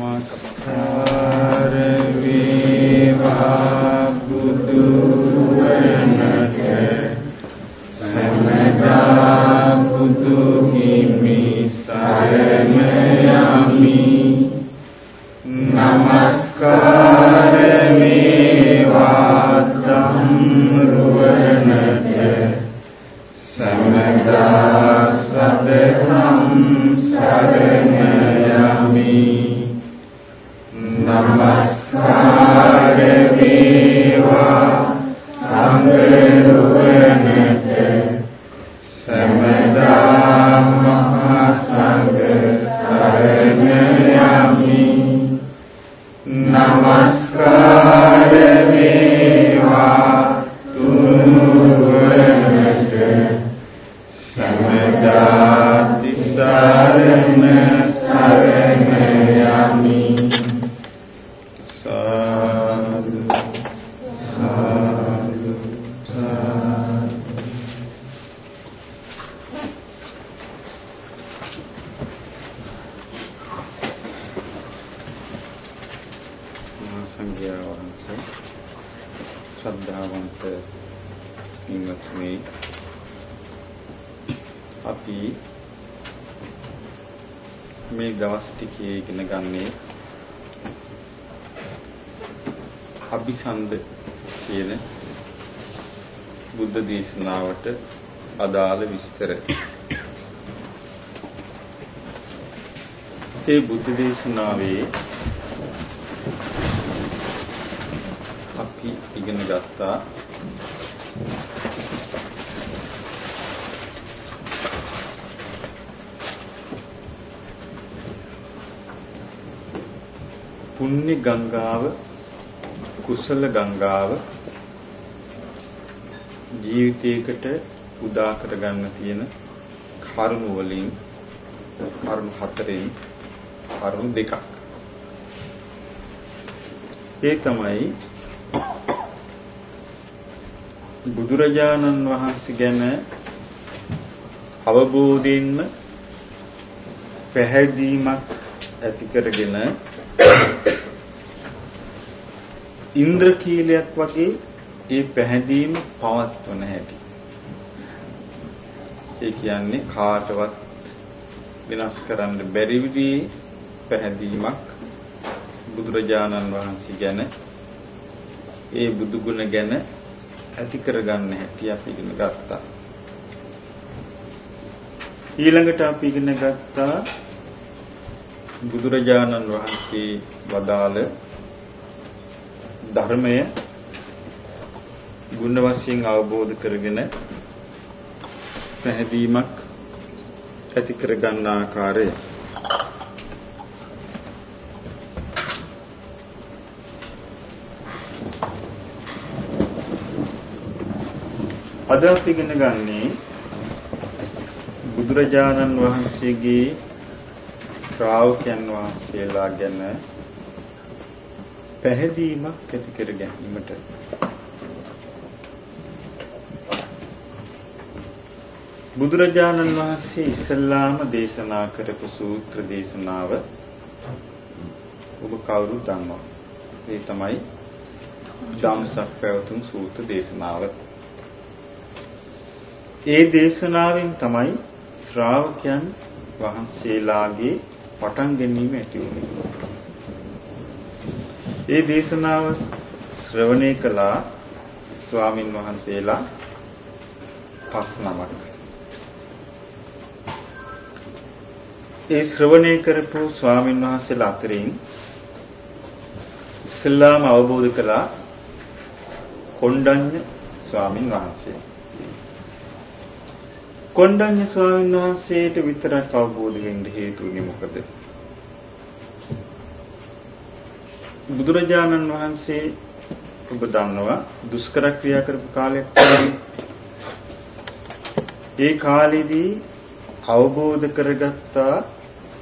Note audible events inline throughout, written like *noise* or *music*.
Mas. කුසල ගංගාව ජීවිතයකට උදා කරගන්න තියෙන කරුණු වලින් කරුණු හතරෙන් කරුණු දෙකක්. ඒ තමයි බුදුරජාණන් වහන්සේ ගැන අවබෝධයෙන්ම පැහැදීමක් ඇති කරගෙන ඉන්ද්‍රකීලයක් වගේ ඒ පැහැදීම පවත්වන හැටි. ඒ කියන්නේ කාටවත් විනාශ කරන්න බැරි විදිහේ පැහැදීමක් බුදුරජාණන් වහන්සේ ගැන ඒ බුදු ගුණ ගැන ඇති කරගන්න හැටි අපි ඉගෙන ගත්තා. ඊළඟට අපි ඉගෙන ගත්තා බුදුරජාණන් වහන්සේ වදාළ ධර්මය ගුණ වශයෙන් අවබෝධ කරගෙන පැහැදීමක් ඇති කරගන්න ආකාරය. අද අපි ඉගෙන ගන්නේ බුදුරජාණන් වහන්සේගේ ශ්‍රාවකයන් වහන්සේලා ගැන පැහැදීමක් ඇති කර ගැනීමට. බුදුරජාණන් වහන්සේ ඉස්සල්ලාම දේශනා කරපු සූත්‍ර දේශනාව ඔබ කවුරු දන්නවා ඒ තමයි ධම්සක් පැවතුම් සූත්‍ර දේශනාව. ඒ දේශනාවෙන් තමයි ශ්‍රාවකයන් වහන්සේලාගේ පටන් ගැනීම ඇති වුණේ. ඒ දේශනාව ශ්‍රවණය කළා ස්වාමින් වහන්සේලා පස් නමක්. ඒ ශ්‍රවණය කරපු ස්වාමින් වහන්සේලා අතරින් ඉස්ලාම අවබෝධ කළා කොණ්ඩඤ්ඤ ස්වාමින් වහන්සේ. කොණ්ඩඤ්ඤ ස්වාමීන් වහන්සේට විතරක් අවබෝධ වෙන්න හේතු වෙන්නේ මොකද? බුදුරජාණන් වහන්සේ ඔබ දන්නවා දුෂ්කර ක්‍රියා කරපු කාලයක් ඒ කාලෙදී අවබෝධ කරගත්තා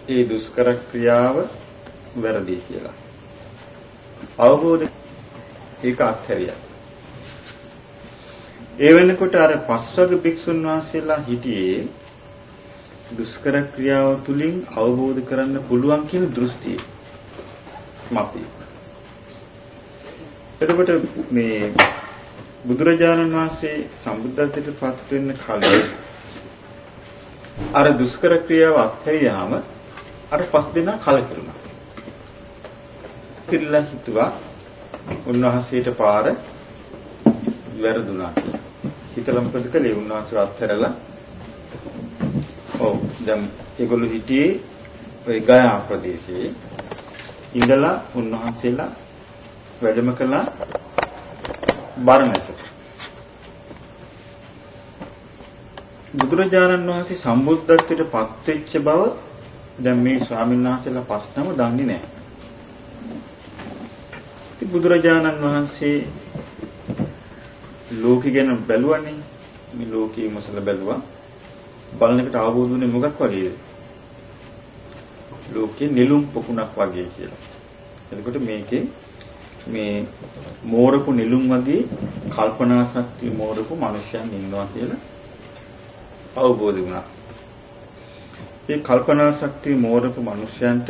ඒ දුෂ්කර ක්‍රියාව වැරදි කියලා. අවබෝධ ඒක අත්හැරියා. ඒ වෙනකොට අර පස්වග භික්ෂුන් වහන්සේලා හිටියේ දුෂ්කර ක්‍රියාව තුලින් අවබෝධ කරන්න පුළුවන් කියන දෘෂ්ටිය. මතය. එතකොට මේ බුදුරජාණන් වහන්සේ සම්බුද්ධත්වයට පත් වෙන්න කලින් අර දුෂ්කර ක්‍රියාව අත්හැරියාම අර පස් දෙනා කලකිරුණා. කිරිලා හිතුවා උන්වහන්සේට පාර වැරදුනා කියලා. හිතලා මොකද කළේ උන්වහන්සේ අත්හැරලා ඔව් දැන් ඒගොල්ලෝ හිටියේ ඔය ගයා ප්‍රදේශයේ ඉඳලා උන්වහන්සේලා වැඩම කළා බරණැසට. බුදුරජාණන් වහන්සේ සම්බුද්ධත්වයට පත් වෙච්ච බව දැන් මේ ස්වාමීන් වහන්සේලා පස්නම දන්නේ නැහැ. ඉතින් බුදුරජාණන් වහන්සේ ලෝකෙ ගැන බැලුවනේ. මේ ලෝකයේ මොසල බැලුවා. බලනකට අවබෝධ වුණේ මොකක් වගේද? ලෝකේ නිලුම් පොකුණක් වගේ කියලා. එතකොට මේකේ මේ මෝරපු නිලුම් වගේ කල්පනා ශක්තිය මෝරපු මිනිසයන් ඉන්නවා කියලා අවබෝධ වුණා. මේ කල්පනා ශක්තිය මෝරපු මිනිසයන්ට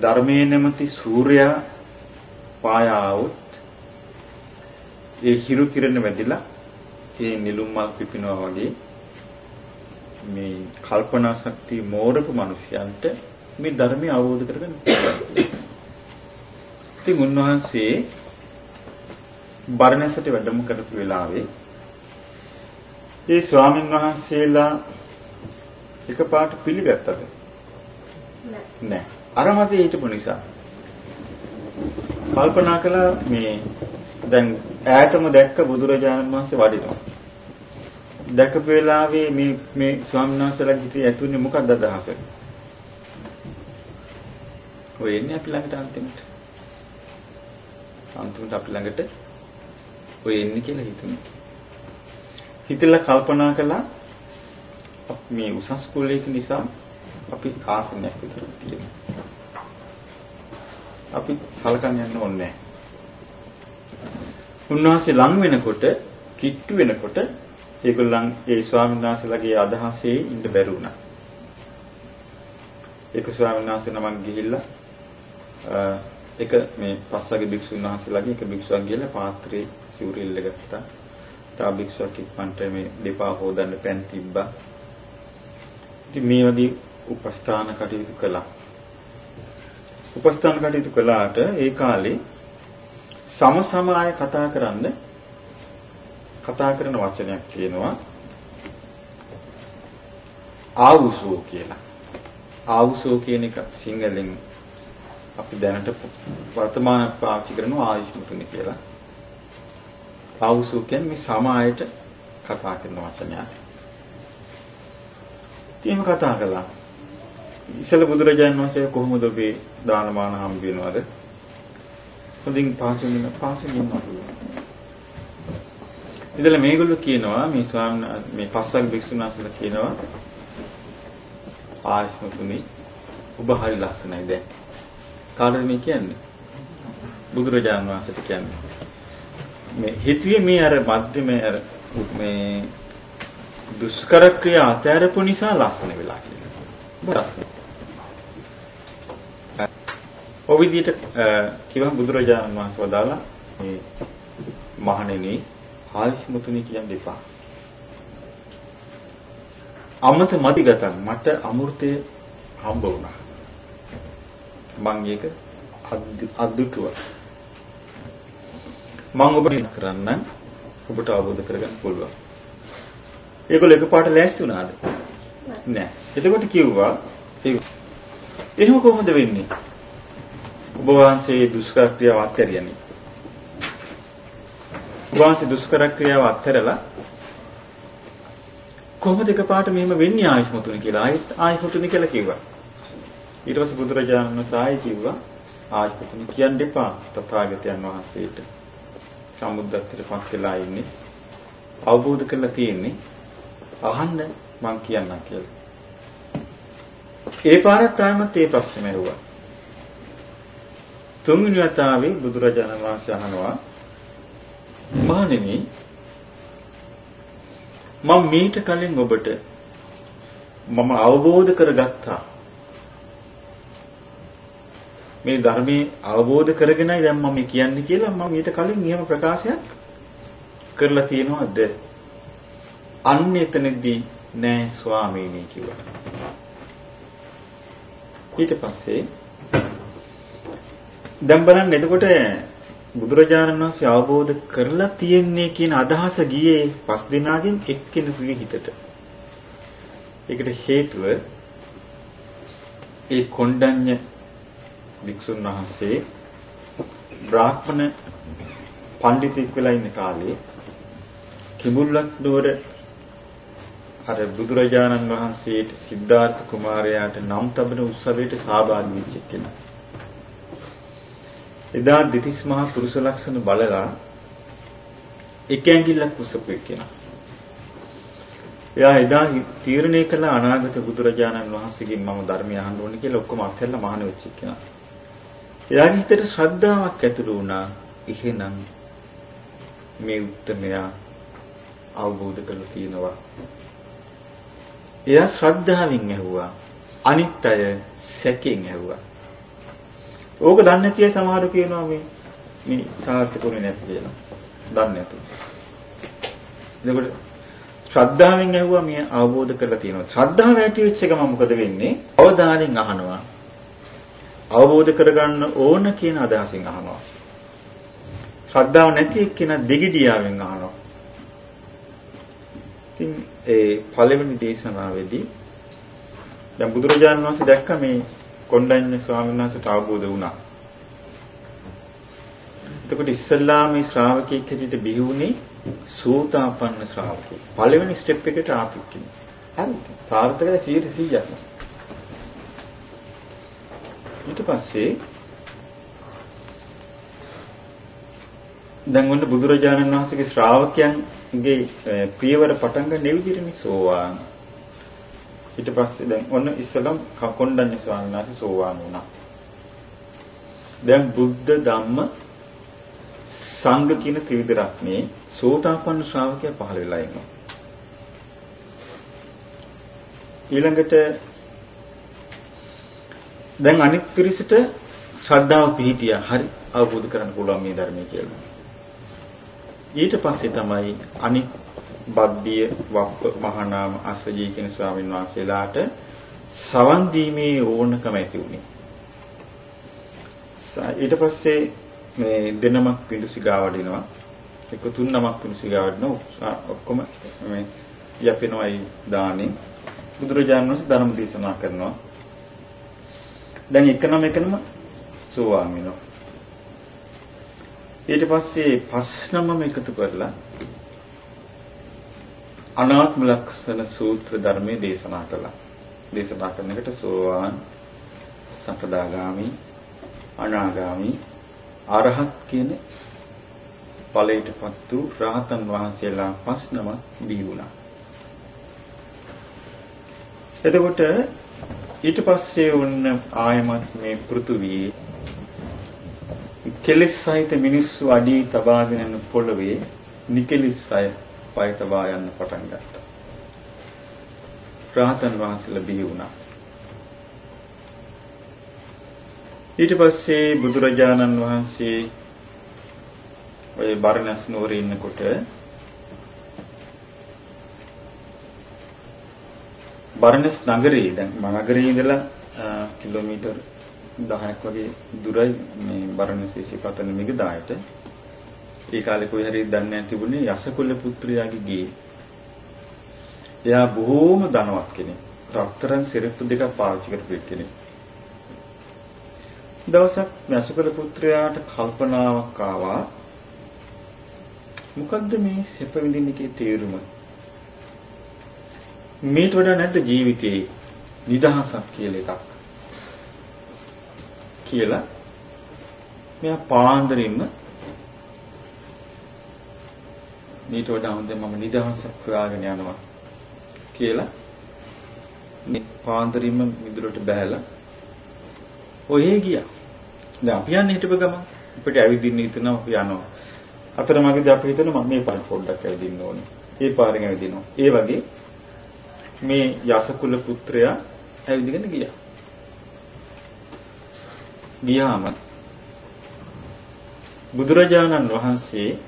ධර්මයේ නැමැති සූර්යයා පායාවොත් ඒ හිරු කිරණ වැදිලා ඒ නිලුම් මල් පිපිනවා වගේ මේ කල්පනා ශක්තිය මෝරපු මිනිසයන්ට මේ ධර්මය අවබෝධ කරගන්න පුළුවන්. ඉතින් උන්වහන්සේ බරණැසට වැඩම කරපු වෙලාවේ ඒ ස්වාමින් වහන්සේලා එකපාරට පිළිගත්තද? නෑ. අර මතේ හිටපු නිසා. කල්පනා කළා මේ දැන් ඈතම දැක්ක බුදුරජාණන් වහන්සේ වඩිනවා. දැකපු වෙලාවේ මේ මේ ස්වාමීන් වහන්සේලා හිතේ ඇතුනේ මොකක්ද අදහස? ඔය එන්නේ අපි ළඟට අන්තිමට. අන්තිමට අපි ළඟට ඔය එන්නේ කියලා හිතුනේ. හිතලා කල්පනා කළා මේ උසස් කුලයක නිසා අපි ආසනයක් විතර තියෙනවා. අපි සලකන් යන්න ඕනේ උන්වහන්සේ ලං වෙනකොට කිට්ටු වෙනකොට ඒගොල්ලන් ඒ ස්වාමීන් වහන්සේලාගේ අදහසේ ඉන්න බැරි වුණා. ඒක ස්වාමීන් වහන්සේ නමක් ගිහිල්ලා එක මේ පස්වගේ භික්ෂුන් වහන්සේලාගේ එක භික්ෂුවක් ගිහලා පාත්‍රයේ සිවුරු ඉල්ල ගත්තා. තා භික්ෂුවක් ඉක්මනට මේ දෙපා හොදන්න පෑන් තිබ්බා. ඉතින් මේ වගේ උපස්ථාන කටයුතු කළා. උපස්ථාන කටයුතු කළාට ඒ කාලේ සම සම ආය කතා කරන්න කතා කරන වචනයක් තියෙනවා ආවුසෝ කියලා. ආවුසෝ කියන එක සිංහලෙන් අපි දැනට වර්තමාන පාවිච්චි කරන ආයුෂ්මතුනි කියලා. ආවුසෝ කියන්නේ මේ සමායයට කතා කරන වචනයක්. ඉතින් කතා කළා. ඉසල බුදුරජාණන් වහන්සේ කොහොමද ඔබේ දානමාන හම්බ වෙනවද? හොඳින් පාසුන් ඉන්න පාසුන් ඉන්නවා. ඉතල මේගොල්ලෝ කියනවා මේ ස්වාමීන් මේ පස්වල් භික්ෂුන් වහන්සේලා කියනවා ආශ්මතුනි ඔබ හරි ලස්සනයි දැන්. කාටද මේ කියන්නේ? බුදුරජාණන් වහන්සේට කියන්නේ. මේ හිතුවේ මේ අර මධ්‍යම අර මේ දුෂ්කර ක්‍රියා අතහැරපු නිසා ලස්සන වෙලා කියලා. ලස්සන. ඔය විදිහට කිව්වම බුදුරජාණන් වහන්සේ වදාලා මේ මහණෙනි ආයුෂ්මතුනි කියන්න එපා. අමත මදිගතන් මට අමෘතය හම්බ වුණා. මම ඒක අද්දුටුවා. මම ඔබ කරන්න ඔබට අවබෝධ කරගන්න පුළුවන්. ඒගොල්ලෝ එකපාරට ලෑස්ති වුණාද? නෑ. එතකොට කිව්වා එහෙම කොහොමද වෙන්නේ? ඔබ වහන්සේ දුෂ්කර ක්‍රියාව අත්හැරියනේ. ඔබ වහන්සේ දුෂ්කර ක්‍රියාව අත්හැරලා කොහොමද එකපාරට මෙහෙම වෙන්නේ ආයුෂ්මතුනි කියලා ආයෙත් ආයුෂ්මතුනි කියලා කිව්වා. ඊට පස්සේ බුදුරජාණන් වහන්සේ ආයෙ කිව්වා ආයුෂ්මතුනි කියන්න එපා තථාගතයන් වහන්සේට. සමුද්දත්තට පත් වෙලා ඉන්නේ. අවබෝධ කරලා තියෙන්නේ අහන්න මං කියන්නම් කියලා. ඒ පාරත් ආයමත් ඒ ප්‍රශ්නේ ඇහුවා. තුන්වෙනි වතාවේ බුදුරජාණන් වහන්සේ අහනවා මහණෙනි මම මීට කලින් ඔබට මම අවබෝධ කරගත්තා මේ ධර්මයේ අවබෝධ කරගෙනයි දැන් මම කියන්නේ කියලා මම ඊට කලින් නියම ප්‍රකාශයක් කරලා තියෙනවද? අන්න එතනදී නෑ ස්වාමීනි කිව්වා. ඊට පස්සේ දැන් බලන්න එතකොට බුදුරජාණන් වහන්සේ අවබෝධ කරලා තියෙන්නේ කියන අදහස ගියේ පස් දිනාගෙන් එක්කෙනෙකුගේ හිතට. ඒකට හේතුව ඒ කොණ්ඩඤ්ඤ වික්ෂුන් වහන්සේ බ්‍රාහ්මණ පඬිතෙක් වෙලා ඉන්න කාලේ කිඹුල්ලක් නුවර අර බුදුරජාණන් වහන්සේට සිද්ධාර්ථ කුමාරයාට නම් තබන උත්සවයට සහභාගී වෙච්ච කෙනා. එදා දෙතිස් මහා පුරුෂ ලක්ෂණ බලලා එක ඇඟිල්ලක් උසපු එක්කෙනා. එයා එදා තීරණය කළ අනාගත බුදුරජාණන් වහන්සේගෙන් මම ධර්මය අහන්න ඕනේ කියලා ඔක්කොම අත්හැරලා මහාන වෙච්ච කෙනා. එයාගේ හිතට ශ්‍රද්ධාවක් ඇතුළු වුණා. එහෙනම් මේ උත්තරමයා අවබෝධ කරලා තියෙනවා. එයා ශ්‍රද්ධාවෙන් ඇහුවා. අනිත් අය සැකෙන් ඇහුවා. ඕක දන්නේ නැති අය සමහරු කියනවා මේ මේ සාර්ථකුනේ නැති කියලා. දන්නේ නැතු. එතකොට ශ්‍රද්ධාවෙන් ඇහුවා මේ අවබෝධ කරලා තියෙනවා. ශ්‍රද්ධාව ඇති වෙච්ච එක මම මොකද වෙන්නේ? අවධානයෙන් අහනවා. අවබෝධ කරගන්න ඕන කියන අදහසින් අහනවා. ශ්‍රද්ධාව නැති එක්කෙනා දෙගිඩියාවෙන් අහනවා. ඉතින් ඒ පළවෙනි දේශනාවේදී දැන් බුදුරජාණන් වහන්සේ දැක්ක මේ කොණ්ඩඤ්ඤ ස්වාමීන් වහන්සේට අවබෝධ වුණා. එතකොට ඉස්සල්ලා මේ ශ්‍රාවකයෙක් හැටියට බිහි වුණේ සූතාපන්න ශ්‍රාවකයෙක්. පළවෙනි ස්ටෙප් එකට ආපු කෙනෙක්. හරි. සාර්ථකයි 100%ක්ම. ඊට පස්සේ දැන් ඔන්න බුදුරජාණන් වහන්සේගේ ශ්‍රාවකයන්ගේ පියවර පටන් ගන්න විදිහටනේ සෝවාන්. ඊට පස්සේ දැන් ඔන්න ඉස්සලම් කකොණ්ඩඤ්ඤ ස්වාමීන් වහන්සේ සෝවාන් වුණා. දැන් බුද්ධ ධම්ම සංඝ කියන ත්‍රිවිධ රත්නේ සෝතාපන්න ශ්‍රාවකයා පහළ වෙලා ඉන්නවා. ඊළඟට දැන් අනිත් පිරිසට ශ්‍රද්ධාව පිහිටියා. හරි අවබෝධ කරගන්න පුළුවන් මේ ධර්මය කියලා. ඊට පස්සේ තමයි අනිත් බද්දිය වප්ප මහානාම අසජී කියන ස්වාමීන් වහන්සේලාට සවන් දීමේ ඕනකම ඇති වුණේ. ඊට පස්සේ මේ දෙනමක් පිඬුසි ගාවඩිනවා. එක තුන් නමක් පිඬුසි ගාවඩිනවා. ඔක්කොම මේ යපෙනවයි දානේ. බුදුරජාණන් වහන්සේ ධර්ම දේශනා කරනවා. දැන් එක නම එකනම සෝවාන් වෙනවා. ඊට පස්සේ පස්නමම එකතු කරලා අනාත්ම ලක්ෂණ සූත්‍ර ධර්මයේ දේශනා කළා. දේශනා කරන එකට සෝවාන් සකදාගාමි අනාගාමි අරහත් කියන ඵලයටපත් වූ රහතන් වහන්සේලා පස් නමක් බිහි වුණා. එතකොට ඊට පස්සේ වුණ ආයමත් මේ පෘථුවියේ කෙලෙස් සහිත මිනිස්සු අඩි තබාගෙන යන පොළවේ නිකෙලිස් අය පය තබා යන්න පටන් ගත්තා. රාතන් වහන්සේලා බිහි වුණා. ඊට පස්සේ බුදුරජාණන් වහන්සේ ඔය බරණස් නුවර ඉන්නකොට බරණස් නගරේ දැන් නගරේ ඉඳලා කිලෝමීටර් 10ක් වගේ දුරයි මේ බරණස් විශ්වපතන මිගදායට ඒ කාලේ කොයි හරි දන්නේ නැති තිබුණේ යසකුල පුත්‍රයාගේ ගේ. එයා බොහෝම ධනවත් කෙනෙක්. රත්තරන් සිරප්පු දෙකක් පාවිච්චි කරපු කෙනෙක්. දවසක් යසකුල පුත්‍රයාට කල්පනාවක් ආවා. මොකද්ද මේ සැප විඳින්න එකේ තේරුම? මේට වඩා නැද්ද ජීවිතේ නිදහසක් කියලා එකක්? කියලා මෙයා පාන්දරින්ම මීට වඩා හොඳ මම නිදහසක් හොයාගෙන යනවා කියලා මේ පාන්දරින්ම මිදුලට බහැලා ඔයේ ගියා. දැන් අපි යන්නේ හිටපු ගමන් අපිට ඇවිදින්න හිතනවා අපි යනවා. අතරමඟදී අපි හිතනවා මම මේ පාර පොඩ්ඩක් ඇවිදින්න ඕනේ. ඒ පාරෙන් ඇවිදිනවා. ඒ වගේ මේ යසකුල පුත්‍රයා ඇවිදගෙන ගියා. ගියාම බුදුරජාණන් වහන්සේ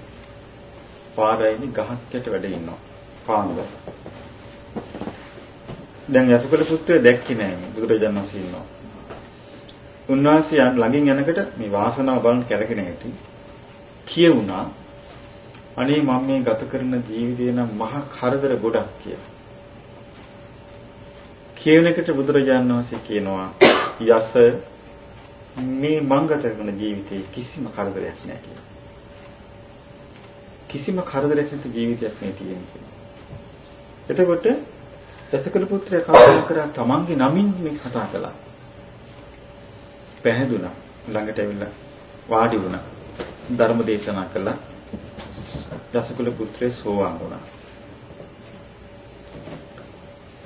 පාරයිනි ගහක් යට වැඩ ඉන්නවා. පාන්දර. දැන් යසකුල පුත්‍රය දැක්කේ නෑ මේ බුදුරජාණන් වහන්සේ ඉන්නවා. උන්වහන්සේ ළඟින් යනකොට මේ වාසනාව බලන් කැරගෙන හිටි කියුණා අනේ මම මේ ගත කරන ජීවිතේ නම් මහ කරදර ගොඩක් කියලා. කියන එකට බුදුරජාණන් වහන්සේ කියනවා යස මේ මං ගත කරන ජීවිතේ කිසිම කරදරයක් නැහැ කියලා. කිසිම කරදරයක් නැති ජීවිතයක් මේ තියෙන්නේ. එතකොට දසකල පුත්‍රයා කල්පනා කරා තමන්ගේ නමින් මේ කතා කළා. පැහැදුනා ළඟට ඇවිල්ලා වාඩි වුණා. ධර්ම දේශනා කළා. දසකුල පුත්‍රය සෝවාන් වුණා.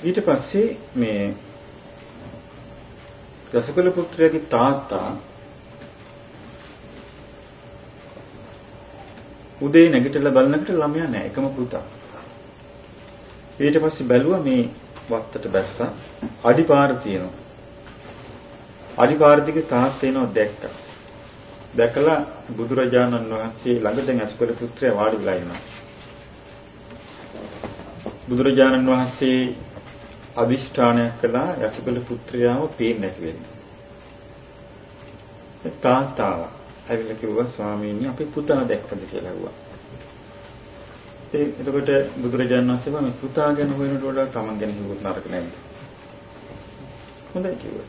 ඊට පස්සේ මේ දසකුල පුත්‍රයාගේ තාත්තා උදේ නැගිටලා බලනකොට ළමයා නැහැ එකම පුතා. ඊට පස්සේ බැලුවා මේ වත්තට බැස්සා අඩිපාර තියෙනවා. අඩිපාර දිගේ තාත්තා එනවා දැක්කා. දැකලා බුදුරජාණන් වහන්සේ ළඟ දැන් අස්පල පුත්‍රයා වාඩි වෙලා ඉන්නවා. බුදුරජාණන් වහන්සේ අදිෂ්ඨානයක් කළා යසකල පුත්‍රයාව පේන්නේ නැති වෙන්න. තාත්තාව ඇවිල්ලා කිව්වා ස්වාමීනි අපි පුතා දැක්කද කියලා ඇහුවා. ඒ එතකොට බුදුරජාණන් වහන්සේ මේ පුතා ගැන හොයනට වඩා තමන් ගැන හිතුවොත් නරක නෑද? හොඳයි කිව්වා.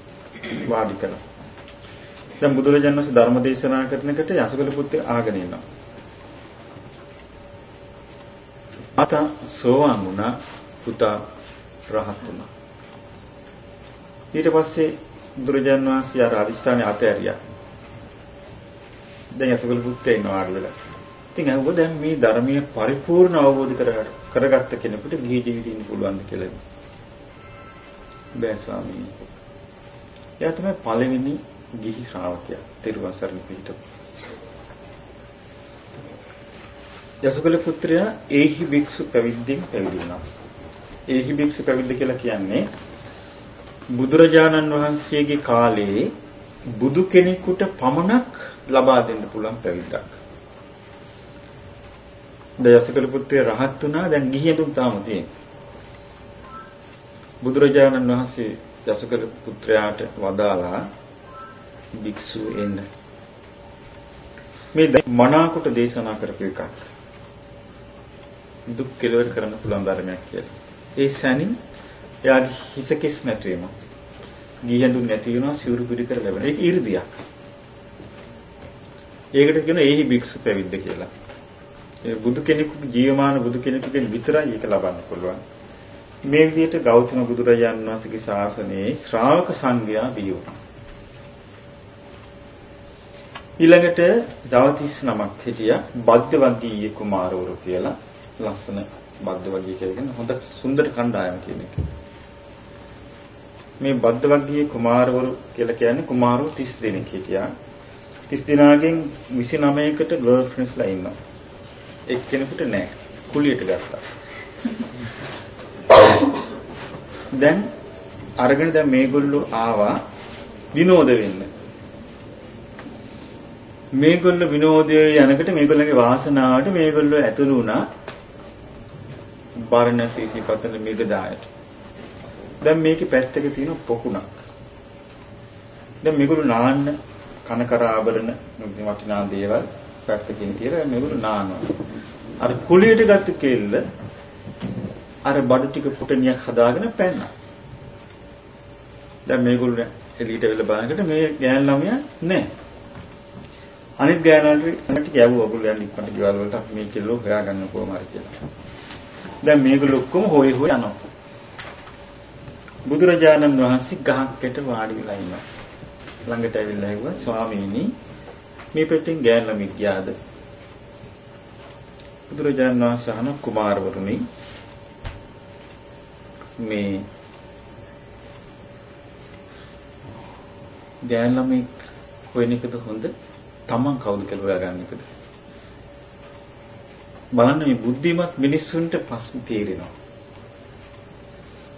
වාඩි කළා. දැන් බුදුරජාණන් වහන්සේ ධර්ම දේශනා කරනකොට යසකල පුත්‍රය ආගෙන ඉන්නවා. අත සෝවාන් වුණා පුතා රහත් වුණා. ඊට පස්සේ බුදුරජාණන් වහන්සේ අර අදිෂ්ඨානයේ අතෑරියා. දැන් යසකල පුත්‍රය ඉන්නවා ආඩ වෙලා. ඉතින් අහුව දැන් මේ ධර්මයේ පරිපූර්ණ අවබෝධ කරගත්ත කෙනෙකුට ගිහි ජීවිතේ ඉන්න පුළුවන්ද කියලා. බෑ ස්වාමීනි. එයා තමයි පළවෙනි ගිහි ශ්‍රාවකයා තෙරුවන් සරණ පිහිට. යසකල පුත්‍රයා ඒහි භික්ෂු පැවිද්දෙන් පැවිදි වුණා. ඒහි භික්ෂු පැවිද්ද කියලා කියන්නේ බුදුරජාණන් වහන්සේගේ කාලේ බුදු කෙනෙකුට පමණක් ලබා දෙන්න පුළුවන් පැවිද්දක්. දයසකල පුත්‍රය රහත් වුණා දැන් ගිහියතුන් තාම තියෙනවා. බුදුරජාණන් වහන්සේ යසකල පුත්‍රයාට වදාලා භික්ෂුව එන්න. මේ මනාකොට දේශනා කරපු එකක්. දුක් කෙලවර කරන්න පුළුවන් ධර්මයක් කියලා. ඒ සැනින් එයාගේ හිස කෙස් නැති වෙනවා. ගියඳුන් නැති වෙනවා සිවුරු පිළිකර ලැබෙනවා. ඒක 이르දියක්. ඒකට කියන ඒහි භික්ෂු පැවිද්ද කියලා. ඒ බුදු කෙනෙකු ජීවමාන බුදු කෙනෙකුගෙන් විතරයි ඒක ලබන්න පුළුවන්. මේ විදිහට ගෞතම බුදුරජාණන් වහන්සේගේ ශාසනයේ ශ්‍රාවක සංඝයා බිහි වුණා. ඊළඟට දවතිස් නමක් හිටියා බද්දවග්ගීය කුමාරවරු කියලා ලස්සන බද්දවග්ගී කියන හොඳ සුන්දර කණ්ඩායම කියන එක. මේ බද්දවග්ගීය කුමාරවරු කියලා කියන්නේ කුමාරවරු 30 දෙනෙක් හිටියා. 30 දෙනාගෙන් 29කට ගර්ල් ෆ්‍රෙන්ඩ්ස්ලා ඉන්නවා. එක්කෙනෙකුට නෑ. කුලියට ගත්තා. දැන් අරගෙන දැන් මේගොල්ලෝ ආවා විනෝද වෙන්න. මේගොල්ලෝ විනෝදයේ යනකොට මේගොල්ලන්ගේ වාසනාවට මේගොල්ලෝ ඇතුළු වුණා බරණැස ඉසිපතන මිගදායට. දැන් මේකේ පැත්තක තියෙන පොකුණක්. දැන් මේගොල්ලෝ නාන්න කන කර ආභරණ වටිනා දේවල් පැත්තකින් තියලා මේගොල්ලෝ නානවා. අර කුලියට ගත්ත කෙල්ල අර බඩු ටික පුටනියක් හදාගෙන පැන්නා. දැන් මේගොල්ලෝ එළියට වෙලා බලනකොට මේ ගෑන් ළමයා නැහැ. අනිත් ගෑනන්ට අනිත් ගැව්වා ඔයගොල්ලෝ යන්න ඉක්මනට ගෙවල් වලට අපි මේ කිල්ලෝ හොයාගන්න කොහොම හරි කියලා. දැන් මේගොල්ලෝ ඔක්කොම හොය හොය යනවා. බුදුරජාණන් වහන්සේ ගහකට වාඩි වෙලා ඉන්නවා. ළඟට ඇවිල්ලා ඇහුවා ස්වාමීනි මේ පැත්තෙන් ගෑන් ළමෙක් ගියාද? බුදුරජාණන් වහන්සේ අහන කුමාරවරුනි මේ ගෑන් ළමෙක් හොයන එකද හොඳ? තමන් කවුද කියලා හොයාගන්න එකද? බලන්න මේ බුද්ධිමත් මිනිස්සුන්ට ප්‍රශ්න තේරෙනවා.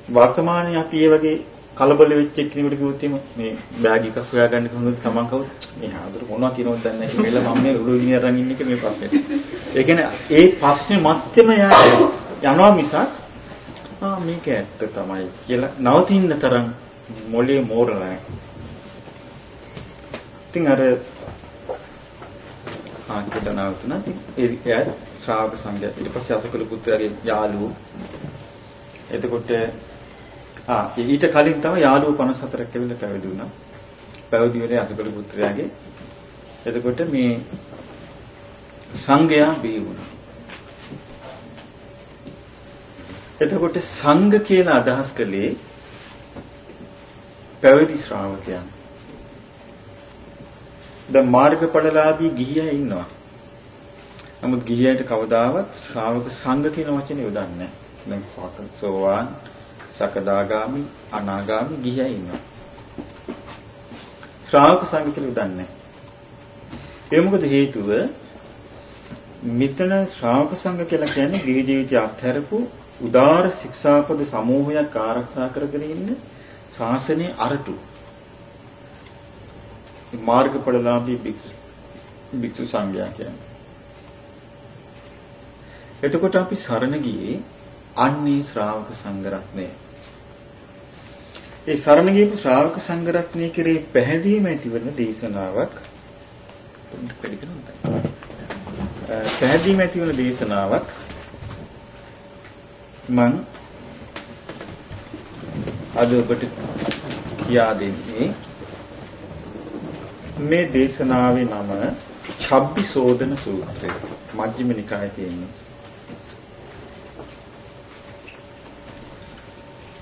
වර්තමානයේ අපි මේ වගේ කලබල වෙච්ච කෙනෙකුට කිව්වොත් මේ බෑග් එකක් හොයාගන්න කොහොමද තමන් කවුද මේ ආදර මොනවා කියනවද දන්නේ නැහැ කියලා මම මේ උළු විනිය අරන් ඉන්න එක මේ ප්‍රශ්නේ. ඒ කියන්නේ ඒ ප්‍රශ්නේ මැත්තේම යනවා මිසක් ආ මේක ඇත්ත තමයි කියලා නවතින්න තරම් මොලේ මෝරලා නැහැ. ඉතින් අර ආ කියලා නවතුණා. ඉතින් ඒ ශ්‍රාවක සංඝයා ඊට පස්සේ අසකල පුත්‍රයාගේ යාළුවෝ එතකොට ආ ඊට කලින් තමයි යාළුවෝ 54ක් ඇවිල්ලා පැවිදි වුණා. පැවිදි වෙලේ අසකල පුත්‍රයාගේ එතකොට මේ සංඝයා බිහි වුණා. එතකොට සංඝ කියලා අදහස් කළේ පැවිදි ශ්‍රාවකයන්. දැන් මාර්ගඵලලාභී ගිහියා ඉන්නවා. නමුත් ගිහියට කවදාවත් ශ්‍රාවක සංඝ කියන වචනේ යොදන්නේ නැහැ. දැන් සෝවාන්, සකදාගාමි, අනාගාමි ගිහියා ඉන්නවා. ශ්‍රාවක සංඝ කියලා යොදන්නේ නැහැ. ඒ මොකද හේතුව මෙතන ශ්‍රාවක සංඝ කියලා කියන්නේ ගිහි ජීවිතය අත්හැරපු උදාර ශික්ෂාපද සමූහයක් ආරක්ෂා කරගෙන ඉන්න ශාසනයේ අරටු මාර්ගඵලලාභී භික්ෂු භික්ෂු සංඝයා කියන්නේ. එතකොට අපි සරණ ගියේ අන්නේ ශ්‍රාවක සංඝ රත්නය. ඒ සරණ ගියපු ශ්‍රාවක සංඝ රත්නය කෙරේ පැහැදීම ඇතිවන දේශනාවක් පැහැදීම ඇතිවන දේශනාවක් මම අද ඔබට කියා දෙන්නේ මේ දේශනාවේ නම චබ්බිසෝදන සූත්‍රය. මජ්ක්‍ධිම නිකායේ තියෙනවා.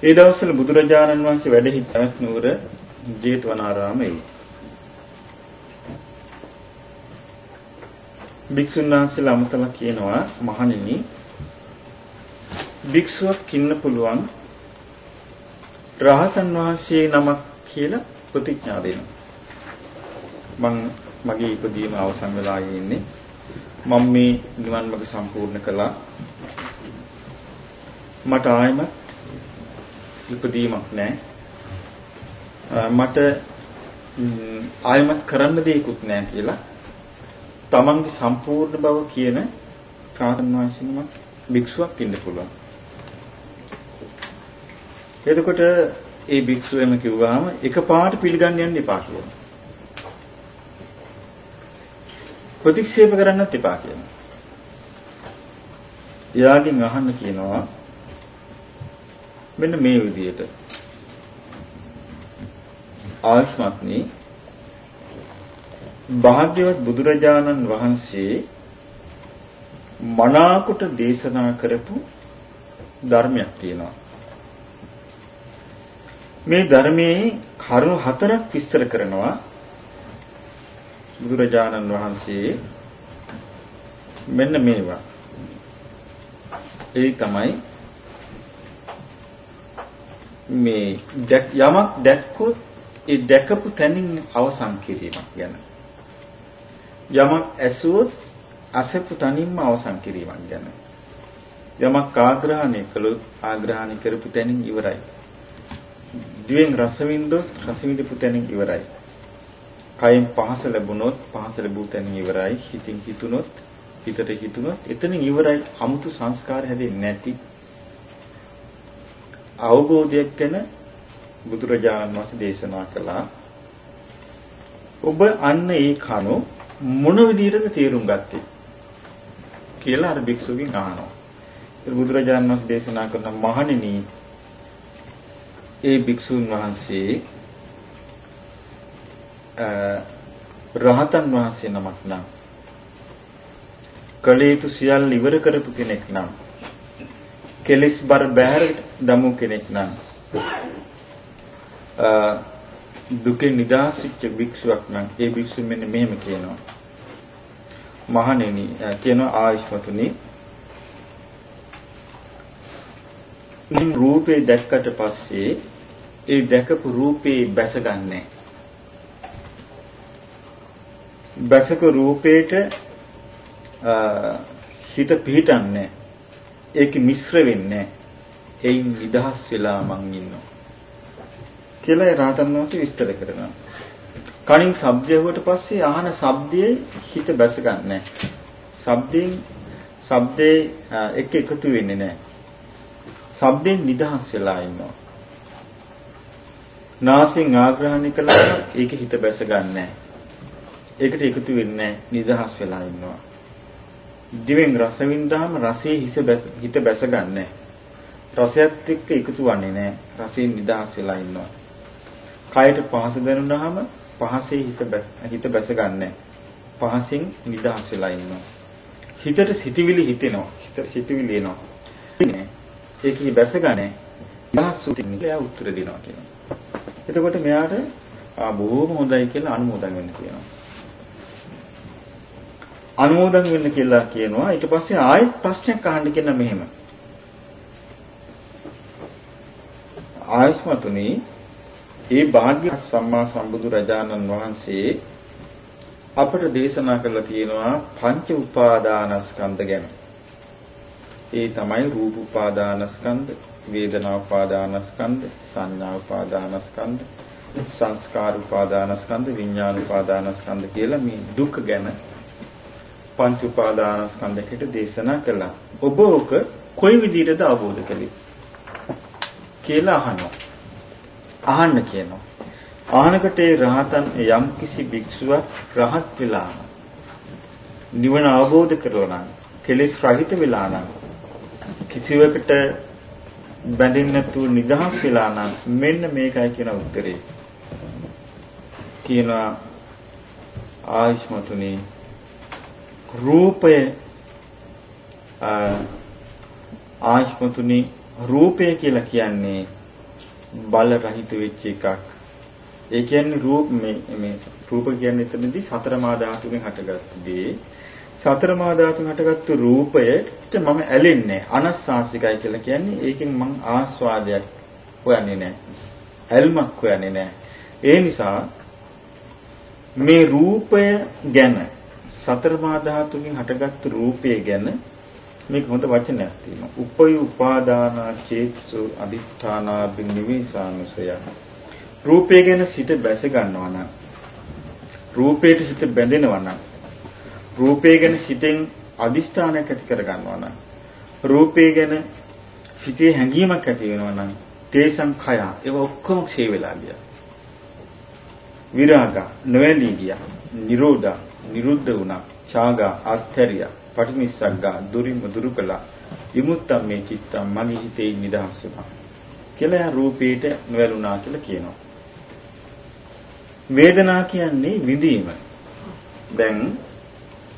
ඒ දවස්වල බුදුරජාණන් වහන්සේ වැඩ සිටින නුවර ජේතවනාරාමයේ භික්ෂුන් වහන්සේලා අමතලා කියනවා මහණෙනි භික්ෂුවක් ඉන්න පුළුවන් රහතන් වහන්සේ නමක් කියලා ප්‍රතිඥා දෙනවා. මම මගේ ඉපදීම අවසන් වෙලා ඉන්නේ. මම මේ නිවන් මාර්ග සම්පූර්ණ කළා. මට ආයෙම ඉපදීමක් නැහැ. මට ආයමත් කරන්න දෙයක්වත් නැහැ කියලා තමන්ගේ සම්පූර්ණ බව කියන කාතන් වහන්සේනමක් භික්ෂුවක් ඉන්න පුළුවන්. එතකොට ඒ භික්ෂුවම කිව්වහම එකපාරට පිළිගන්න යන්න එපා කියනවා. ප්‍රතික්ෂේප කරන්නත් එපා කියනවා. එයාගෙන් අහන්න කියනවා මෙන්න මේ විදිහට ආත්මත්නි භාග්‍යවත් බුදුරජාණන් වහන්සේ මනාකොට දේශනා කරපු ධර්මයක් තියෙනවා. මේ ධර්මයේ කරුණු හතරක් විස්තර කරනවා බුදුරජාණන් වහන්සේ මෙන්න මේවා. ඒ තමයි මේ යමක් දැක්කොත් ඒ දැකපු තැනින් අවසන් කිරීමක් ගැන. යමක් ඇසුවොත් අසපු තනින්ම අවසන් කිරීමක් ගැන. යමක් ආග්‍රහණය කළොත් ආග්‍රහණය කරපු තැනින් ඉවරයි. දිවෙන් රස විඳොත් රස විඳපු තැනින් ඉවරයි. කයෙන් පහස ලැබුණොත් පහස ලැබූ තැනින් ඉවරයි. හිතින් හිතුනොත් හිතට හිතුනොත් එතනින් ඉවරයි. 아무තු සංස්කාර හැදෙන්නේ නැති අවබෝධයක් ගැන බුදුරජාණන් වහන්සේ දේශනා කළා. ඔබ අන්න ඒ කණු මොන විදිහටද තේරුම් ගත්තේ කියලා අර භික්ෂුවකින් අහනවා. ඒ බුදුරජාණන් වහන්සේ දේශනා කරන මහණෙනි ඒ භික්ෂුන් වහන්සේ රහතන් වහන්සේ නමක් නම් කලේතු සියල්ල ඉවර කරපු කෙනෙක් නම් කෙලිස් බර බෑරට දමු කෙනෙක් නම් දුකෙන් නිදහස් වෙච්ච භික්ෂුවක් නම් ඒ භික්ෂුව මෙන්න මෙහෙම කියනවා. මහණෙනි කියනවා ආයෂ්මතුනි නිම් රූපේ දැක්කට පස්සේ ඒ දැකපු රූපේ බැසගන්නේ බැසක රූපේට හිත පිහිටන්නේ ඒක මිශ්‍ර වෙන්නේ එයින් නිදහස් වෙලා මං ඉන්නවා කියලා ඒ රහතන් වහන්සේ විස්තර කරනවා. කණින් ශබ්දය වුවට පස්සේ අහන ශබ්දයේ හිත බැස ගන්නෑ. ශබ්දයෙන් ශබ්දේ එක එකතු වෙන්නේ නැහැ. ශබ්දෙන් නිදහස් වෙලා ඉන්නවා. නාසයෙන් ආග්‍රහණය කළා ඒක හිත බැස ගන්නෑ. ඒකට එකතු වෙන්නේ නිදහස් වෙලා ඉන්නවා. දිවෙන් රස වින්දාම රසයේ හිස හිත බැස ගන්නෑ. රසයත් එක්ක එකතු වන්නේ නැහැ. රසයෙන් නිදහස් වෙලා ඉන්නවා. කයට පහස දැනුනහම පහසේ හිත බැස හිත බැස ගන්නෑ. පහසින් නිදහස් වෙලා ඉන්නවා. හිතට සිටිවිලි හිතෙනවා. හිතට සිටිවිලි එනවා. ඒකේ බැස ගන්නේ. නිදහස් සුතින් කියලා උත්තර දෙනවා කියනවා. එතකොට මෙයාට බොහෝම හොඳයි කියලා අනුමෝදන් වෙන්න කියනවා. අනුමෝදන් වෙන්න කියලා කියනවා. ඊට පස්සේ ආයෙත් ප්‍රශ්නයක් අහන්න කියන මෙහෙම. ආයස්මතුනි ඒ භාග්‍ය සම්මා සම්බුදු රජාණන් වහන්සේ අපට දේශනා කළා තියෙනවා පංච උපාදානස්කන්ධ ගැන. ඒ තමයි රූප උපාදානස්කන්ධ, වේදනා උපාදානස්කන්ධ, සංඥා උපාදානස්කන්ධ, සංස්කාර උපාදානස්කන්ධ, විඥාන උපාදානස්කන්ධ කියලා මේ දුක ගැන පංච උපාදානස්කන්ධයකට දේශනා කළා. ඔබ ඔක කොයි විදිහටද අවබෝධ කළේ? කියලා අහනවා. අහන්න කියනවා. අහනකොට ඒ රහතන් යම් කිසි භික්ෂුවක් රහත් වෙලා නිවන අවබෝධ කරලා නම් කෙලෙස් රහිත වෙලා නම් කිසිවකට බැඳෙන්නේ නැතුව නිදහස් වෙලා නම් මෙන්න මේකයි කියන උත්තරේ. කියනවා ආයෂ්මතුනි රූපය ආයෂ්මතුනි රූපය කියලා කියන්නේ බල රහිත වෙච්ච එකක්. ඒ කියන්නේ රූප මේ මේ රූප කියන්නේ එතනදී සතර මා ධාතුවෙන් හටගත්තු දේ. සතර මා ධාතුන් හටගත්තු රූපයට මම ඇලෙන්නේ අනස්සාසිකයි කියලා කියන්නේ ඒකෙන් මං ආස්වාදයක් හොයන්නේ නැහැ. ඇල්මක් හොයන්නේ නැහැ. ඒ නිසා මේ රූපය ගැන සතර මා ධාතුන්ගෙන් හටගත්තු රූපය ගැන මේක හොඳ වචනයක් තියෙනවා. උපය උපාදානා චේතසු අදිඨානා බිනිවිසානුසය. රූපය ගැන සිත බැස ගන්නවා නම් රූපයට හිත බැඳෙනවා නම් රූපය ගැන සිතෙන් අදිෂ්ඨානයක් ඇති කර ගන්නවා නම් රූපය ගැන සිතේ හැඟීමක් ඇති වෙනවා නම් තේසං khය ඒව ඔක්කොම ක්ෂේ වෙලා ගියා විරාග නොවැළී ගියා නිරෝධ නිරුද්ධ වුණා ඡාග අත්හැරියා පටිනිස්සග්ගා දුරිම දුරු කළා විමුක්තම් මේ චිත්තම් මගේ හිතේ නිදහස් වුණා කියලා යා රූපේට නොවැළුණා කියලා කියනවා වේදනා කියන්නේ විඳීම දැන්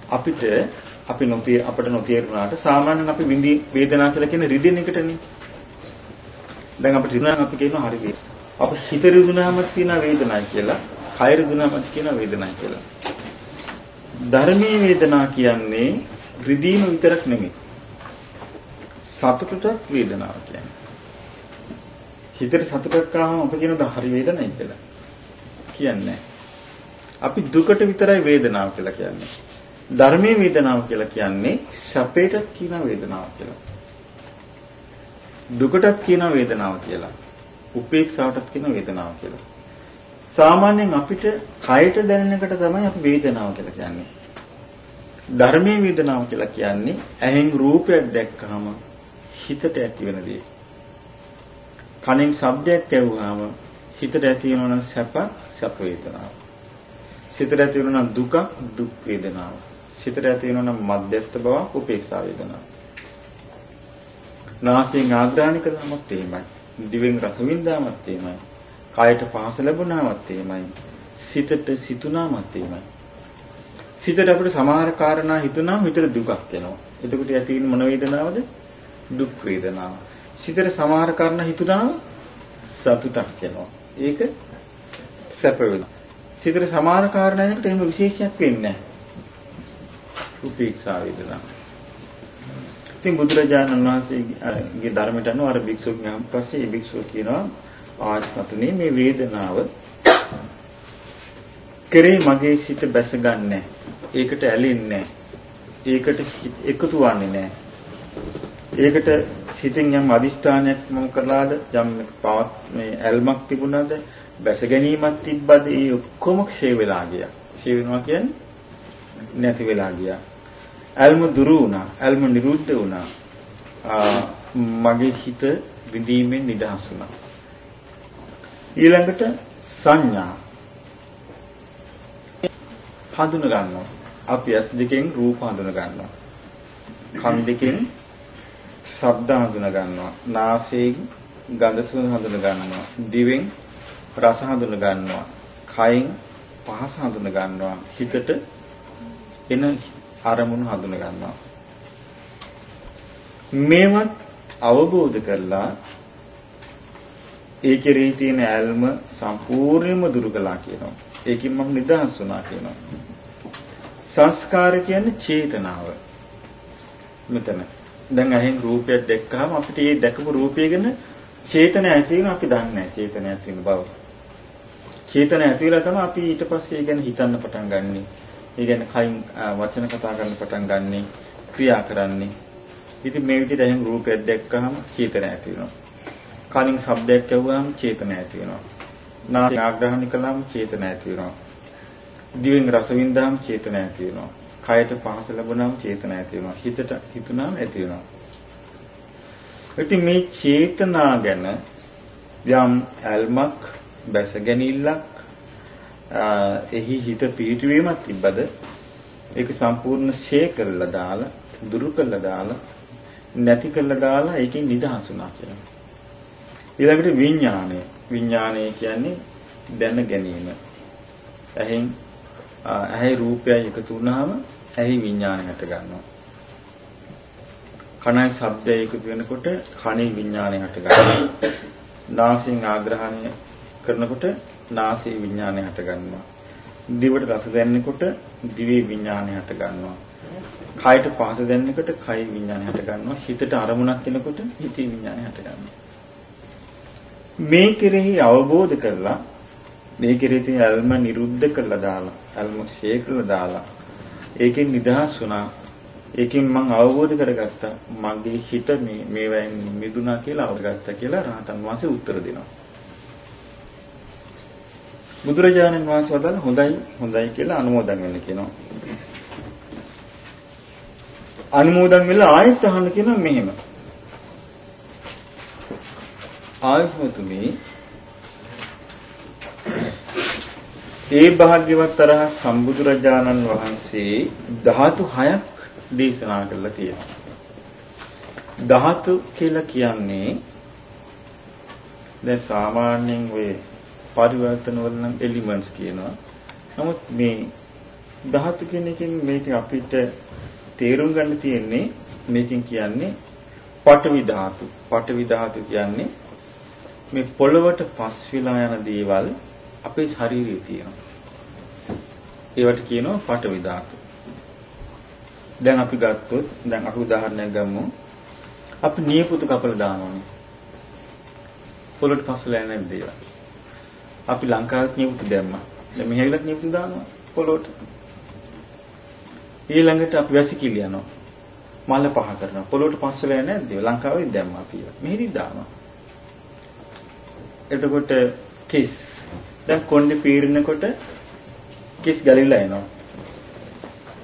අපිට අපි නොතිය අපිට නොතේරුණාට සාමාන්‍යයෙන් අපි විඳි වේදනාව කියලා කියන රිදෙන එකටනේ. දැන් අපිට රිදුනාම අපි කියනවා හරි වේද. අප හිත රිදුනාම තියෙන වේදනාවක් කියලා, කය රිදුනාම කියන වේදනාවක් කියලා. ධර්මයේ වේදනා කියන්නේ රිදීම විතරක් නෙමෙයි. සතුටට වේදනාව කියන්නේ. හිතට සතුටක් ආවම අපි කියනවා හරි වේදනයි කියලා. කියන්නේ අපි දුකට විතරයි වේදනාව කියලා කියන්නේ. ධර්මයේ වේදනාව කියලා කියන්නේ සැපේට කියන වේදනාව කියලා. දුකටත් කියන වේදනාව කියලා. උපේක්ෂාවටත් කියන වේදනාව කියලා. සාමාන්‍යයෙන් අපිට කයට දැනෙන එකට තමයි අපි වේදනාව කියලා කියන්නේ. ධර්මයේ වේදනාව කියලා කියන්නේ ඇහෙන් රූපයක් දැක්කහම හිතට ඇති වෙන දේ. කනෙන් ශබ්දයක් ඇහුවාම හිතට ඇති වෙන සැප සැප වේදනාව. සිතට ඇති වෙන දුක දුක් වේදනාව. සිතට ඇති වෙනවා නම් මධ්‍යස්ථ බවක් උපේක්ෂා වේදනාවක්. නාසයෙන් ආග්‍රහණය කරනමත් එහෙමයි. දිවෙන් රස විඳාමත් එහෙමයි. කායට පහස ලැබුණාමත් එහෙමයි. සිතට සිතුණාමත් එහෙමයි. සිතට අපිට සමහර කාරණා හිතුණාම හිතට දුකක් එනවා. එතකොට ඇති වෙන මොන වේදනාවද? දුක් වේදනාව. සිතට සමහර කාරණා හිතුණාම සතුටක් එනවා. ඒක සැප වෙනවා. සිතට සමහර කාරණාවකට එහෙම විශේෂයක් වෙන්නේ නැහැ. උපේක්ෂා වේදනා. ඉතින් බුදුරජාණන් වහන්සේගේ ධර්මයට අනුව අර භික්ෂුව ගියාන් පස්සේ ඒ භික්ෂුව කියනවා ආත්මතුනේ මේ වේදනාව කරේ මගේ සිත බැසගන්නේ ඒකට ඇලෙන්නේ ඒකට එකතු වන්නේ නැහැ. ඒකට සිතින් යම් අදිෂ්ඨානයක් මම කළාද යම් පවත් මේ ඇල්මක් තිබුණාද බැස ගැනීමක් තිබ්බද ඒ ඔක්කොම ක්ෂය වෙලා ගියා. ක්ෂය වෙනවා කියන්නේ නැති වෙලා ගියා. ඇල්ම දුරු වුණා. ඇල්ම නිරුද්ධ වුණා. මගේ හිත විඳීමෙන් නිදහස් වුණා. ඊළඟට සංඥා හඳුන ගන්නවා. අපි ඇස් දෙකෙන් රූප හඳුන ගන්නවා. කන් දෙකෙන් ශබ්ද හඳුන ගන්නවා. නාසයෙන් ගඳ සුවඳ හඳුන ගන්නවා. දිවෙන් රස හඳුන ගන්නවා. කයෙන් පහස හඳුන ගන්නවා. හිතට එන අරමුණු හඳුන ගන්නවා. මේවත් අවබෝධ කරලා ඒ කෙරෙහි තියෙන ඇල්ම සම්පූර්ණයෙන්ම දුරු කළා කියනවා. ඒකින් මම නිදහස් වුණා කියනවා. සංස්කාර කියන්නේ චේතනාව. මෙතන. දැන් අහෙන් රූපයක් දැක්කහම අපිට මේ දැකපු රූපය ගැන චේතන ඇති වෙන අපි දන්නේ නැහැ චේතන ඇති වෙන බව. චේතන ඇති වෙලා තමයි අපි ඊට පස්සේ ඒ ගැන හිතන්න පටන් ගන්නෙ. ඒ ගැන කයින් වචන කතා කරන්න පටන් ගන්නෙ, ක්‍රියා කරන්නේ. ඉතින් මේ විදිහට එහෙන් රූපයක් දැක්කහම චේතන ඇති වෙනවා. කනින් ශබ්දයක් ඇහුවාම චේතන ඇති වෙනවා. නාසයෙන් ආග්‍රහණය කළාම චේතන ඇති වෙනවා. දිවෙන් රස විඳාම චේතන ඇති වෙනවා. කයට පහස ලැබුණාම චේතන ඇති වෙනවා. හිතට හිතුණාම ඇති වෙනවා. ඉතින් මේ චේතනා ගැන යම් ඇල්මක් බැස ගැනීමක් එහි හිත පිහිටුවීමක් තිබ්බද ඒක සම්පූර්ණ ෂේ කරලා දාලා දුරු කරලා දාලා නැති කරලා දාලා ඒකෙන් නිදහස් වුණා කියලා. ඊළඟට විඥාණය. විඥාණය කියන්නේ දැන ගැනීම. ඇහෙන් ඇහි රූපයයි එකතු වුණාම ඇහි විඥාණය හට ගන්නවා. කනයි ශබ්දය එකතු වෙනකොට කනේ විඥාණය හට ගන්නවා. නාසයෙන් ආග්‍රහණය කරනකොට නාසයේ විඥාණය හට ගන්නවා. දිවට රස දැනෙනකොට දිවේ විඥාණය හට ගන්නවා. කයට පහස දැනෙනකොට කය විඥාණය හට ගන්නවා. හිතට අරමුණක් එනකොට හිතේ විඥාණය හට ගන්නවා. මේ කෙරෙහි අවබෝධ කරලා මේ කෙරෙහි තියෙන අල්ම නිරුද්ධ කරලා දාලා අල්ම ෂේ කරලා දාලා ඒකෙන් නිදහස් වුණා. ඒකෙන් මම අවබෝධ කරගත්තා මගේ හිත මේ මේවෙන් මිදුණා කියලා අවබෝධ කියලා රහතන් වහන්සේ උත්තර දෙනවා. බුදුරජාණන් වහන්සේ වදාළ හොඳයි හොඳයි කියලා අනුමෝදන් වෙන්න කියනවා. අනුමෝදන් වෙලා ආයෙත් අහන්න කියනවා මෙහෙම. ආයුෂ්මතුමේ ඒ භාග්‍යවත් තරහ සම්බුදුරජාණන් වහන්සේ ධාතු හයක් දේශනා කළා තියෙනවා. ධාතු කියලා කියන්නේ දැන් සාමාන්‍යයෙන් ඔය පරිවර්තන වල නම් එලිමන්ට්ස් කියනවා. නමුත් මේ ධාතු කියන එකෙන් මේක අපිට තේරුම් ගන්න තියෙන්නේ මේකෙන් කියන්නේ පඨවි ධාතු. පඨවි ධාතු කියන්නේ මේ පොළවට පස් වෙලා යන දේවල් අපේ ශරීරයේ තියෙනවා. ඒවට කියනවා පඨවි ධාතු. දැන් අපි ගත්තොත් දැන් අපි උදාහරණයක් ගමු. අපි නියපොතු කපලා දානවානේ. පොළොට පස් වෙලා යන දේවල්. අපි ලංකාවේ නියපොතු දැම්මා. දැන් මෙහෙලත් නියපොතු දානවා පොළොට. ඊළඟට අපි වැසිකිලි යනවා. මල පහ කරනවා. පොළොට පස් වෙලා නැද්ද? ලංකාවේ දැම්මා අපි. මෙහෙදි දානවා. එතකොට කිස් දැන් කොණ්ඩේ පීරනකොට කිස් ගලිලා එනවා.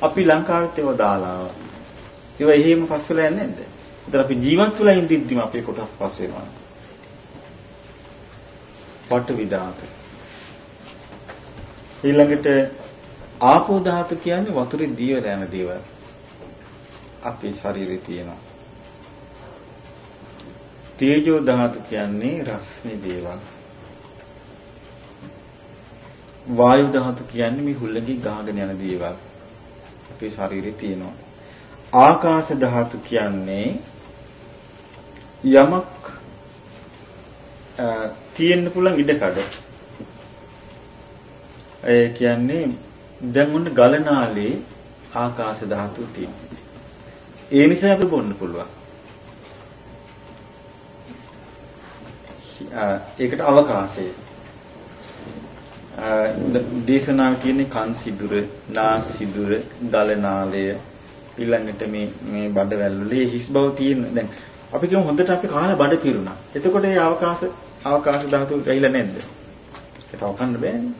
අපි ලංකාවෙත් ඒව දාලා ආවා. ඒව එහෙම පස් වෙලා යන්නේ නැද්ද? ඒතර අපි ජීවත් වෙලා ඉඳිද්දිම අපේ කොටස් පස් වෙනවා. පට විදාත. ඊළඟට ආපෝ ධාතු කියන්නේ වතුරේ දියවලා යන දේවල්. අපේ ශරීරේ තියෙනවා. තේජෝ ධාතු කියන්නේ රස්නේ දේවල්. වායු ධාතු කියන්නේ මේ හුල්ලඟේ ගාගෙන යන දේවල්. අපේ ශරීරේ තියෙනවා. ආකාශ ධාතු කියන්නේ යමක් තියෙන්න පුළුවන් ඉඩකඩ. ඒ කියන්නේ දැන් ඔන්න ගලනාලේ ආකාශ ධාතුව තියෙනවා. ඒ නිසා අපි බොන්න පුළුවන්. ඒකට අවකාශය. දේශනාවේ තියෙන කන් සිදුර, නාස් සිදුර, ගලනාලය, ඊළඟට මේ මේ බඩවැල් වල හිස් බව තියෙන දැන් අපි කියමු හොඳට අපි කාලා බඩ පිරුණා. එතකොට ඒ අවකාශ අවකාශ ධාතුව ගහිලා නැද්ද? ඒක වකන්න බෑනේ.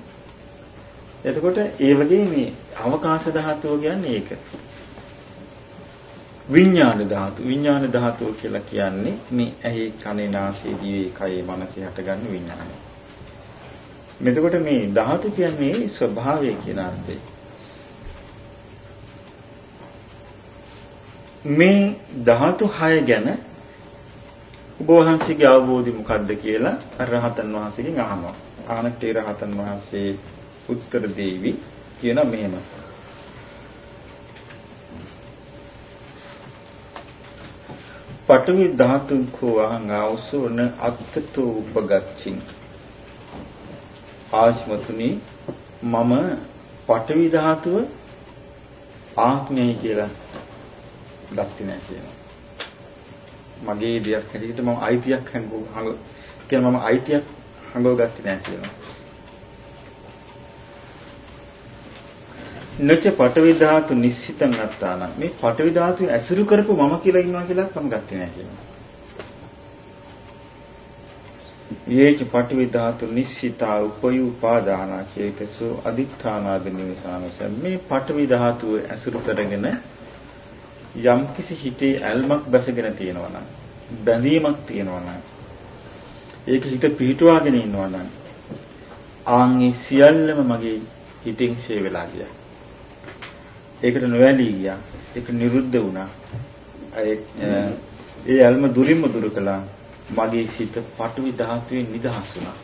එතකොට ඒ වගේ මේ අවකාශ ධාතුව කියන්නේ ඒක. විඥාන ධාතු විඥාන ධාතුව කියලා කියන්නේ මේ ඇහි කනේ නාසයේ දිවේ කයේ මනසේ හටගන්න විඥානය. මෙතකොට මේ ධාතු කියන්නේ ස්වභාවය කියන අර්ථය. මේ ධාතු 6 ගැන ඔබ වහන්සේගේ අවබෝධය මොකක්ද කියලා රහතන් වහන්සේගෙන් අහනවා. ආනට රහතන් වහන්සේ උත්තර දෙවි කියන මෙහෙම. පඨවි ධාතු කෝ අහං ආවසෝන අත්තතෝ උපගච්ඡින් ආශ්මතුනි මම පඨවි ධාතුව ආත්මයයි කියලා ගත්තේ නැහැ කියනවා. මගේ දෙයක් හැටියට මම අයිතියක් හංගු හංග කියන මම අයිතියක් හංගව ගත්තේ නැහැ කියනවා. නච පටවි ධාතු නිශ්චිතං අත්තාන මේ පටවි ධාතු ඇසුරු කරපු මම කියලා ඉන්නවා කියලා මම ගත්තේ නැහැ කියනවා. යේච පටවි ධාතු නිශ්චිතා උපයුපාදාන චේතසෝ අදිඨානාද නිවසානස මේ පටවි ධාතුව ඇසුරු කරගෙන යම් කිසි හිතේ ඇල්මක් බැසගෙන තියෙනවා නම් බැඳීමක් තියෙනවා නම් ඒක හිත පිහිටුවාගෙන ඉන්නවා නම් ආන්ගේ සියල්ලම මගේ හිතෙන් ෂේ වෙලා ගියා. ඒකට නොවැළී ගියා. ඒක නිරුද්ධ වුණා. ඒ ඇල්ම දුරින්ම දුරු කළා. මගේ සිත පටවි ධාතුවෙන් නිදහස් වුණා.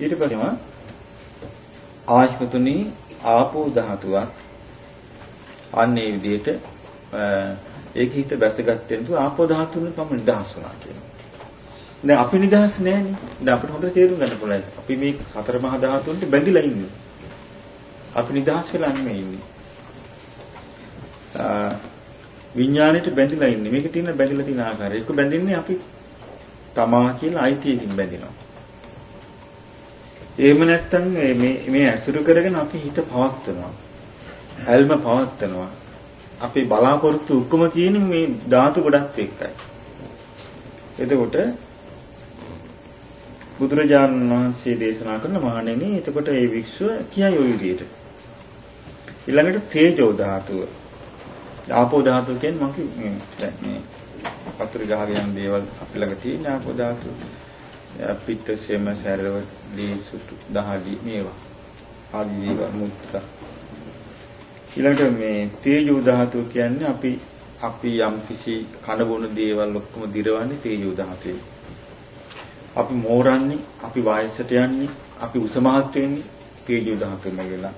ඊට පස්සේම ආශ්මතුනි ආපෝ ධාතුවක් අන්නේ විදිහට ඒක හිත බැසගත්තේ නතු ආපෝ ධාතුන් තම නිදහස් වුණා කියනවා. දැන් අපි නිදහස් නෑනේ. දැන් අපිට හොඳට තේරුම් ගන්න පුළුවන්. අපි මේ සතර මහා ධාතුන්ට බැඳිලා ඉන්නේ. අපි නිදහස් වෙලා නෙමෙයි ඉන්නේ. විඥාණයට බැඳිලා ඉන්නේ. මේකේ තියෙන බැඳිලා තියෙන ආකාරය. ඒක බැඳින්නේ අපි තමා කියලා අයිතියකින් බැඳිනවා. එහෙම නැත්නම් මේ මේ ඇසුරු කරගෙන අපි හිත පවත්වනවා. ඇල්ම පවත්වනවා. අපේ බලාපොරොත්තු ඔක්කොම තියෙන්නේ මේ ධාතු ගොඩක් එක්කයි. එතකොට බුදුරජාණන් වහන්සේ දේශනා කරන මහණෙනි එතකොට මේ වික්ෂුව කියයි ওই විදිහට. ඊළඟට තේජෝ ධාතුව. ආපෝ ධාතුව කියන්නේ මම කිව්වේ මේ පතුරු ගහගෙන යන දේවල් අපි ළඟ තියෙන ආපෝ ධාතුව. පිත්ත සෙම සැරව දී සුටු දහඩි මේවා. ආදී දේවල් මුත්‍රා ඊළඟට මේ තේජෝ ධාතුව කියන්නේ අපි අපි යම් කිසි කන බොන දේවල් ඔක්කොම දිරවන්නේ තේජෝ ධාතුවේ. අපි මෝරන්නේ, අපි වායසට යන්නේ, අපි උසමහත් වෙන්නේ තේජෝ ධාතුවෙම වෙලා.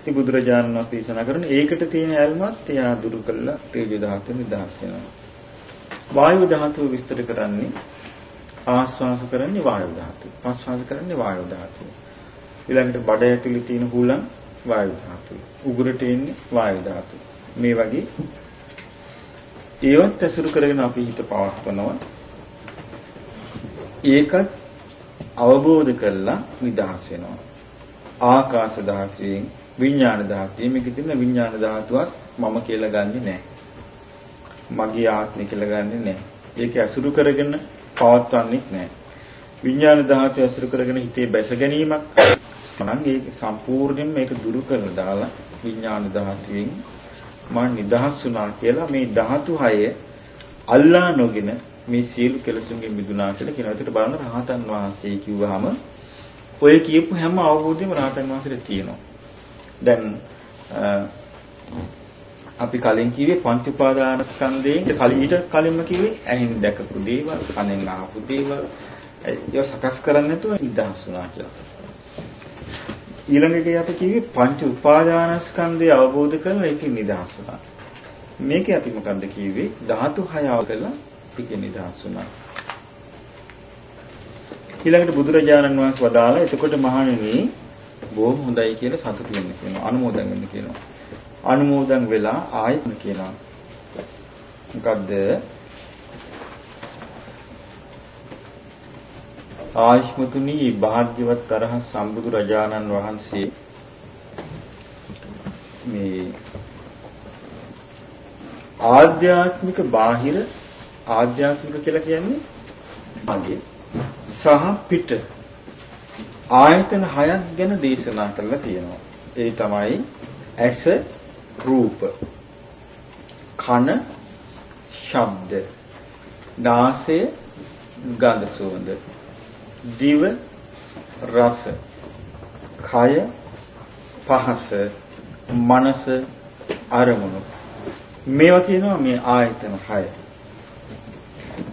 ඉතින් බුදුරජාණන් වහන්සේ දේශනා කරන ඒකට තියෙන ඇල්මත් එයා දුරු කළා තේජෝ ධාතුව නිදහස් වෙනවා. වායු ධාතුව විස්තර කරන්නේ ආස්වාස කරන්නේ වායු ධාතුව. ප්‍රස්වාස කරන්නේ වායු ධාතුව. ඊළඟට බඩ ඇතුලේ තියෙන හුලං වායු ධාතුව. උගුරට එන්නේ වායු ධාතුව. මේ වගේ ඒවත් ඇසුරු කරගෙන අපි හිත පවත්වනවා. ඒකත් අවබෝධ කරලා නිදහස් වෙනවා. ආකාශ ධාතුවෙන් විඥාන ධාතුවේ මේක තියෙන විඥාන ධාතුවක් මම කියලා ගන්නෙ නැහැ. මගේ ආත්මය කියලා ගන්නෙ නැහැ. ඒක ඇසුරු කරගෙන පවත්වන්නේ නැහැ. විඥාන ධාතුව ඇසුරු කරගෙන හිතේ බැස ගැනීමක් නම් ඒක සම්පූර්ණයෙන්ම මේක දුරු කරලා දාලා විඥාන ධාතුවෙන් මා නිදහස් වුණා කියලා මේ ධාතු හය අල්ලා නොගෙන මේ සියලු කෙලසුන්ගෙන් මිදුණා කියලා කියන විදිහට බලන රහතන් වහන්සේ කිව්වහම ඔය කියපු හැම අවබෝධයම රහතන් වහන්සේට තියෙනවා. දැන් අපි කලින් කිව්වේ පංච උපාදාන ස්කන්ධයෙන් කලින් ඊට කලින්ම කිව්වේ ඇහෙන් දැකපු දේවල්, කනෙන් අහපු දේවල් ඒව සකස් කරන්නේ නැතුව නිදහස් වුණා කියලා. ඊළඟ එකේ අපි කිව්වේ පංච උපාදානස්කන්ධය අවබෝධ කරලා ඒකෙන් නිදහස් වුණා. මේකේ අපි මොකද්ද කිව්වේ? ධාතු හය අවබෝධ කරලා ඒකෙන් නිදහස් වුණා. ඊළඟට බුදුරජාණන් වහන්සේ වදාලා එතකොට මහණෙනි බොහොම හොඳයි කියලා සතුටු වෙන්න කියනවා. අනුමෝදන් වෙන්න කියනවා. අනුමෝදන් වෙලා ආයෙත් කියනවා. මොකද්ද? ආයෂ්මතුනි භාග්‍යවත් තරහ සම්බුදු රජාණන් වහන්සේ මේ ආධ්‍යාත්මික බාහිර ආධ්‍යාත්මික කියලා කියන්නේ මගේ සහ පිට ආයතන හයක් ගැන දේශනා කරලා තියෙනවා. ඒ තමයි ඇස රූප කන ශබ්ද නාසය ගඳ සුවඳ දිව රස කය පහස මනස අරමුණු. මේවා කියනවා මේ ආයතන 6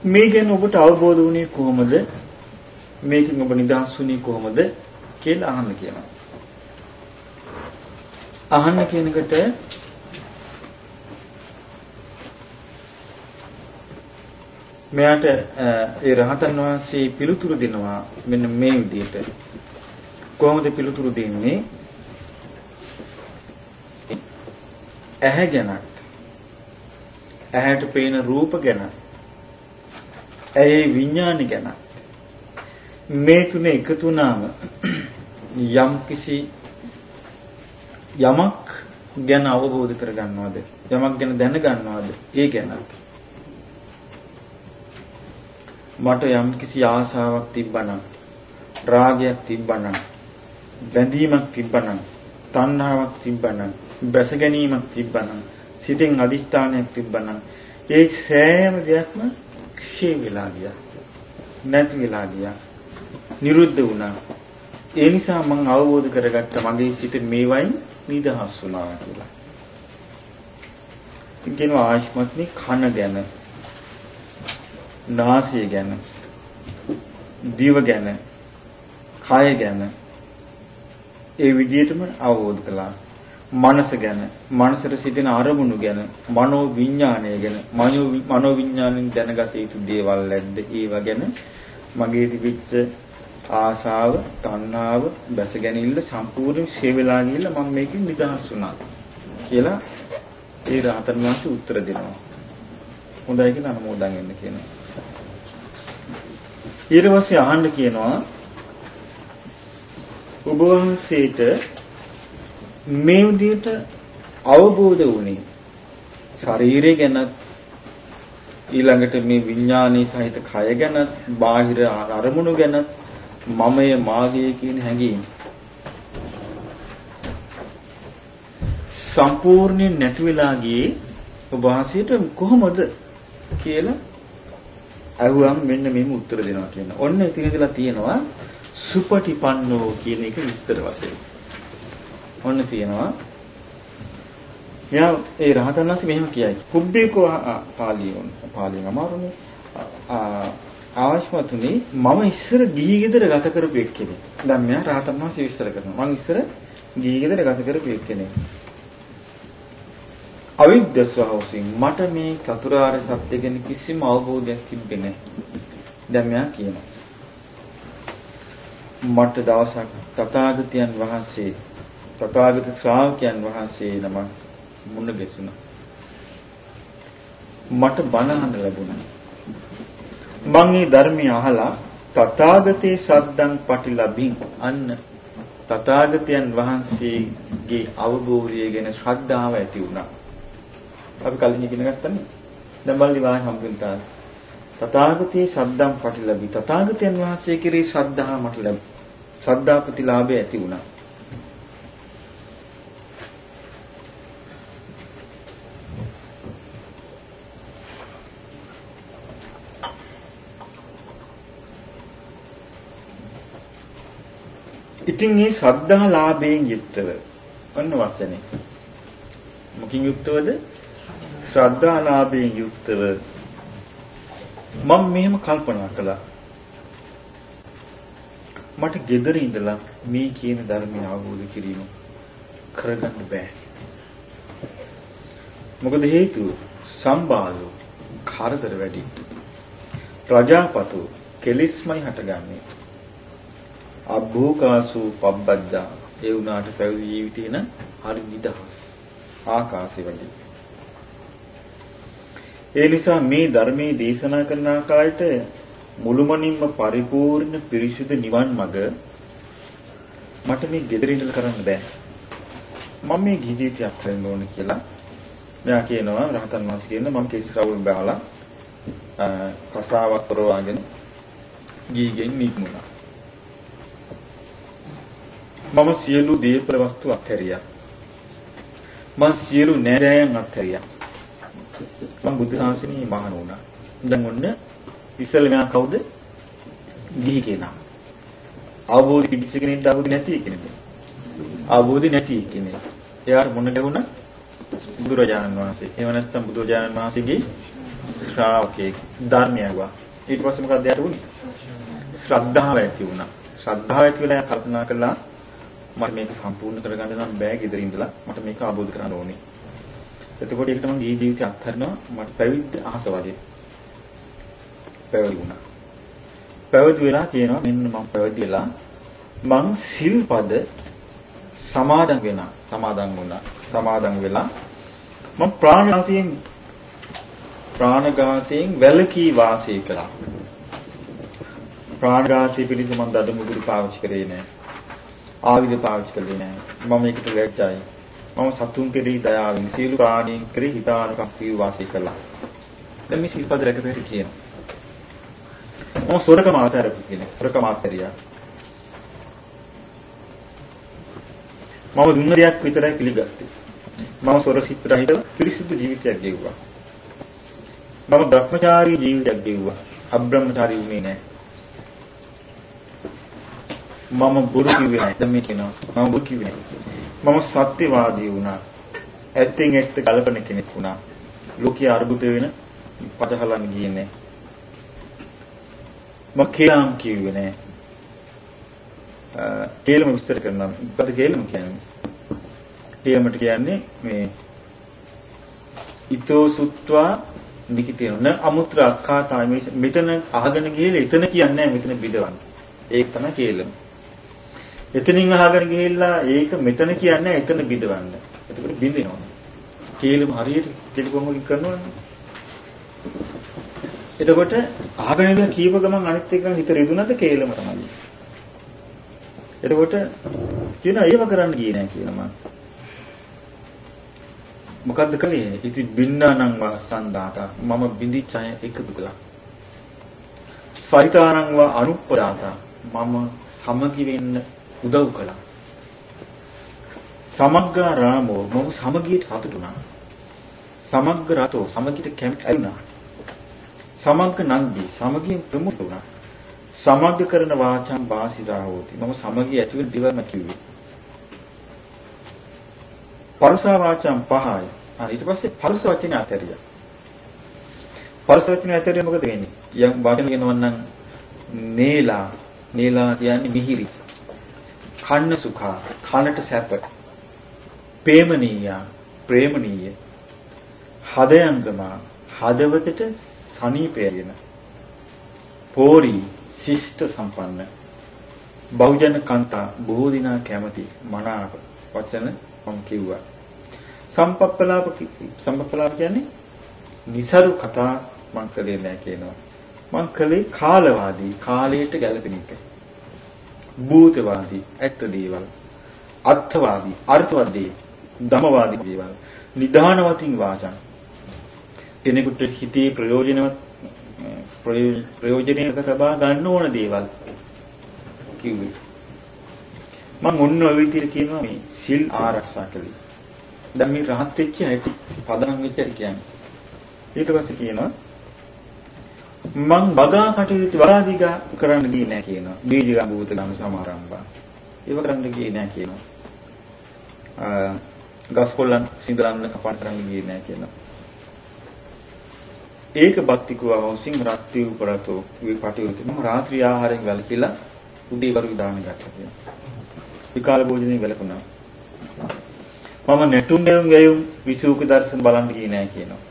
මේ ගැන ඔබට අවබෝධ වුණේ කොහොමද? මේකෙන් ඔබ නිදහස් වුණේ කොහොමද කියලා අහන්න කියනවා. අහන්න කියනකට මෙයාට ඒ රහතන් වහන්සේ පිළිතුරු දෙනවා මෙන්න මේ විදිහට. කොහොමද පිළිතුරු දෙන්නේ? ඇහැ ගැනත් ඇහැට පේන රූප ගැන ඇයි විඥාන ගැන මේ තුනේ එකතු වුණාම යම් කිසි යමක් ගැන අවබෝධ කරගන්නවද? යමක් ගැන දැනගන්නවද? ඒ ගැනත් මට යම් කිසි ආශාවක් තිබ්බනම් රාගයක් තිබ්බනම් බැඳීමක් තිබ්බනම් තණ්හාවක් තිබ්බනම් බැස ගැනීමක් තිබ්බනම් සිතෙන් අදිස්ථානයක් තිබ්බනම් ඒ සෑම දෙයක්ම ක්ෂය වෙලා ගියා. නැති වෙලා ගියා. නිරුද්ධ වුණා ඒ නිසා මම අවබෝධ කරගත්ත මගේ සිත මේවයින් නිදහස් වුණා කියලා. ඉතින් ආශ්මත්නි කන ගැන නාසය ගැන දිව ගැන කය ගැන ඒ විදිහටම අවබෝධ කළා. මනස ගැන, මනසට සිටින අරමුණු ගැන, මනෝ විඥාණය ගැන, මනෝ විඥාණයෙන් දැනගත යුතු දේවල් නැද්ද? ඒව ගැන මගේ තිබිච්ච ආශාව, තණ්හාව, බැස ගැනීම සම්පූර්ණ ෂේ වෙලා ගිහිල්ලා මම මේකෙන් නිදහස් වුණා කියලා ඒ රහතන් වහන්සේ උත්තර දෙනවා. හොඳයි කියලා අනුමෝදන් වෙන්න කියනවා. ඊට පස්සේ අහන්න කියනවා ඔබ වහන්සේට මේ විදිහට අවබෝධ වුණේ ශරීරය ගැන ඊළඟට මේ විඥානයේ සහිත කය ගැන බාහිර අරමුණු ගැන මමය මාගේ කියන හැඟීම සම්පූර්ණයෙන් නැති වෙලා ගියේ ඔබ වහන්සේට කොහොමද කියලා අහුවම් මෙන්න මෙහෙම උත්තර දෙනවා කියන. ඔන්න ඉතින් ඉඳලා තියෙනවා සුපටිපන්නෝ කියන එක විස්තර වශයෙන්. ඔන්න තියෙනවා. යා ඒ රහතන් වහන්සේ මෙහෙම කියයි. පුබ්බේකෝ පාලියෝන් පාලියන් අමාරුනේ. ආවශ්‍යමතුනේ මම ඉස්සර ගිහි ගෙදර ගත කරපු එක්කෙනෙක්. දැන් මෙයා රහතන් වහන්සේ විස්තර කරනවා. මම ඉස්සර ගිහි ගෙදර ගත කරපු එක්කෙනෙක්. අවිද්‍යස්වහවසින් මට මේ චතුරාර්ය සත්‍ය ගැන කිසිම අවබෝධයක් තිබෙන්නේ නැහැ. දැන් මෙයා කියනවා. මට දවසක් තථාගතයන් වහන්සේ තථාගත ශ්‍රාවකයන් වහන්සේ නම මුණ ගැසුණා. මට බණ අහන්න ලැබුණා. මම මේ ධර්මය අහලා තථාගතේ සද්දං පටිලබින් අන්න තථාගතයන් වහන්සේගේ අවබෝධය ගැන ශ්‍රද්ධාව ඇති වුණා. අපි කලින් ඉගෙන ගත්තනේ. දැන් බලන්න වාහන හම්බෙන්න තාම. තථාගතේ සද්දම් පටිලබි. තථාගතයන් වහන්සේ කෙරේ ශ්‍රද්ධාව මට ලැබ. ශ්‍රද්ධා ප්‍රතිලාභය ඇති වුණා. ඉතින් මේ ශ්‍රද්ධා ලාභයෙන් යුක්තව ඔන්න වචනේ. මොකින් යුක්තවද? ශ්‍රද්ධාලාභයෙන් යුක්තව මම මෙහෙම කල්පනා කළා. මට gedara ඉඳලා මේ කියන ධර්මය අවබෝධ කිරීම කරගන්න බෑ. මොකද හේතුව සම්බාධු කරදර වැඩි. ප්‍රජාපතු කෙලිස්මයි හටගන්නේ. අභෝකාසු පබ්බජ්ජා ඒ වුණාට පැවිදි ජීවිතේ නම් හරි නිදහස් ආකාශය වගේ. ඒ නිසා මේ ධර්මයේ දේශනා කරන ආකාරයට මුළුමනින්ම පරිපූර්ණ පිරිසිදු නිවන් මඟ මට මේ gedara ඉඳලා කරන්න බෑ. මම මේ ගිහි ජීවිතය අත්හරින්න ඕනේ කියලා මෙයා කියනවා රහතන් වහන්සේ කියන මම කිසි රවුල් බාලා කසාවක් කරවාගෙන ගිහිගෙන් නික්මුණා. මම සියලු දීපල වස්තු අත්හැරියා. මම සියලු නෑරෑයන් අත්හැරියා. මම බුද්ධ ශාසනයේ මහණ වුණා. දැන් ඔන්න ඉස්සෙල්ලා මෙයා කවුද? ගිහි කෙනා. අවබෝධ පිටිච්ච කෙනෙක්ට අවබෝධ නැති කෙනෙක්. අවබෝධ නැති කෙනෙක්. එයාට මොන ගැහුණා? බුදුරජාණන් වහන්සේ. එහෙම නැත්නම් බුදුරජාණන් වහන්සේගේ ශ්‍රාවකෙක් ධර්මයවා. ඊට පස්සේ මොකක්ද යාට වුනේ? ශ්‍රද්ධාව ඇති වුණා. ශ්‍රද්ධාව ඇති වෙලා කල්පනා කළා මට මේක සම්පූර්ණ කරගන්න නම් බෑ ගෙදර ඉඳලා මට මේක අවබෝධ කරගන්න ඕනේ. එතකොට ඒකට මම ජී ජීවිතය අත්හරිනවා මට පැවිද්ද අහස වගේ. පැවිදි වුණා. පැවිදි වෙලා කියනවා මෙන්න මම පැවිදි වෙලා මං සිල්පද සමාදන් වෙනා සමාදන් වුණා. සමාදන් වෙලා මම ප්‍රාණඝාතයෙන් ප්‍රාණඝාතයෙන් වැළකී වාසය කළා. ප්‍රාණඝාතය පිළිබඳ මම දඩ මුගුරු පාවිච්චි කරේ නෑ. ආයුධ පාවිච්චි කළේ නෑ. මම ඒකට ලැජ්ජයි. මම සතුන් කෙරෙහි දයාවෙන් සියලු ප්‍රාණීන් කෙරෙහි හිතානුකම්පී වාසය කළා. දැන් මේ සිල්පද රැකපෙට කියනවා. මම සොරකම ආතරපු කෙනෙක්. සොරකම ආතරියා. මම දුන්න දෙයක් විතරයි පිළිගත්තේ. මම සොර සිත් රහිත පිරිසිදු ජීවිතයක් ගෙවුවා. මම භ්‍රමචාරී ජීවිතයක් ගෙවුවා. අබ්‍රහ්මචාරී වුණේ නැහැ. මම බොරු කිව්වේ නැහැ. දැන් මේ කියනවා. මම බොරු කිව්වේ නැහැ. මම සත්‍යවාදී වුණා. ඇත්තෙන් ඇත්ත කල්පන කෙනෙක් වුණා. ලෝකයේ අරුබුත වෙන පදහලන් ගියේ නැහැ. මම කේලම් කිව්වේ නැහැ. කේලම විස්තර කරනවා. මොකද කේලම කියන්නේ? කේලමට කියන්නේ මේ ඊතෝ සුත්වා නිකිතේන අමුත්‍ර අක්ඛාතා මෙතන අහගෙන ගිහලා එතන කියන්නේ මෙතන බිදවන්නේ. ඒක තමයි කේලම. එතනින් අහගෙන ගිහිල්ලා ඒක මෙතන කියන්නේ එතන බිඳවන්න. එතකොට බිඳිනවා. කේලම හරියට ටෙලිකොම් වලින් කරනවනේ. එතකොට අහගෙන ඉඳලා කීප ගමන් අනිත් එක හිත රිදුනද කේලම තමයි. එතකොට කියන ඒව කරන්න ගියේ නෑ කියලා මම. මොකද්ද කළේ? ඉති බින්නානං වසන්දාතා මම බින්දිච්ච අය එකතු කළා. සයිතානං වා අනුප්පදාතා මම සමගි වෙන්න උදව් කළා. සමග්ගා රාමෝ මම සමගියට සතුටුනා. සමග්ග රතෝ සමගියට කැමති ඇරුණා. සමග්ග නන්දි සමගියෙන් ප්‍රමුඛ වුණා. සමග්ග කරන වාචම් වාසිතා හෝති. මම සමගිය ඇති වෙන දිවම කිව්වේ. පරුසා වාචම් පහයි. හරි ඊට පස්සේ පරුස වචන අතරියා. පරුස වචන අතරිය මොකද වෙන්නේ? යම් වචන කියනවා නම් නේලා නේලා කියන්නේ මිහිරි. කන්න සුඛා කනට සැප. ප්‍රේමණීය ප්‍රේමණීය. හදයංගමා හදවතට සනීපයගෙන. පෝරි ශිෂ්ට සම්පන්න. බහුජන කාන්තා බොහෝ දිනා කැමති මනාප වචන මම කිව්වා. සම්පප්පලාප සම්පප්පලාප කියන්නේ નિසරු කතා මං කළේ නැහැ කියනවා. මං කළේ කාලවාදී කාලයට ගැළපෙන එක. භූතවාදී ඇත්ත දේවල්. අර්ථවාදී අර්ථවදී ධමවාදී දේවල්. නිදානවතින් වාචන. කෙනෙකුට හිතේ ප්‍රයෝජනවත් ප්‍රයෝජනයක තබා ගන්න ඕන දේවල් කිව්වේ. මම ඔන්න ඔය විදිහට කියනවා මේ සිල් ආරක්ෂා කළේ. දැන් මේ රහත් වෙච්ච හැටි පදනම් වෙච්ච හැටි කියන්නේ. ඊට පස්සේ කියනවා මං බගා කටයුතු වරාදිගා කරන්න ගියේ නැහැ කියනවා. බීජගම් භූත ගම් සමාරම්භා. ඒව කරන්න ගියේ නැහැ කියනවා. ගස් කොල්ලන් සිඳරන්න කපන්න කරන්න ගියේ නැහැ කියනවා. ඒක බක්තිකව හොසින් රත්ති උපරතෝ විපටියුතු මම රාත්‍රී ආහාරයෙන් වැළකීලා උදේ කරු දාන ගත්තා කියනවා. විකාල භෝජනයෙන් වැළකුණා. මම නැටුම් ගැයුම් විසූක දර්ශන බලන්න ගියේ නැහැ කියනවා.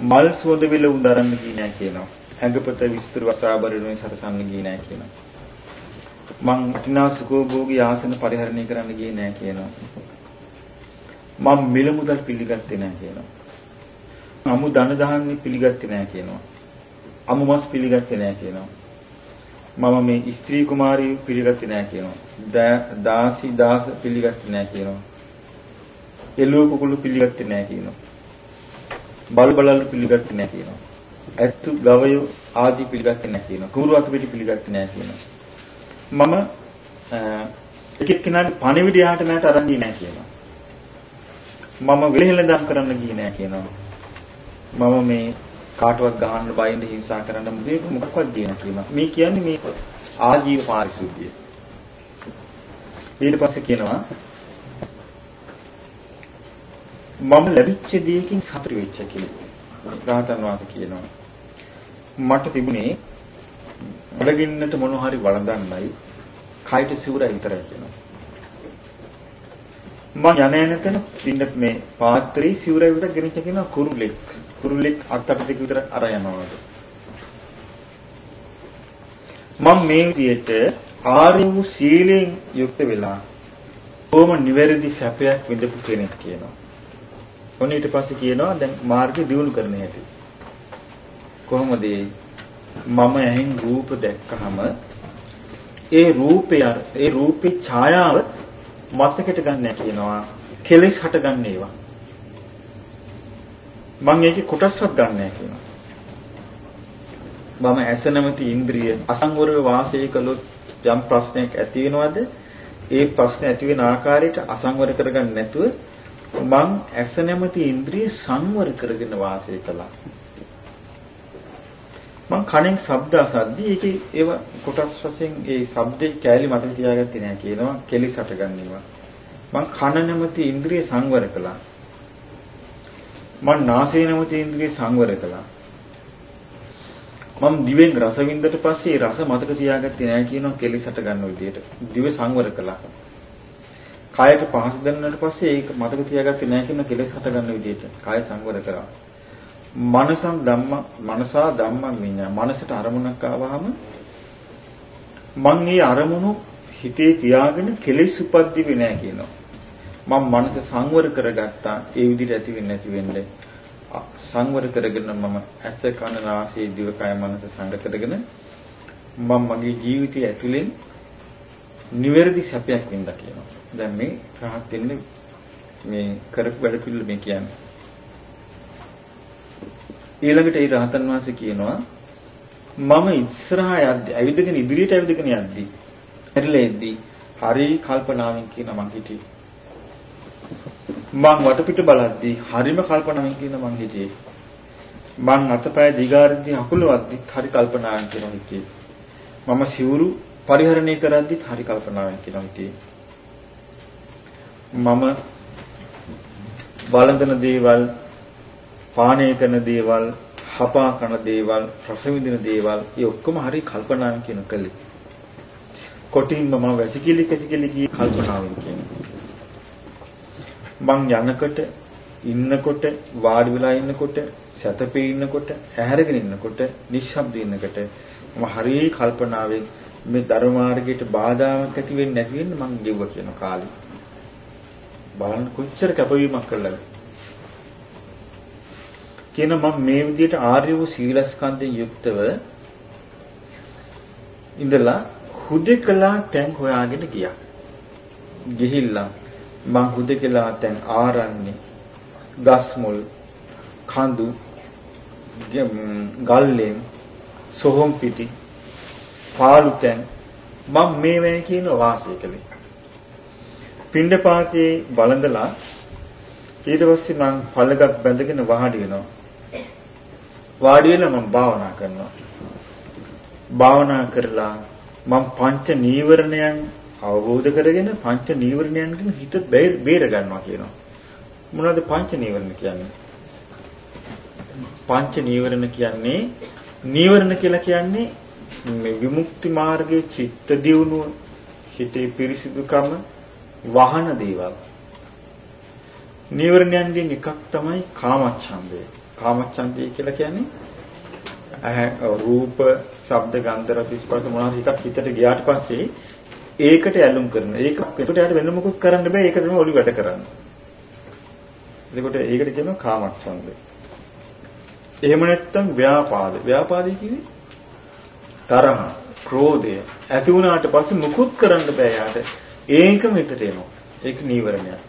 මල් සුවඳ විලවුන් දරන්න ගියේ නැහැ කියනවා. ඇඟපත විස්තර වසාබරිනුයි සරසන්න ගියේ නැහැ කියනවා. මං වටිනා සුඛෝභෝගී ආසන පරිහරණය කරන්න ගියේ නැහැ කියනවා. මම මිල මුදල් පිළිගත්තේ නැහැ කියනවා. අමු ධන දහන්නේ පිළිගත්තේ නැහැ කියනවා. අමු මස් පිළිගත්තේ නැහැ කියනවා. මම මේ ස්ත්‍රී කුමාරිය පිළිගත්තේ නැහැ කියනවා. දාසි දාස පිළිගත්තේ නැහැ කියනවා. එළුව කුකුළු පිළිගත්තේ නැහැ කියනවා. බල් බලල් පිළිගත්තේ නැහැ කියනවා. ඇත්තු ගවය ආදී පිළිගත්තේ නැහැ කියනවා. කුරු අතු පිටි පිළිගත්තේ නැහැ කියනවා. මම එක එක්කෙනාගේ පණිවිඩය යහට නැට අරන් ගියේ නැහැ කියනවා. මම වෙලෙහෙලඳම් කරන්න ගියේ නැහැ කියනවා. මම මේ කාටවත් ගහන්න බයින්ද හිංසා කරන්න මොකද මොකක්වත් ගියේ නැහැ කියනවා. මේ කියන්නේ මේ ආජීව පාරිශුද්ධිය. ඊට පස්සේ කියනවා මම ලැබිච්ච දෙයකින් සතුටු වෙච්ච කියලා. රහතන් වහන්සේ කියනවා. මට තිබුණේ බඩගින්නට මොන හරි වළඳන්නයි කයට සිවුරයි විතරයි කියනවා. මම යන්නේ නැතන පින්න මේ පාත්‍රී සිවුරයි විතර ගෙනිච්ච කියන කුරුල්ලෙක්. කුරුල්ලෙක් අත් අට දෙක විතර අර යනවා. මම මේ විදිහට ආර්ය වූ සීලෙන් යුක්ත වෙලා කොහොම නිවැරදි සැපයක් විඳපු කෙනෙක් කියනවා. ඔන්න ඊට පස්සේ කියනවා දැන් මාර්ගය දියුණු කරන හැටි. කොහොමද මම ඇහෙන් රූප දැක්කහම ඒ රූපය ඒ රූපේ ඡායාව මතකයට ගන්න කියනවා. කෙලෙස් හටගන්න ඒවා. මම ඒකේ කොටස්වත් ගන්නෑ කියනවා. මම ඇස නැමැති ඉන්ද්‍රිය අසංවරව වාසය කළොත් යම් ප්‍රශ්නයක් ඇති වෙනවද? ඒ ප්‍රශ්න ඇති වෙන ආකාරයට අසංවර කරගන්න නැතුව මං ඇස නැමැති ඉන්ද්‍රිය සංවර කරගෙන වාසය කළා. මං කණෙන් ශබ්ද අසද්දී ඒකේ ඒව කොටස් වශයෙන් ඒ ශබ්දේ කෑලි මතක තියාගත්තේ නෑ කියනවා කෙලිසට ගන්නේවා. මං කන නැමැති ඉන්ද්‍රිය සංවර කළා. මං නාසය නැමැති ඉන්ද්‍රිය සංවර කළා. මම දිවෙන් රස වින්දට පස්සේ රස මතක තියාගත්තේ නෑ කියනවා කෙලිසට ගන්න විදියට. දිව සංවර කළා. කායට පහස දැනුණාට පස්සේ ඒක මතක තියාගත්තේ නැහැ කියන කෙලෙස් හට ගන්න විදිහට කාය සංවර කරා. මනසං ධම්ම මනසා ධම්මං විඤ්ඤා මනසට අරමුණක් ආවහම මං මේ අරමුණු හිතේ තියාගෙන කෙලෙස් උපද්දි වෙන්නේ නැහැ කියනවා. මම මනස සංවර කරගත්තා ඒ විදිහට ඇති වෙන්නේ නැති වෙන්නේ. සංවර කරගෙන මම ඇස කන නාසය දිව කය මනස සංග කරගෙන මම මගේ ජීවිතය ඇතුලෙන් නිවැරදි සැපයක් වින්දා කියනවා. දැන් මේ රහත් වෙන්නේ මේ කරපු වැඩ පිළිවෙල මේ කියන්නේ. ඊළඟට ඒ රහතන් වහන්සේ කියනවා මම ඉස්සරහා යද්දි ඇවිදගෙන ඉදිරියට ඇවිදගෙන යද්දි ඇරිලා එද්දි හරි කල්පනාවෙන් කියන මං හිටියේ. මං වටපිට බලද්දි හරිම කල්පනාවෙන් කියන මං හිටියේ. මං අතපය දිගාරින්දී අකුලවද්දි හරි කල්පනාවෙන් කියන හිටියේ. මම සිවුරු පරිහරණය කරද්දිත් හරි කල්පනාවෙන් කියන හිටියේ. මම වළඳන දේවල් පානය කරන දේවල් හපා කන දේවල් රස විඳින දේවල් ඒ ඔක්කොම හරි කල්පනාවෙන් කියන කලේ. කොටින්ම මම වැසිකිලි කැසිකිලි ගියේ කල්පනාවෙන් කියන්නේ මං යනකොට ඉන්නකොට වාඩි වෙලා ඉන්නකොට සැතපේ ඉන්නකොට ඇහැරගෙන ඉන්නකොට නිශ්ශබ්ද ඉන්නකොට මම හරි කල්පනාවෙන් මේ ධර්ම මාර්ගයට බාධාවක් ඇති වෙන්නේ නැති වෙන්න මං ගෙව්ව කියන කාලේ. බලන්න කොච්චර කැපවීමක් කළාද කියන මම මේ විදිහට ආර්ය වූ සීලස්කන්ධයෙන් යුක්තව ඉඳලා හුදෙකලා තැන් හොයාගෙන ගියා. ගිහිල්ලා මං හුදෙකලා තැන් ආරන්නේ ගස් මුල් කඳු ගල්ලෙන් සොහොන් පිටි පාළු තැන් මම මේවැය කියන වාසය කළේ. පිණ්ඩපාතේ බලඳලා ඊට පස්සේ මං පළගත් බැඳගෙන වාඩි වෙනවා. වාඩි වෙලා මම භාවනා කරනවා. භාවනා කරලා මම පංච නීවරණයන් අවබෝධ කරගෙන පංච නීවරණයන්ගෙන් හිත බේර ගන්නවා කියනවා. මොනවද පංච නීවරණ කියන්නේ? පංච නීවරණ කියන්නේ නීවරණ කියලා කියන්නේ මේ විමුක්ති මාර්ගයේ චිත්ත දියුණුව හිතේ පිරිසිදුකම වහන දේවල්. නීවරණයන්ගෙන් එකක් තමයි කාමච්ඡන්දය. කාමච්ඡන්දය කියලා කියන්නේ ඇහැ රූප, ශබ්ද, ගන්ධ, රස, ස්පර්ශ මොනවා එකක් හිතට ගියාට පස්සේ ඒකට ඇලුම් කරන. ඒක එතකොට යාට වෙන මොකුත් කරන්න බෑ. ඒක තමයි ඔලි වැඩ කරන්නේ. එතකොට ඒකට කියනවා කාමච්ඡන්දය. එහෙම නැත්නම් ව්‍යාපාද. ව්‍යාපාදේ කියන්නේ තරහ, ක්‍රෝධය ඇති වුණාට පස්සේ මුකුත් කරන්න බෑ යාට. ඒකම හිතට එනවා. ඒක නීවරණයක්.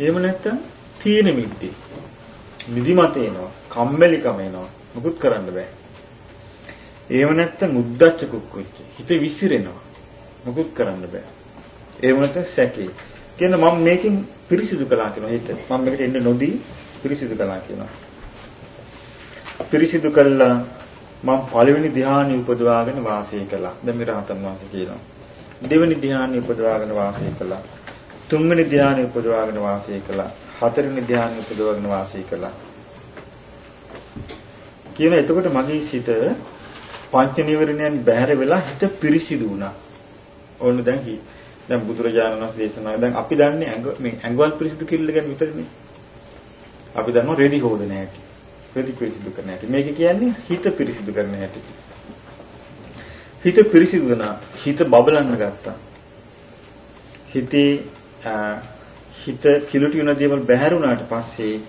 එහෙම නැත්තම් තීන මිද්දේ. නිදිමත එනවා, කම්මැලිකම එනවා. මුකුත් කරන්න බෑ. එහෙම නැත්තම් උද්දච්ච කුක්කුච්ච. හිත විසිරෙනවා. මුකුත් කරන්න බෑ. එහෙම නැත්තම් සැකේ. කියන මම මේකෙන් පිරිසිදු කළා කියනවා හිත. මම මේකට එන්න නොදී පිරිසිදු කළා කියනවා. පිරිසිදු කළා මම පළවෙනි ධ්‍යානෙ උපදවාගෙන වාසය කළා. දැන් මේ රහතන් වහන්සේ කියනවා. දෙවෙනි ධ්‍යානෙ උපදවාගෙන වාසය කළා. තුන්වෙනි ධ්‍යානෙ උපදවාගෙන වාසය කළා. හතරවෙනි ධ්‍යානෙ උපදවාගෙන වාසය කළා. කියන එතකොට මගේ සිත පංච නිවරණයන් බැහැර වෙලා හිත පිරිසිදු වුණා. ඕන්න දැන් කි. දැන් බුදුරජාණන් වහන්සේ දේශනා දැන් අපි දන්නේ මේ ඇඟවල් පිරිසිදු කිල්ල ගැන විතරනේ. අපි දන්නවා රෙදි හොදන හැටි. රෙදි පිරිසිදු කරන හැටි. මේක කියන්නේ හිත පිරිසිදු කරන හැටි. හිත පිරිසිදු වුණා. හිත බබලන්න ගත්තා. හිතේ හිත කිලුටි වෙන දේවල් බැහැර වුණාට පස්සේ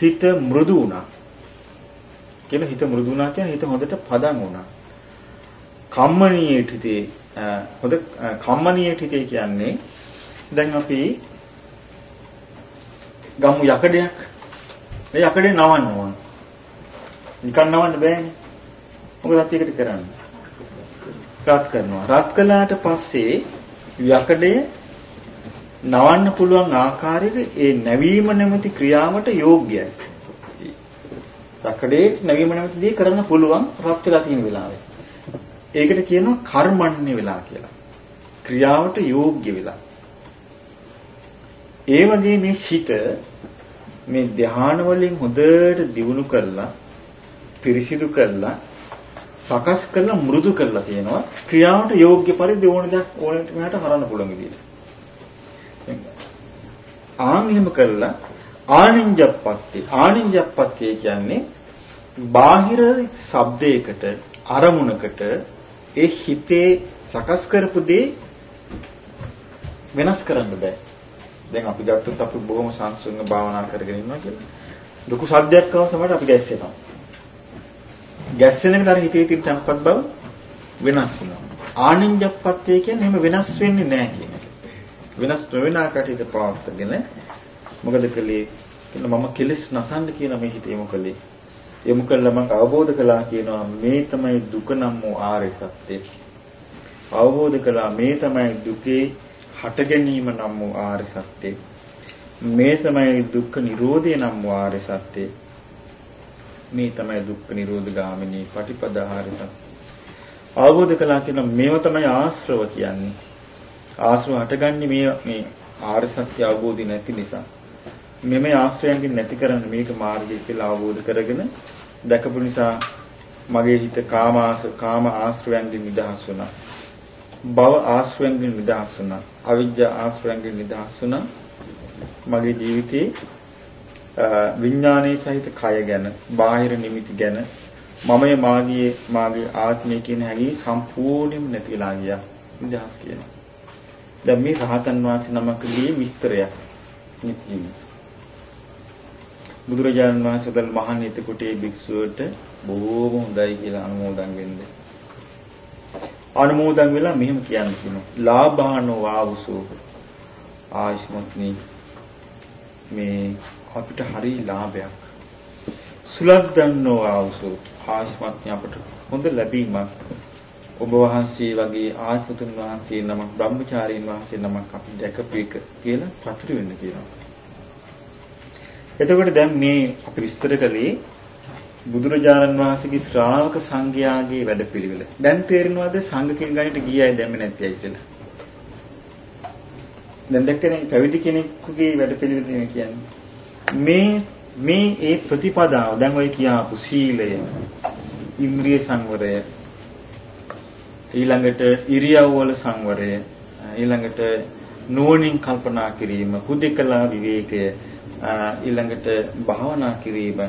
හිත මෘදු වුණා. කියන හිත මෘදු වුණා කියන්නේ හිත හොඳට පදන් වුණා. කම්මනීය හිතේ හොඳ කම්මනීය හිතේ කියන්නේ දැන් අපි ගමු යකඩයක්. මේ යකඩේ නවන්න ඕන. නිකන් නවන්න බෑනේ. මොකද අපි ඒකට කරන්නේ? රත් කරනවා. රත් කළාට පස්සේ යකඩේ නවන්න පුළුවන් ආකාරයට ඒ නැවීම නැමැති ක්‍රියාවට යෝග්‍යයි. යකඩේ නැවීම නැමැති දේ කරන්න පුළුවන් රත් වෙලා තියෙන වෙලාවේ. ඒකට කියනවා කර්මන්නේ වෙලා කියලා. ක්‍රියාවට යෝග්‍ය වෙලා. ඒ වගේ මේ සිත මේ ධ්‍යාන වලින් හොඳට දියුණු කරලා පිරිසිදු කරලා සකස් කරලා මෘදු කරලා තියෙනවා ක්‍රියාවට යෝග්‍ය පරිදි ඕන දෙයක් ඕනට මෙහාට හරන්න පුළුවන් විදිහට. ආන් එහෙම කරලා ආනින්ජප්පත්ති ආනින්ජප්පත්ති කියන්නේ බාහිර ශබ්දයකට අරමුණකට ඒ හිතේ සකස් කරපු දේ වෙනස් කරන්න බෑ. දැන් අපි ගත්තොත් අපි බොහොම සංසුන්ව භාවනා කරගෙන ඉන්නවා කියලා. ලොකු සද්දයක් ආව සමහරට අපි ගැස්සෙනවා. ගැස්සෙන එකට අර හිතේ තියෙන තම්පත් බව වෙනස් වෙනවා. ආනින්ජප්පත්ය කියන්නේ එහෙම වෙනස් වෙන්නේ නැහැ කියන එක. වෙනස් නොවන ආකාරයට පවත්වාගෙන මොකද කළේ? මම කෙලස් නසන්න කියන මේ හිතේ මොකලේ? යොමු කළා මම අවබෝධ කළා කියනවා මේ තමයි දුක නම් වූ ආර්ය සත්‍ය. අවබෝධ කළා මේ තමයි දුකේ හට ගැනීම නම් වූ ආර්ය සත්‍ය. මේ තමයි දුක්ඛ නිරෝධය නම් වූ ආර්ය සත්‍ය. මේ තමයි දුක්ඛ නිරෝධ ගාමිනී පටිපදා ආර්ය සත්‍ය. අවබෝධ කළා කියන මේව තමයි ආශ්‍රව කියන්නේ. ආශ්‍රව හටගන්නේ මේ මේ ආර්ය සත්‍ය අවබෝධි නැති නිසා. මෙම ආශ්‍රයයන්ගෙන් නැති කරන්න මේක මාර්ගය කියලා අවබෝධ කරගෙන දැකපු නිසා මගේ හිත කාම ආස කාම ආශ්‍රයයන්ගෙන් නිදහස් වුණා. භව ආශ්‍රයයන්ගෙන් නිදහස් වුණා. අවිජ්ජා ආශ්‍රයයන්ගෙන් නිදහස් වුණා. මගේ ජීවිතේ විඥානයේ සහිත කය ගැන, බාහිර නිමිති ගැන මමයේ මාගේ මාගේ ආත්මය කියන හැඟීම් සම්පූර්ණයෙන්ම නැතිලා ගියා. නිදහස් කියනවා. දැන් මේ රහතන් වහන්සේ නමකගේ විස්තරයක් නිතියි. බුදුරජාණන් වහන්සේ දල් මහණිත කුටේ භික්ෂුවට බොහෝම හොඳයි කියලා අනුමෝදන් වෙන්නේ. අනුමෝදන් වෙලා මෙහෙම කියන්න කියනවා. ලාභානෝ වාවුසෝ ආයස්මත්නි මේ අපිට හරි ලාභයක්. සුලද්දන්නෝ ආවුසෝ ආයස්මත්නි අපට හොඳ ලැබීමක්. ඔබ වහන්සේ වගේ ආත්මතුන් වහන්සේ නමක් බ්‍රහ්මචාරීන් වහන්සේ නමක් අපි දැකපු එක කියලා පතුරු වෙන්න කියනවා. එතකොට දැන් මේ අපි විස්තර කළේ බුදුරජාණන් වහන්සේගේ ශ්‍රාවක සංඝයාගේ වැඩපිළිවෙල. දැන් තේරෙනවද සංඝ කෙනෙක්ගානට ගියයි දැම්මේ නැත්තේ කියලා? දැන් දැක්කනේ පැවිදි කෙනෙකුගේ වැඩපිළිවෙල කියන්නේ. මේ මේ ඒ ප්‍රතිපදාව දැන් ඔය කියාපු සීලය, ඉන්ද්‍රිය සංවරය, ඊළඟට ඉරියව් වල සංවරය, ඊළඟට නුවණින් කල්පනා කිරීම, කුදිකලා විවේකය ඊළඟට භාවනා කිරීම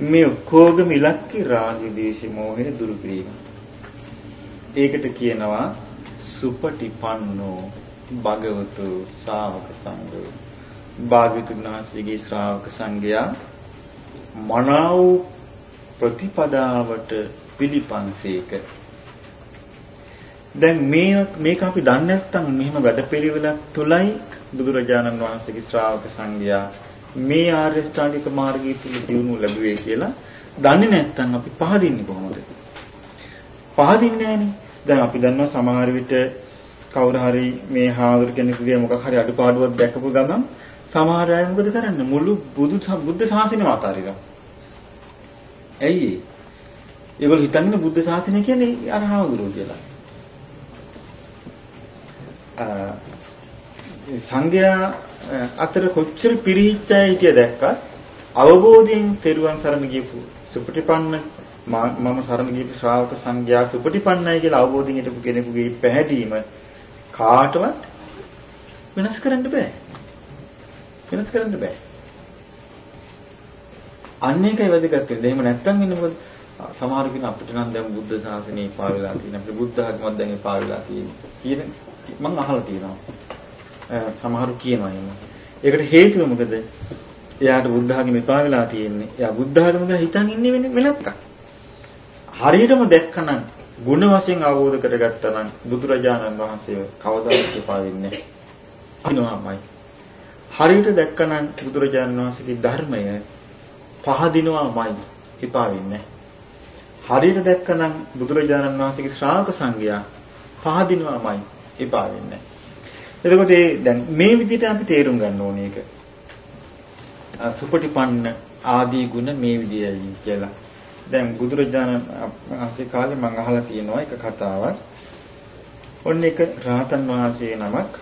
මේ ඔක්කොගම ඉලක්කය රාග දේශ මොහය දුරු කිරීම. ඒකට කියනවා සුපටිපන්නෝ භගවතු ශාවක සංඝෝ. භාග්‍යතුන් වහන්සේගේ ශ්‍රාවක සංඝයා මනාව ප්‍රතිපදාවට පිළිපන්සේක. දැන් මේ මේක අපි දන්නේ නැත්නම් මෙහෙම වැඩපිළිවෙලක් තුලයි බුදුරජාණන් වහන්සේගේ ශ්‍රාවක සංඝයා මේ ආර්ය ශ්‍රාණික මාර්ගය තුල දියුණුව ලැබුවේ කියලා දන්නේ නැත්නම් අපි පහදින්නේ කොහොමද? පහදින්නේ නැහනේ. දැන් අපි දන්නවා සමහර විට කවුරු හරි මේ හාමුදුර කෙනෙකුගේ මොකක් හරි අඩුපාඩුවක් දැකපු ගමන් සමහර අය මොකද කරන්නේ? මුළු බුදු බුද්ධ ශාසනයම අතාරිනවා. ඇයි ඒ? ඒගොල්ලෝ හිතන්නේ බුද්ධ ශාසනය කියන්නේ අර හාමුදුරුවෝ කියලා. සංඝයා අතර කොච්චර පිරිහිච්ච අය හිටිය දැක්කත් අවබෝධයෙන් තෙරුවන් සරණ ගියපු සුපටිපන්න මම සරණ ගියපු ශ්‍රාවක සංඝයා සුපටිපන්නයි කියලා අවබෝධයෙන් හිටපු කෙනෙකුගේ පැහැදීම කාටවත් වෙනස් කරන්න බෑ. වෙනස් කරන්න බෑ. අන්න ඒකයි වැදගත් වෙන්නේ. එහෙම නැත්තම් ඉන්නේ මොකද? සමහර කෙනෙක් අපිට නම් දැන් බුද්ධ ශාසනය පාවිලා තියෙන අපිට බුද්ධ ආගමක් දැන් පාවිලා තියෙන කියන මම අහලා තියෙනවා. සමහරු කියනවා එහෙම. ඒකට හේතුව මොකද? එයාට බුද්ධ ආගම එපා වෙලා තියෙන්නේ. එයා බුද්ධ ආගම ගැන හිතන් ඉන්නේ වෙන එකක්. හරියටම දැක්කනම් ಗುಣ වශයෙන් අවබෝධ කරගත්තා නම් බුදුරජාණන් වහන්සේ කවදාවත් එපා වෙන්නේ නැහැ. හරියට දැක්කනම් බුදුරජාණන් වහන්සේගේ ධර්මය පහදිනවාමයි එපා වෙන්නේ හරියට දැක්කනම් බුදුරජාණන් වහන්සේගේ ශ්‍රාවක සංඝයා පහදිනවාමයි එපා වෙන්නේ එතකොට දැන් මේ විදිහට අපි තේරුම් ගන්න ඕනේ ඒක. සුපටිපන්න ආදී ගුණ මේ විදියයි කියලා. දැන් බුදුරජාණන් වහන්සේ කාලේ මම අහලා තියෙනවා එක කතාවක්. ඔන්න එක රහතන් වහන්සේ නමක්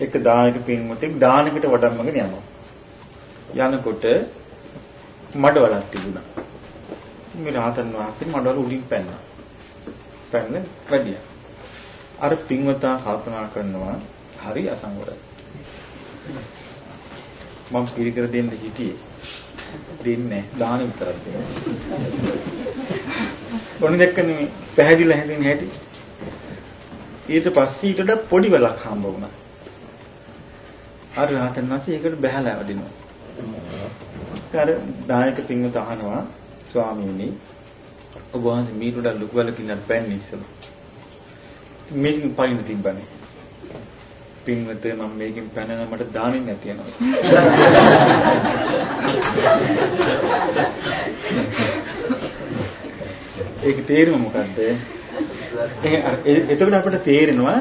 එක දායක පින්වතෙක් දානකට වඩම්මගෙන යනවා. යනකොට මඩවලක් තිබුණා. මේ රහතන් වහන්සේ මඩවල උඩින් පැන්නා. පැන්න වැඩියා. අර පින්වතා කල්පනා කරනවා හරි අසංවරයි. මම පිළිකර දෙන්න හිටියේ. දෙන්නේ දාන විතරක් දෙනවා. ඔන්න දැක්කනේ පැහැදිලා හැදෙන හැටි. ඊට පස්සේ ඊටට පොඩි වෙලක් හම්බ වුණා. අර රහතන් වහන්සේ ඒකට බහැලා වදිනවා. අර දායක පින්වත අහනවා ස්වාමීනි ඔබ වහන්සේ මීට ලොකු වෙලකින් පැන්නේ ඉස්සලා. මේකෙන් පයින් තිබ්බනේ. පින්වත මම මේකෙන් පැනන මට දානින් නැති යනවා. *laughs* ඒක තේරුම මොකද්ද? එතකොට අපිට තේරෙනවා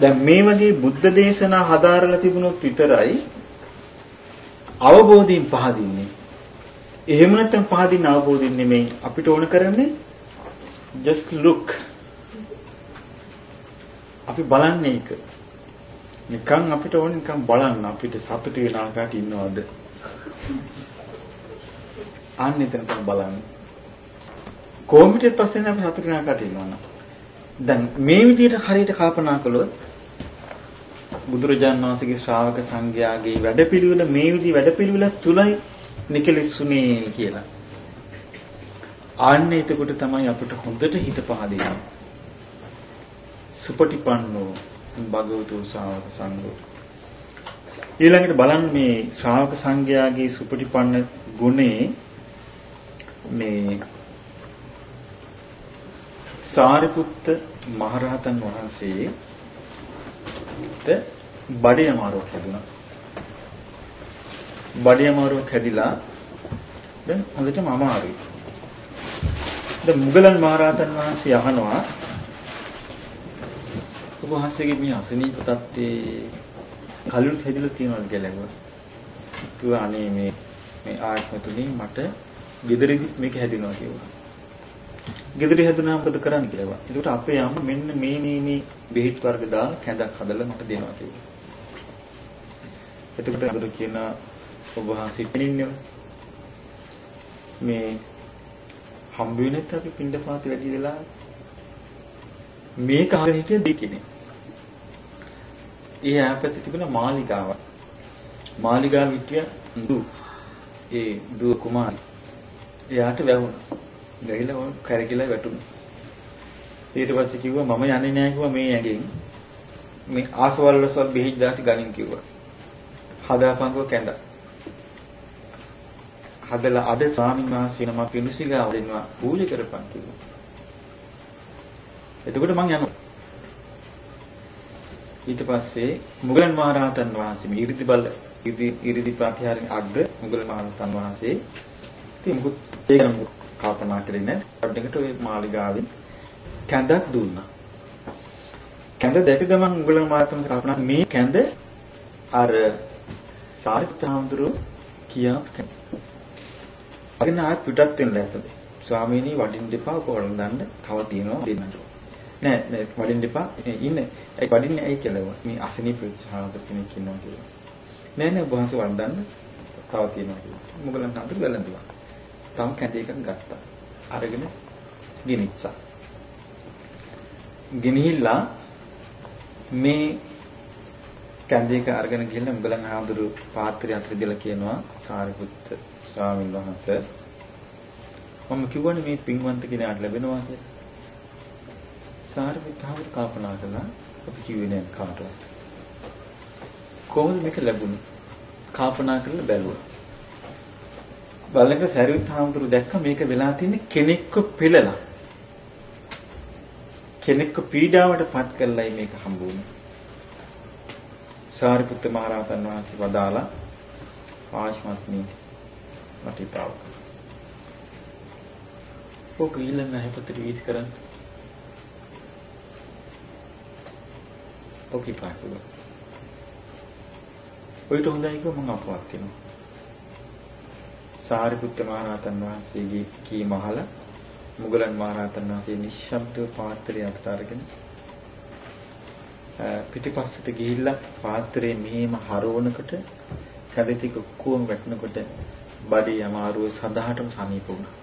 දැන් මේ වගේ බුද්ධ දේශනා හදාරලා තිබුණොත් විතරයි අවබෝධයෙන් පහදින්නේ. එහෙම නැත්නම් පහදින්න අවබෝධයෙන් නෙමෙයි අපිට ඕන කරන්නේ just look අපි බලන්නේ ඒක. නිකන් අපිට ඕන නිකන් බලන්න අපිට සතුට වෙන ආකාරයට ඉන්නවද? අන්න එතන තමයි බලන්නේ. කොම්පියුටර් පස්සේ අපි සතුට වෙන ආකාරයට ඉන්නවනම්. දැන් මේ විදිහට හරියට කල්පනා කළොත් බුදුරජාණන් වහන්සේගේ ශ්‍රාවක සංඝයාගේ වැඩපිළිවෙල මේ විදි වැඩපිළිවෙල තුලයි නිකලෙස්සුනේ කියලා. ආන්න එතකොට තමයි අපිට හොඳට හිත පහදින්නේ. සුපටිපන්නෝ භගවතු ශ්‍රාවක සංඝෝ ඊළඟට බලන්න මේ ශ්‍රාවක සංඝයාගේ සුපටිපන්න ගුණේ මේ සාරිපුත්ත මහරහතන් වහන්සේට බඩේ අමාරුවක් හැදුනා. බඩේ අමාරුවක් හැදිලා දැන් හොඳටම අමාරුයි. දැන් මුගලන් මහරහතන් වහන්සේ අහනවා ඔබ වහන්සේගේ මේ අසනීප තත්ත්වයේ කලුත් හැදිලා තියෙනවද කියලා ඇහුවා. කිව්වා අනේ මේ මේ ආත්මතුනේ මට gederidit මේක හැදෙනවා කිව්වා. Gederi හැදුනා මොකද කරන්න කියලා. ඒකට අපේ අම්ම මෙන්න මේ මේ මේ බෙහෙත් වර්ග දාලා කැඳක් හදලා මට දෙනවා කිව්වා. එතකොට අදට කියන ඔබ වහන්සේ ඉන්නේ මේ හම්බ වෙන්නේ අපි පින්ඩපාත වැඩි වෙලා මේක අහගෙන හිටිය දෙකිනේ. ඒ ඈපැත්තේ තිබුණ මාලිගාවක්. මාලිගාව විටිය දු ඒ දු කුමාරි. එයාට වැහුණා. ගහිලා කැරකිලා වැටුණා. ඊට පස්සේ කිව්වා මම යන්නේ නැහැ කිව්වා මේ ඇඟෙන්. මේ ආසවල් වලසල් බෙහෙත් දාති ගනින් කිව්වා. හදාපන්කෝ කැඳ. හදලා අද ස්වාමීන් වහන්සේ නම පිණුසිගාව දෙනවා පූජා කරපන් කිව්වා. එතකොට මං යනවා. ඊට පස්සේ මුගලන් මහරහතන් වහන්සේ මේ ඉරිදි බල ඉරිදි ඉරිදි ප්‍රතිහාරයෙන් අග්‍ර මුගලන් මහරහතන් වහන්සේ ඉතින් මුකුත් ඒක නම් කල්පනා කරේ නැහැ. ඩෙකට ওই මාලිගාවෙන් කැඳක් දුන්නා. කැඳ දැක ගමන් මුගලන් මහරහතන් කල්පනා මේ කැඳ අර සාරිපුත්‍ර හාමුදුරුවෝ කියා අගෙන ආත් පිටත් වෙන්න ලැසද. ස්වාමීනි වඩින්න දෙපා කොහොමද දන්න තව තියෙනවා දෙන්නට. නෑ නෑ වඩින්න දෙපා ඉන්න. ඒ වඩින්නේ ඇයි කියලා මේ අසනීප සාහද කෙනෙක් ඉන්නවා කියලා. නෑ නෑ වහන්සේ වන්දන්න තව තියෙනවා කියලා. මුගලන් හඳුර වැළඳුවා. තම කැඳේ එකක් ගත්තා. අරගෙන ගෙනිච්චා. ගෙනිහිල්ලා මේ කැඳේක අරගෙන ගිහිල්ලා මුගලන් හඳුරු පාත්‍රය අතර දාලා කියනවා සාරිපුත්ත ස්වාමීන් වහන්සේ මම කිව්වනේ මේ පින්වන්ත කෙනාට ලැබෙනවා කියලා. සාරිපුත්තාවර කල්පනා කළා අපි කිව්වේ නෑ කාටවත්. කොහොමද මේක ලැබුණේ? කල්පනා කරලා බැලුවා. බලනකොට සාරිපුත් හාමුදුරු දැක්ක මේක වෙලා තියෙන්නේ කෙනෙක්ව පෙළලා. කෙනෙක්ව පීඩාවට පත් කරලායි මේක හම්බුනේ. සාරිපුත්ත මහ රහතන් වහන්සේ වදාලා ආශ්මත්නි වටිතාව. ඔක ඊළඟ හැපතට වීසි කරන්න. ඔකේ පාකුව. ඔයිට හොඳයි කිව්ව මම අපවත් වෙනවා. සාරිපුත්ත මහරහතන් වහන්සේගේ කීම අහලා මුගලන් මහරහතන් වහන්සේ නිශ්ශබ්දව පාත්‍රය අතට අරගෙන පිටිපස්සට ගිහිල්ලා පාත්‍රයේ මෙහෙම හරවනකොට කැදිතික ඔක්කොම වැටෙනකොට බඩේ අමාරුව සදාටම සනීප වුණා.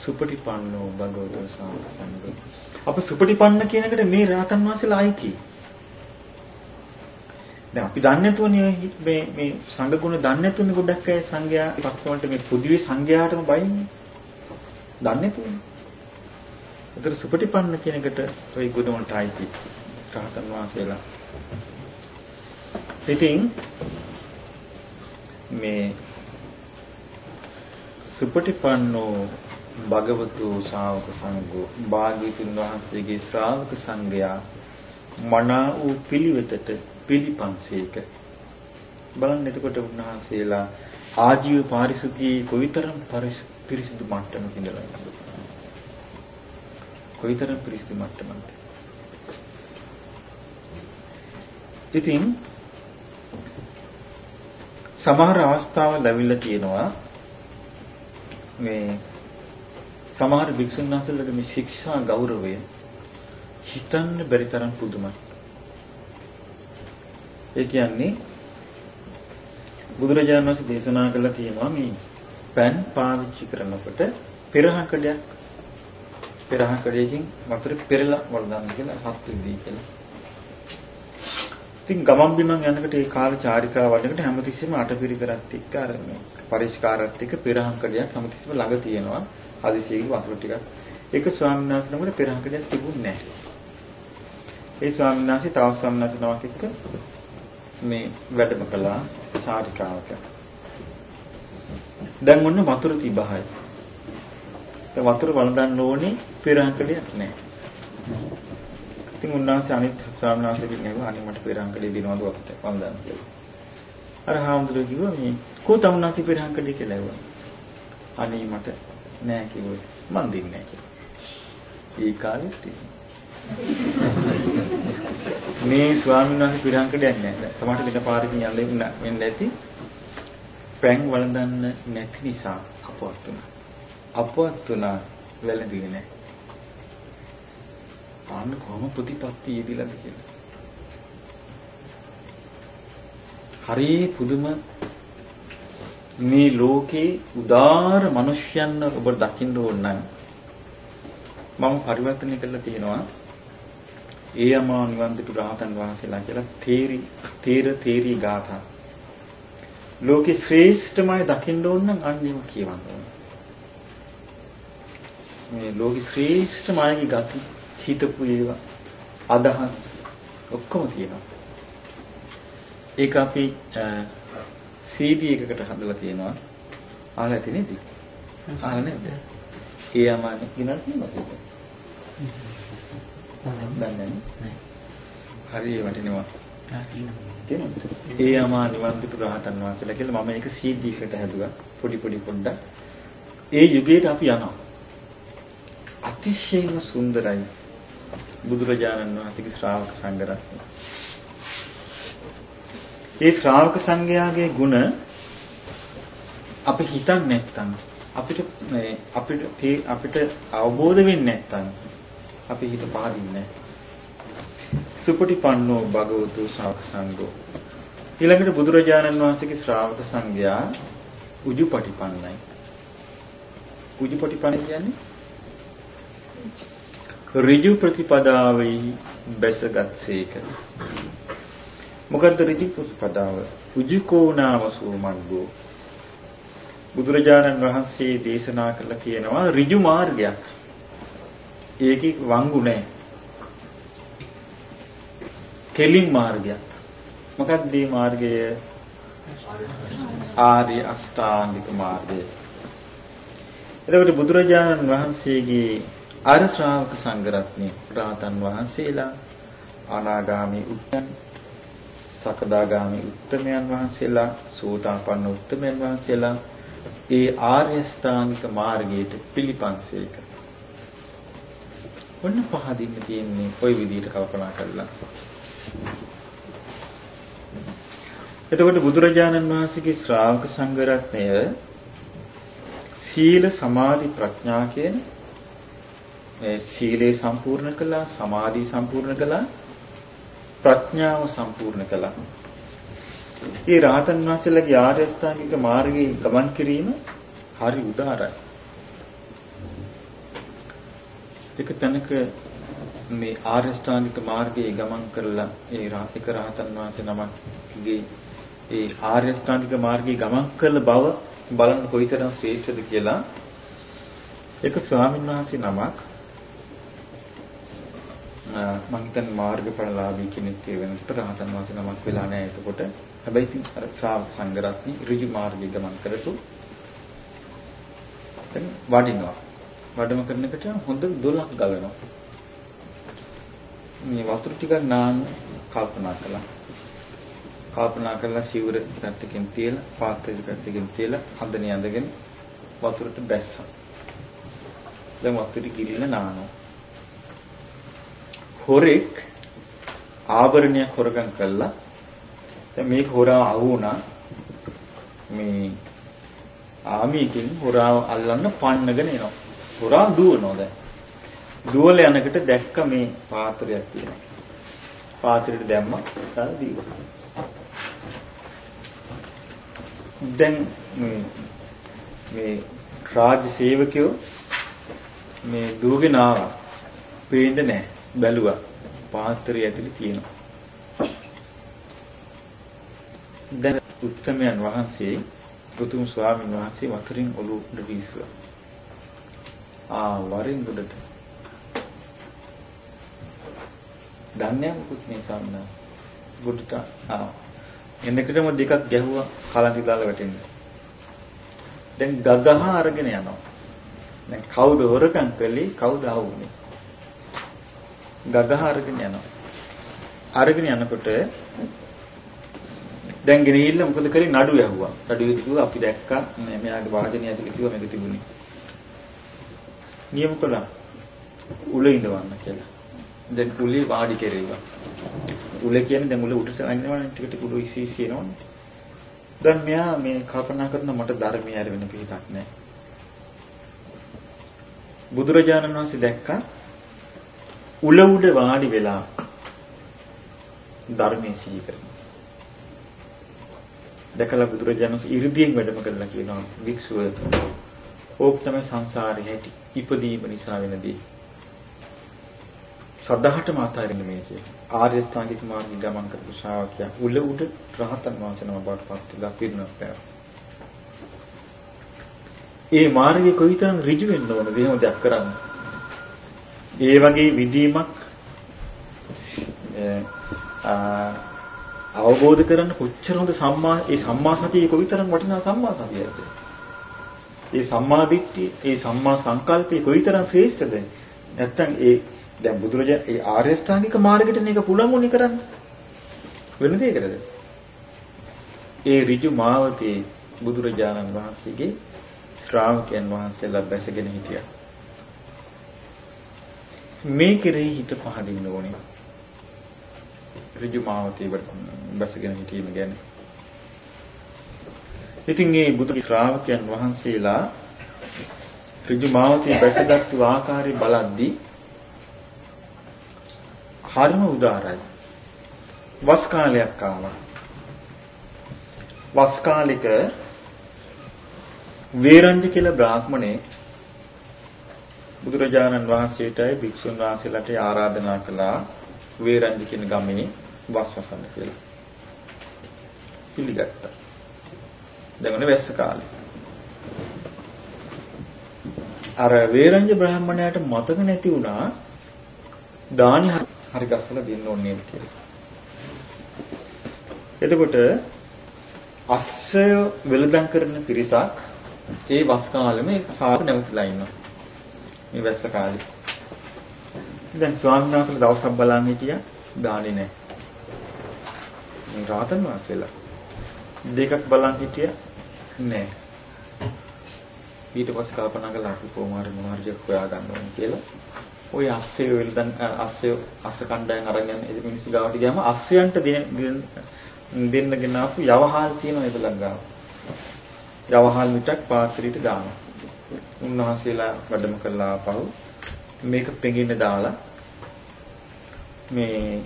සුපටිපන්නෝ භගවතෝ සාමසංගෝ. අප සුපටිපන්න කියන එකට මේ රාතන් වහන්සේලා අයිති. දැන් අපි දන්නේ නැතුවනේ මේ මේ සංඝ ගුණ දන්නේ නැතුනේ ගොඩක් අය සංඝයා පස්සවලට මේ පුදුවේ සංඝයාටම බයින්නේ. දන්නේ නැතුනේ. ඒතර සුපටිපන්න කියන එකට ওই ගුණ වලට අයිති. රාතන් වහන්සේලා. ඉතින් මේ සුපටිපන්නෝ භගවතු ශාවක සංඝෝ භාග්‍යතුන් වහන්සේගේ ශ්‍රාවක සංඝයා මනා වූ පිළිවෙතට පිළිපන්සේක. බලන්න එතකොට උන්වහන්සේලා ආජීව පාරිශුද්ධියේ කොයිතරම් පිරිසිදු මට්ටමක ඉඳලා කොයිතරම් පිරිසිදු මට්ටමකද? ඉතින් සමහර අවස්ථාවල් ලැබිලා තියෙනවා. මේ සමහර භික්ෂුන් වහන්සේලාගේ මේ ශික්ෂා ගෞරවය හිතන්න බැරි තරම් පුදුමයි. ඒ කියන්නේ බුදුරජාණන් වහන්සේ දේශනා කළා තියෙනවා මේ පෑන් පාවිච්චි කරනකොට පෙරහකඩයක් පෙරහකඩයකින් වතුර පෙරලා වලදාන්න කියලා සත්තු දී කියලා. ඉතින් ගමන් බිමන් යනකොට ඒ කාල චාරිකාව වලකට හැමතිස්සෙම අටපිරිකරත් එක්ක අර මේ පරිස්කාරات එක්ක පෙරහංකඩයක් හැමතිස්සෙම ළඟ තියෙනවා. හදිසියෙක වතුර ටිකක්. ඒක ස්වාමීන් වහන්සේ නමකට පෙරහංකඩයක් තිබුණේ නැහැ. ඒ ස්වාමීන් වහන්සේ තව ස්වාමීන් වහන්සේ නමක් එක්ක මේ වැඩම කළා චාරිකාවක. දැන් ඔන්න වතුර තිබහයි. දැන් වතුර වළඳන්න ඕනේ පෙරහංකඩයක් නැහැ. ඉතින් උන්වහන්සේ අනිත් ස්වාමීන් වහන්සේගෙන් ඇහුවා අනේ මට පෙරහංකඩේ දිනවද වතුර වළඳන්න කියලා. අර හාමුදුරුවෝ කිව්වා මේ කෝ තමුනාති පෙරහංකඩේ කියලා ඇහුවා. අනේ මට නෑ කිව්වා. මන් දෙන්නේ නෑ කියලා. ඒ කාලෙත් මේ ස්වාමීන් වහන්සේ පෙරහංකඩයක් නෑ. සමහරට දෙක පාරකින් යන්න වෙන්න ඇති. පැන් වළඳන්න නැති නිසා අපවත් වුණා. අපවත් වුණා වැළඳුවේ නෑ. අන්න කොහොම ප්‍රතිපත්ති යෙදිලාද කියලා. හරි පුදුම මේ ලෝකේ උදාර මිනිස්යන් ඔබ දකින්න ඕන නම් මම පරිවර්තනය කරලා තියෙනවා ඒ අමා නිවන් දුටු රහතන් වහන්සේලා කියලා තේරි තේර තේරි ගාථා ලෝකේ ශ්‍රේෂ්ඨමයි දකින්න ඕන නම් අන්නේම කියවන්න ඕන මේ ලෝකේ ශ්‍රේෂ්ඨමයි ගති හිතපු ඒවා අදහස් ඔක්කොම තියෙනවා. ඒක අපි CD එකකට හදලා තියෙනවා. අහලා ඇති නේද? අහලා නේද? ඒ යමානේ ගිනල් තියෙනවා. දන්නේ නැහැ. හරි වටිනවා. ඒ යමා නිවන් දුටු රහතන් වහන්සේලා කියලා මම ඒක CD එකට හැදුවා. පොඩි පොඩි පොඩ්ඩක්. ඒ යුගයට අපි යනවා. අතිශයින්ම සුන්දරයි. බුදුරජාණන් වහන්සේගේ ශ්‍රාවක සංඝරත්නය. ඒ ශ්‍රාවක සංඝයාගේ ගුණ අපි හිතන්නේ නැත්නම් අපිට මේ අපිට අපිට අවබෝධ වෙන්නේ නැත්නම් අපි හිත පහදින්නේ සුපටිපන්නෝ භගවතු ශ්‍රාවක සංඝෝ. ඊළඟට බුදුරජාණන් වහන්සේගේ ශ්‍රාවක සංඝයා උජුපටිපන්නයි උජුපටිපන්න කියන්නේ? ඍජු ප්‍රතිපදාවෙහි බැසගත්සේක මොකද්ද ඍජු ප්‍රතිපදාව? උජුකෝනාම සූමග්ගෝ බුදුරජාණන් වහන්සේ දේශනා කළා කියනවා ඍජු මාර්ගයක්. ඒකේ වංගු නැහැ. කෙලින් මාර්ගයක්. මොකක්ද මේ මාර්ගය? ආර්ය අෂ්ටාංගික මාර්ගය. එතකොට බුදුරජාණන් වහන්සේගේ අර ශ්‍රාවක සංඝරත්නය රාතන් වහන්සේලා අනාගාමී උත්තම සකදාගාමී උත්තමයන් වහන්සේලා සෝතාපන්න උත්තමයන් වහන්සේලා ඒ ආර්ය ශ්‍රාණික මාර්ගයට පිළිපන්සේක. ඔන්න පහදින්න තියෙන්නේ ওই විදිහට කල්පනා කරලා. එතකොට බුදුරජාණන් වහන්සේගේ ශ්‍රාවක සංඝ රත්නය සීල සමාධි ප්‍රඥා කියන මේ සීලේ සම්පූර්ණ කළා සමාධි සම්පූර්ණ කළා ප්‍රඥාව සම්පූර්ණ කළා ඒ රාතන් වහන්සේලාගේ ආර්ය අෂ්ටාංගික මාර්ගයේ ගමන් කිරීම හරි උදාරයි. එක තැනක මේ ආර්ය අෂ්ටාංගික මාර්ගයේ ගමන් කරලා ඒ රාතික රහතන් වහන්සේ නමක්ගේ ඒ ආර්ය අෂ්ටාංගික මාර්ගයේ ගමන් කළ බව බලන්න කොයිතරම් ශ්‍රේෂ්ඨද කියලා. එක ස්වාමීන් වහන්සේ නමක්. මම හිතන්නේ මාර්ගඵලලාභී කෙනෙක් වෙනකොට රහතන් වහන්සේ නමක් වෙලා නැහැ එතකොට. හැබැයි ඉතින් අර ශ්‍රාවක සංඝරත්නි ඍජු මාර්ගයේ ගමන් කරතු දැන් වඩිනවා. වැඩම කරනකොට හොඳ දොලක් ගලනවා. මේ වතුර ටිකක් නාන්න කල්පනා කළා. කල්පනා කරලා සිවුර පැත්තකින් තියලා පාත්‍රය පැත්තකින් තියලා හඳනේ ඇඳගෙන වතුරට බැස්සා. දැන් වතුරේ ගිරිලා නානවා. හොරෙක් ආභරණයක් හොරගම් කළා. දැන් මේක හොරා අහු වුණා. මේ ආමියකින් හොරාව අල්ලන්න පන්නගෙන එනවා. හොරා දුවනවා දැන්. දුවල යනකොට දැක්ක මේ පාත්‍රයක් තියෙනවා. පාත්‍රයට දැම්මා තාල දීවා. දැන් මේ මේ රාජ්‍ය සේවකයෝ මේ දුවගෙන ආවා. පේන්නේ නැහැ. බැලුවා. පාත්‍රය ඇතුලේ තියෙනවා. දැන් උත්තමයන් වහන්සේ උතුම් ස්වාමීන් වහන්සේ වතුරින් ඔලුව උඩ වීසුවා. ආ වරින් උඩට. දන්නේ මොකුත් නේ ස්වාමීන් වහන්සේ. උඩට ආ එන්නකටම දෙකක් ගැහුවා කලන්ති දාලා වැටෙන්න. දැන් ගගහ අරගෙන යනවා. දැන් කවුද හොරකම් කළේ කවුද ආවුනේ? ගගහ අරගෙන යනවා. අරගෙන යනකොට දැන් ගෙනහිල්ල මොකද කරේ නඩු ඇහුවා. නඩුවේ කිව්වා අපි දැක්කා මෙයාගේ වාදනය ඇතුලේ කිව්වා මේක තිබුණේ. නියම කළා. උල ඉඳවන්න කියලා. දැන් උලේ වාඩි කෙරෙව්වා. උල කියන්නේ දැන් උල උඩට අනිනවනේ ටික ටික උඩ ඉසීසී එනවනේ. දැන් මෙයා මේ කල්පනා කරන මට ධර්මය ඇර වෙන පිටක් නැහැ. බුදුරජාණන් වහන්සේ දැක්කා උල උඩ වාඩි වෙලා ධර්මයේ සිහි කරනවා. දැකලා බුදුරජාණන් ඉර්ධියෙන් වැඩම කරලා කියනවා වික්ෂුව ඕක තමයි සංසාරේ හැටි ඉපදීම නිසා වෙන දේ. සද්ධාහට මාතාරින්න මේ කිය. ආර්ය ස්ථාංගික මාර්ගය ගමන් කරපු ශ්‍රාවකයා උල උඩ රහතන් වහන්සේනම බවට පත් වෙලා පිරිනස් පෑවා. ඒ මාර්ගය කොයිතරම් ඍජු වෙන්න ඕනද එහෙම දෙයක් කරන්න. ඒ වගේ විදීමක් අවබෝධ කරන්න කොච්චර හොඳ සම්මා ඒ සම්මා සතිය කොයිතරම් වටිනා සම්මා සතියද? ඒ සම්මා දිට්ඨිය, ඒ සම්මා සංකල්පය කොයිතරම් ශ්‍රේෂ්ඨද? නැත්තම් ඒ දැන් බුදුරජාණන් ඒ ආර්ය ශ්‍රාණික මාර්ගෙට මේක පුළුවන් උනේ කරන්න. වෙන දෙයකටද? ඒ ඍජු මාවතේ බුදුරජාණන් වහන්සේගේ ශ්‍රාවකයන් වහන්සේලා බැසගෙන හිටියා. මේ කෙරෙහි හිත පහදින්න ඕනේ. ඍජු මාවතේ බැසගෙන හිටීම ගැන. ඉතින් මේ බුදු ශ්‍රාවකයන් වහන්සේලා ඍජු මාවතේ බැසගත්තු ආකාරය බලද්දී හරිම උදාරයි. වස් කාලයක් ආවා. වස් කාලෙක වේරංජ කියලා බ්‍රාහ්මණේ බුදුරජාණන් වහන්සේටයි භික්ෂුන් වහන්සේලාට ආරාධනා කළා වේරංජ කියන ගමේ වස් වසන්න කියලා. පිළිගත්තා. දැන් ඔන්න වැස්ස කාලේ. අර වේරංජ බ්‍රාහ්මණයාට මතක නැති වුණා දානි හරි ගස්සලා දෙන්න ඕනේ කියලා. එතකොට අස්සය වෙළඳන් කරන පිරිසක් ඒ වස් කාලෙම සාර නැවතිලා ඉන්නවා. මේ වැස්ස කාලේ. දැන් ස්වාමීන් වහන්සේලා දවසක් බලන් හිටියා දාන්නේ නැහැ. මේ රාතන් වහන්සේලා දෙකක් බලන් හිටියා නැහැ. ඊට පස්සේ කල්පනා කළා අපි කොහොමාරි මොනාරි හොයා ගන්න ඕනේ කියලා. ওই අස්සය වෙලදන් අස්සය අස්ස කණ්ඩායම් අරගෙන ඉතින් මිනිස්සු ගාවට ගියාම අස්සයන්ට දෙන්නගෙන ආපු යවහල් තියෙනවා ඒගොල්ලන් ගාව. යවහල් මිටක් පාත්‍රීට දානවා. උන්වහන්සේලා වැඩම කළා ආපහු මේක පෙඟින්න දාලා මේ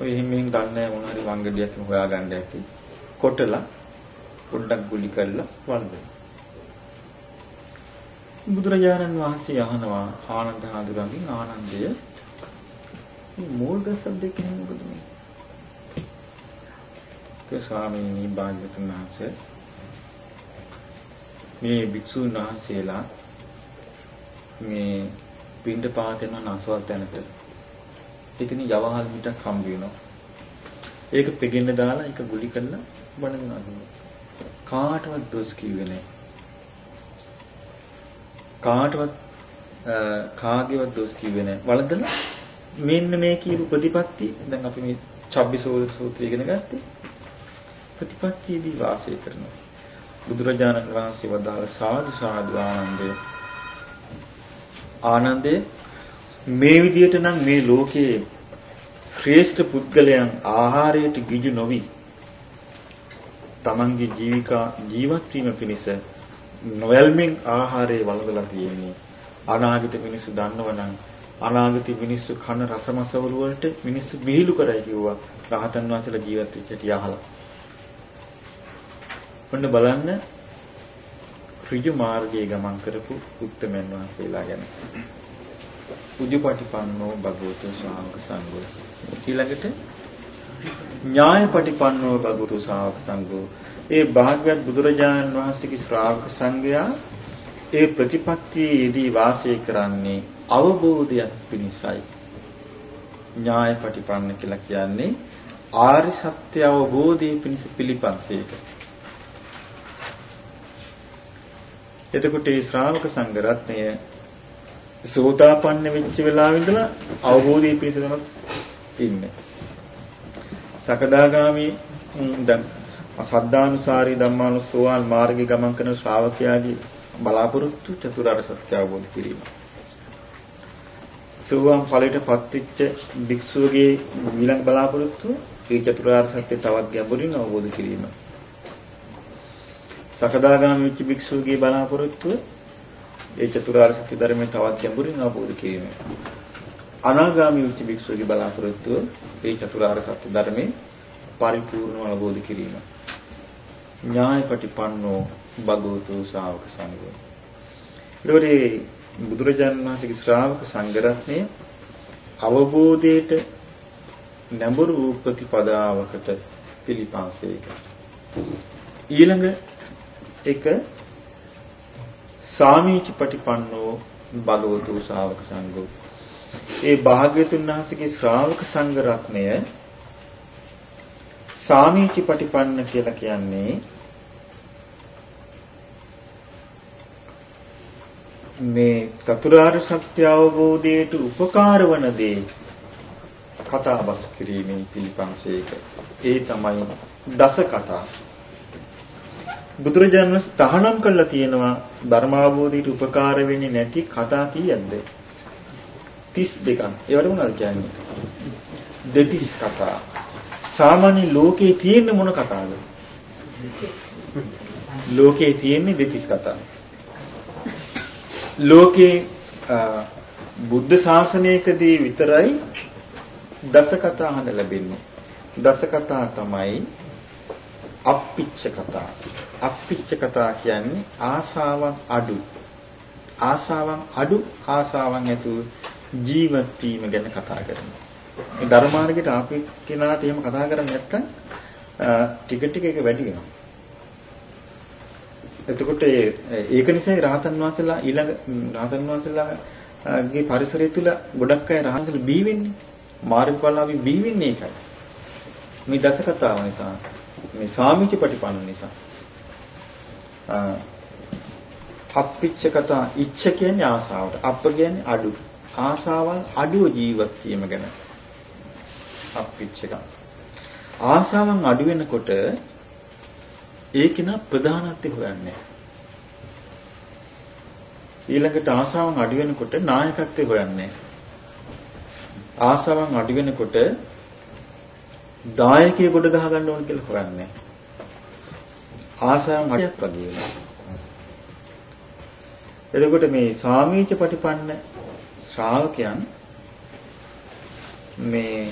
ඔය හිමින් දන්නේ මොන හරි වංගඩියක් හොයාගන්න ඇති. කොටලා පොඩ්ඩක් ගුලි කරලා වන්දන. බුදුරජාණන් වහන්සේ අහනවා ආනන්ද හඳුරන්ගෙන් ආනන්දය මේ මෝල් ගසක් දෙකේ මොකද මේ? ඒ ස්වාමීනි භාග්‍යතුන් වහන්සේ මේ භික්ෂුන් වහන්සේලා මේ පින්ඩ පාතේන නසවල් තැනට ඉතින් යවහල් මිටක් හම්බ වෙනවා. ඒක පෙගෙන්න දාලා ඒක ගුලි කරලා බණිනවා. කාටවත් දොස් කිව්වේ නැහැ. කාටවත් කාගේවත් දොස් කිව්වේ නැහැ. වළඳලා මෙන්න මේ කියපු ප්‍රතිපත්ති දැන් අපි මේ චබ්බිසෝල සූත්‍රය ඉගෙන ගත්තේ. ප්‍රතිපත්තියේදී වාසය කරනවා. බුදුරජාණන් වහන්සේ වදාළ සාදු සාදු ආනන්දේ ආනන්දේ මේ විදිහට නම් මේ ලෝකයේ ශ්‍රේෂ්ඨ පුද්ගලයන් ආහාරයට ගිජු නොවි තමන්ගේ ජීවිකා ජීවත් වීම පිණිස නොයල්මින් ආහාරය වළඳලා තියෙන්නේ අනාගත මිනිස්සු දන්නවනම් අනාගත මිනිස්සු කන රසමසවල වලට මිනිස්සු බිහිලු කරයි කිව්වා රහතන් වහන්සේලා ජීවත් වෙච්ච හැටි අහලා. ඔන්න බලන්න ඍජු මාර්ගයේ ගමන් කරපු උත්තමයන් වහන්සේලා ගැන. උජුපටිපන්නෝ භගවතු ශාවක සංඝෝ. ඊළඟට ඥායපටිපන්නෝ භගවතු ශාවක සංඝෝ ඒ භාග්‍යවත් බුදුරජාණන් වහන්සේගේ ශ්‍රාවක සංඝයා ඒ ප්‍රතිපත්තියේදී වාසය කරන්නේ අවබෝධයක් පිණිසයි. ඥායපටිපන්න කියලා කියන්නේ ආරි සත්‍ය අවබෝධයේ පිණිස පිළිපන්සේක. එතකොට මේ ශ්‍රාවක සංඝ රත්නය සෝතාපන්න වෙච්ච වෙලාවෙ ඉඳලා අවබෝධයේ පිණිස තමයි ඉන්නේ. සකදාගාමි දැන් සද්ධානුසාරී ධම්මානුසෝවාන් මාර්ගයේ ගමන් කරන ශ්‍රාවකයාගේ බලාපොරොත්තු චතුරාර්ය සත්‍ය අවබෝධ කිරීම. සෝවාන් ඵලයට පත්වෙච්ච භික්ෂුවගේ ඊළඟ බලාපොරොත්තු ඒ චතුරාර්ය සත්‍ය තවත් ගැඹුරින් අවබෝධ කිරීම. සකදාගාමී වෙච්ච භික්ෂුවගේ බලාපොරොත්තු ඒ චතුරාර්ය සත්‍ය ධර්මයේ තවත් ගැඹුරින් අවබෝධ කිරීම. අනාගාමී වෙච්ච භික්ෂුවගේ බලාපොරොත්තු ඒ චතුරාර්ය සත්‍ය ධර්මයේ පරිපූර්ණව අවබෝධ කිරීම. ඥායපටිපන්නෝ භගවතු ශාවක සංඝෝ. ඒකෝරේ බුදුරජාණන් වහන්සේගේ ශ්‍රාවක සංඝ රත්නය අවබෝධයට නැඹුරු වූ ප්‍රතිපදාවකට පිළිපන්සේක. ඊළඟ එක සාමීච පටිපන්නෝ භගවතු ශාවක සංඝෝ. ඒ භාග්‍යතුන් වහන්සේගේ ශ්‍රාවක සංඝ රත්නය සාමීචි පටිපන්න කියලා කියන්නේ මේ චතුරාර්ය සත්‍ය අවබෝධයට උපකාර වන දේ කතාබස් කිරීමේ පිළිපන්සේක. ඒ තමයි දස කතා. බුදුරජාණන් වහන්සේ තහනම් කළා තියෙනවා ධර්මාවබෝධයට උපකාර වෙන්නේ නැති කතා කීයක්ද? 32ක්. ඒවට මොනවද කියන්නේ? දෙතිස් කතා. සාමාන්‍ය ලෝකේ තියෙන මොන කතාවද? ලෝකේ තියෙන්නේ දෙතිස් කතා. ලෝකේ බුද්ධ ශාසනයකදී විතරයි දස කතා අහන්න ලැබෙන්නේ. දස කතා තමයි අප්පිච්ච කතා. අප්පිච්ච කතා කියන්නේ ආසාවන් අඩු. ආසාවන් අඩු ආසාවන් ඇතුව ජීවත් වීම ගැන කතා කරනවා. මේ ධර්මාර්ගයට ආපු කෙනාට එහෙම කතා කරන්නේ නැත්නම් ටික ටික ඒක වැඩි වෙනවා. එතකොට ඒක නිසා රහතන් වහන්සේලා ඊළඟ රහතන් වහන්සේලාගේ පරිසරය තුල ගොඩක් අය රහතන්සලා බී වෙන්නේ. මාර්ගඵලාවි බී වෙන්නේ ඒකයි. මේ දස කතාව නිසා මේ සාමිච්ච ප්‍රතිපන්න නිසා. අප්පිච්ච කතා ඉච්ඡ කියන්නේ ආසාවට. අප්ප කියන්නේ අඩු. ආසාවන් අඩුව ජීවත් වීම ගැන. අප්පිච්චක. ආසාවන් අඩු වෙනකොට ඒකින ප්‍රධානත්වය හොයන්නේ. ඊළඟට ආසාවන් අඩු වෙනකොට නායකත්වය හොයන්නේ. ආසාවන් අඩු වෙනකොට දායකයෙ ගොඩ ගහ ගන්න ඕන කියලා හොයන්නේ. ආසාවන් අඩියක් වගේ වෙනවා. එතකොට මේ සාමීච ප්‍රතිපන්න ශ්‍රාවකයන් මේ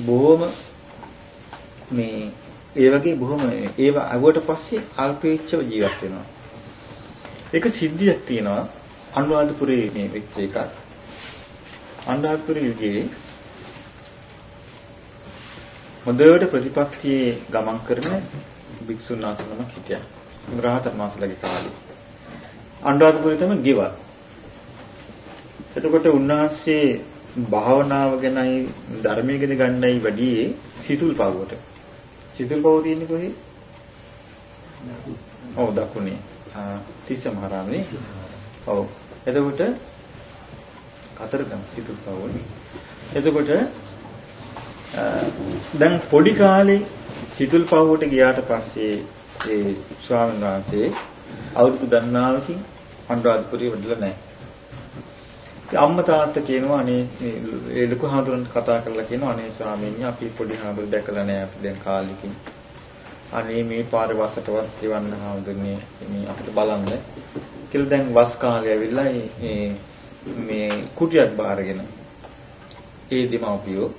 බොහොම මේ ඒ වගේ බොහොම ඒව අගුවට පස්සේ අල්පේච්ඡව ජීවත් වෙනවා. ඒක සිද්ධියක් තියෙනවා අනුරාධපුරයේ මේ වෙච්ච එකක්. අනුරාධපුර යුගයේ හොඳට ප්‍රතිපත්තියේ ගමන් කරන භික්ෂුන් වහන්සේ නමක් හිටියා. රහතන් වහන්සේලාගේ කාලේ. අනුරාධපුරේ තමයි ගෙවල්. එතකොට උන්වහන්සේ භාවනාව ගැනයි ධර්මයේ ගැන ගන්නයි වැඩි සිතුල් පවුවට. සිතුල් පවුව තියෙන්නේ කොහේ? ඔව් දකුණේ. තිස්ස මහරාමනේ. ඔව්. එතකොට කතරගම සිතුල් පවුවනේ. එතකොට දැන් පොඩි කාලේ සිතුල් පවුවට ගියාට පස්සේ ඒ ස්වාමීන් වහන්සේ අවුරුදු ගණනාවකින් අනුරාධපුරේ වැඩලා නැහැ. අම්මා තාත්තා කියනවා අනේ ඒ ලොකු හාමුදුරන් කතා කරලා කියනවා අනේ ස්වාමීනි අපි පොඩි හාමුදුර දැකලා නැහැ අපි දැන් කාලෙකින්. අනේ මේ පාරේ වසටවත් එවන්න හාමුදුරනේ මේ අපිට බලන්න. කියලා දැන් වස් කාලය ඇවිල්ලා මේ මේ කුටියක් බාරගෙන ඒ දෙමව්පියෝ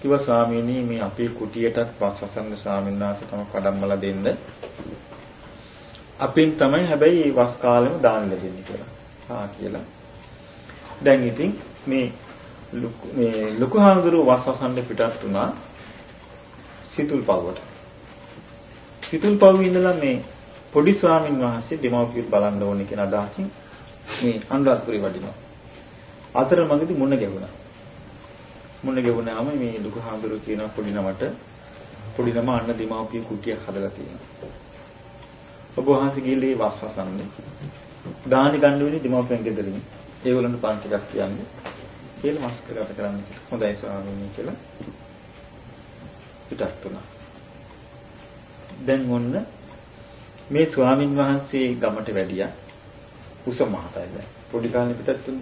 කිව්වා ස්වාමීනි මේ අපේ කුටියටත් වස් වසන්න ස්වාමීන් වහන්සේ තමයි කඩම්බලා දෙන්න. අපින් තමයි හැබැයි වස් කාලෙම දාන්න දෙන්නේ කියලා. ආ කියලා දැන් ඉතින් මේ මේ ලොකු හාමුදුරුව වස්වසන්න පිටත් වුණා සිතුල් පව්වට. සිතුල් පව්වේ ඉඳලා මේ පොඩි ස්වාමින් වහන්සේ දෙමව්පියන් බලන්න ඕනේ කියන අදහසින් මේ අනුරාධපුරේ වඩිනවා. අතරමඟදී මුණ ගැහුණා. මුණ ගැහුණාම මේ ලොකු හාමුදුරුව කියනවා පොඩි නමට පොඩි නම අන්න දෙමව්පිය කුටියක් හදලා තියෙනවා. ඔබ වහන්සේ ගිහලා ඒ වස්වසන්නේ. දානි ගන්න වෙන්නේ දෙමව්පියන් ගෙදරින්. ඒගොල්ලන්ට පාන් ටිකක් කියන්නේ කියලා මස් කරකට කරන්න කියලා. හොඳයි ස්වාමීනි කියලා පිටත් වුණා. දැන් ඔන්න මේ ස්වාමින් වහන්සේ ගමට වැඩියා උස මහතයි දැන්. පොඩි කාලේ පිටත් තුන්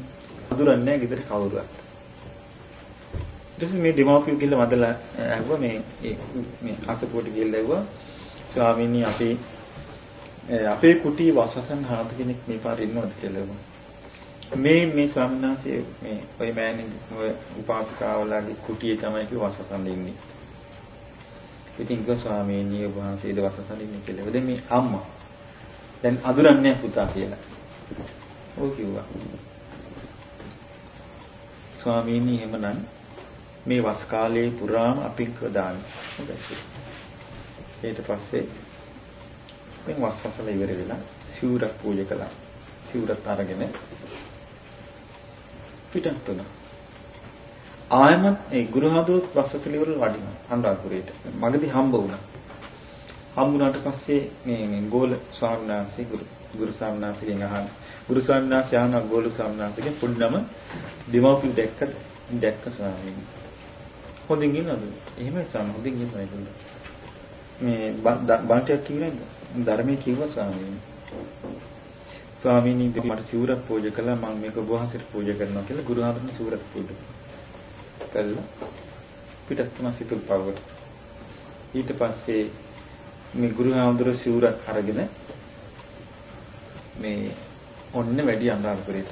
අඳුරන්නේ නැහැ ගෙදර කවුරුවත්. ඊට පස්සේ මේ දෙමාපියෝ ගිහලා මදලා ඇහුවා මේ මේ අසපුවට ගිහලා ඇහුවා ස්වාමීනි අපි අපේ කුටි වසසන් හාත කෙනෙක් මේ පාර ඉන්නවද කියලා. මේ මේ ස්වාමීන් වහන්සේ මේ ඔය මෑණි ඔය උපාසිකාවලාගේ කුටියේ තමයි කිව්ව වසසන් ඉන්නේ. ඉතින් කිව්වා ස්වාමීනි වහන්සේද වසසන් ඉන්නේ කියලා. දැන් මේ අම්මා දැන් අඳුරන්නේ පුතා කියලා. ඔව් කිව්වා. ස්වාමීනි එහෙමනම් මේ වස් කාලයේ පුරාම අපි දාන්න. හොඳයි. ඊට පස්සේ දැන් වස් වසල ඉවර වෙලා සිවුරක් පූජා කළා. සිවුරත් අරගෙන පිටත් වුණා. ආයමත් ඒ ගුරුහාදුරුත් වස්සසලිවල වඩිනවා අනුරාධපුරයට. මගදී හම්බ වුණා. හම්බුණාට පස්සේ මේ මේ ගෝල ස්වාමීන් වහන්සේ ගුරු ගුරු ස්වාමීන් වහන්සේගෙන් අහන ගුරු ස්වාමීන් වහන්සේ ආන ගෝලු ස්වාමීන් වහන්සේගෙන් පොඩි නම දෙමව්පිය දැක්කද? දැක්ක ස්වාමීන්. හොඳින් ඉන්නවද? එහෙමයි ස්වාමීන් හොඳින් ඉන්නවා ඒගොල්ලෝ. මේ බණටයක් කිව්වේ නැද්ද? ධර්මයේ කිව්වා ස්වාමීන්. ස්වාමීන් වහන්සේ මට සිවුරක් පූජා කළා මම මේක ඔබ වහන්සේට පූජා කරනවා කියලා ගුරු හාමුදුරනේ සිවුරක් පූජා කළා. පිටත් තුන සිතුල් පවට. ඊට පස්සේ මේ ගුරු හාමුදුර සිවුරක් අරගෙන මේ ඔන්න වැඩි අඳාරපුරේට.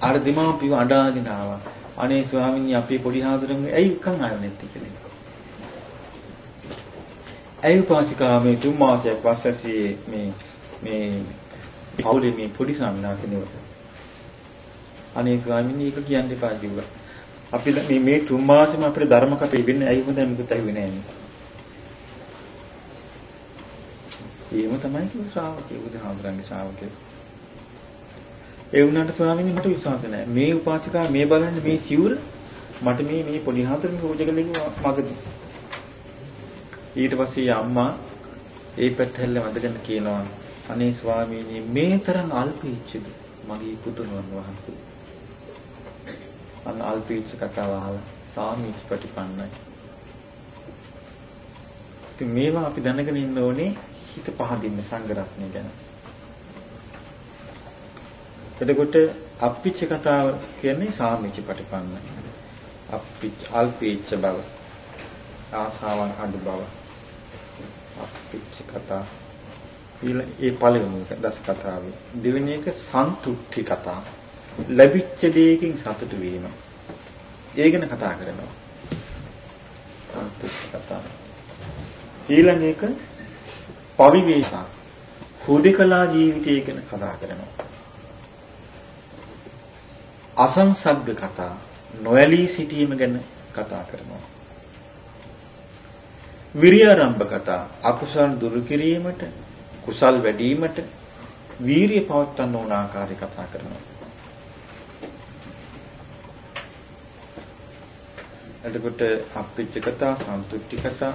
අර දිමාපිය අඬාගෙන ආවා. අනේ ස්වාමීනි අපේ පොඩි හාමුදුරන්ගේ ඇයි උකන් ආවේ නැත්තේ කියලා. ඇයි උපාසිකා මේ තුන් මාසයක් පස්සේ මේ මේ පවුලේ මේ පොඩි ස්වාමීන් වහන්සේ අනේ ස්වාමීනි ඒක කියන්න එපා කිව්වා. අපි මේ මේ තුන් මාසෙම අපිට ධර්ම කපේ වෙන්නේ ඇයි හොඳ මොකද ඇහුවේ නැහැ. එහෙම තමයි කිව්ව ශ්‍රාවකයෝ බුදුහාමුදුරන්ගේ ශ්‍රාවකයෝ. ඒ වුණාට ස්වාමීනි මට විශ්වාස නැහැ. මේ උපාචකා මේ බලන්න මේ සිවුර මට මේ මේ පොඩි හතර මේ පූජකලෙක මගදී. ඊට පස්සේ අම්මා ඒ පැත්තෙල්ල වදගෙන කියනවා අනේ ස්වාමීනි මේ තරම් අල්පීච්චද මගේ පුතුණන් වහන්සේ. අන්න අල්පීච්ච කතාව අහලා සාමීච ප්‍රතිපන්නයි. ඉතින් මේවා අපි දැනගෙන ඉන්න ඕනේ හිත පහදින්න සංඝ රත්නය ගැන. එතකොට අප්පිච්ච කතාව කියන්නේ සාමිච්ච ප්‍රතිපන්න. අප්පිච්ච අල්පීච්ච බව. ආසාවන් අඩු බව. අප්පිච්ච කතා. ඒ පළවෙනි එක දස කතාවේ. දෙවෙනි එක සන්තුට්ටි කතා. ලැබිච්ච දෙයකින් සතුටු වීම. ඒ ගැන කතා කරනවා. සන්තුට්ටි කතා. ඊළඟ එක පවිවේශා හුදකලා ජීවිතය ගැන කතා කරනවා. අසංසග්ග කතා නොඇලී සිටීම ගැන කතා කරනවා. විරියාරම්භ කතා අකුසල් දුරු කිරීමට කුසල් වැඩිවීමට වීරිය පවත්වන්න ඕන ආකාරය කතා කරනවා. එතකොට අප්පිච්ච කතා, සන්තුට්ටි කතා,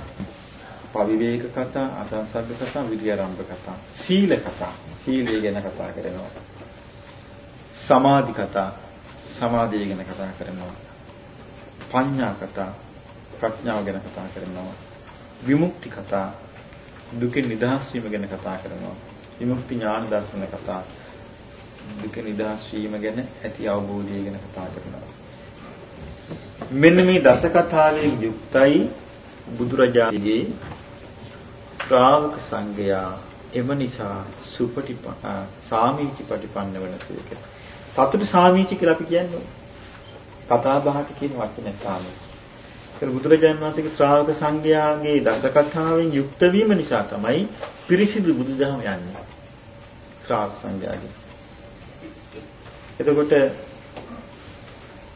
පවිවේක කතා, අසංසග්ග කතා, විරියාරම්භ කතා, සීල කතා, සීලය ගැන කතා කරනවා. සමාධි කතා, සමාධිය ගැන කතා කරනවා. පඤ්ඤා කතා ප්‍රඥාව ගැන කතා කරනවා. විමුක්ති කතා දුකෙන් නිදහස් වීම ගැන කතා කරනවා. විමුක්ති ඥාන දර්ශන කතා දුක නිදහස් වීම ගැන ඇති අවබෝධය ගැන කතා කරනවා. මෙන්න මේ දස කතාවෙන් යුක්තයි බුදුරජාණන්ගේ ශ්‍රාවක සංඝයා එම නිසා සුපටිප සාමීචි පටිපන්න වෙනසේක සතුටු සාමීචි කියලා අපි කියන්නේ කතා බහට කියන වචනේ සාමීචි. ඒක බුදුරජාණන් වහන්සේගේ ශ්‍රාවක සංඝයාගේ දස කතාවෙන් යුක්ත වීම නිසා තමයි පිරිසිදු බුදුදහම යන්නේ. ශ්‍රාවක සංඝයාගේ. එතකොට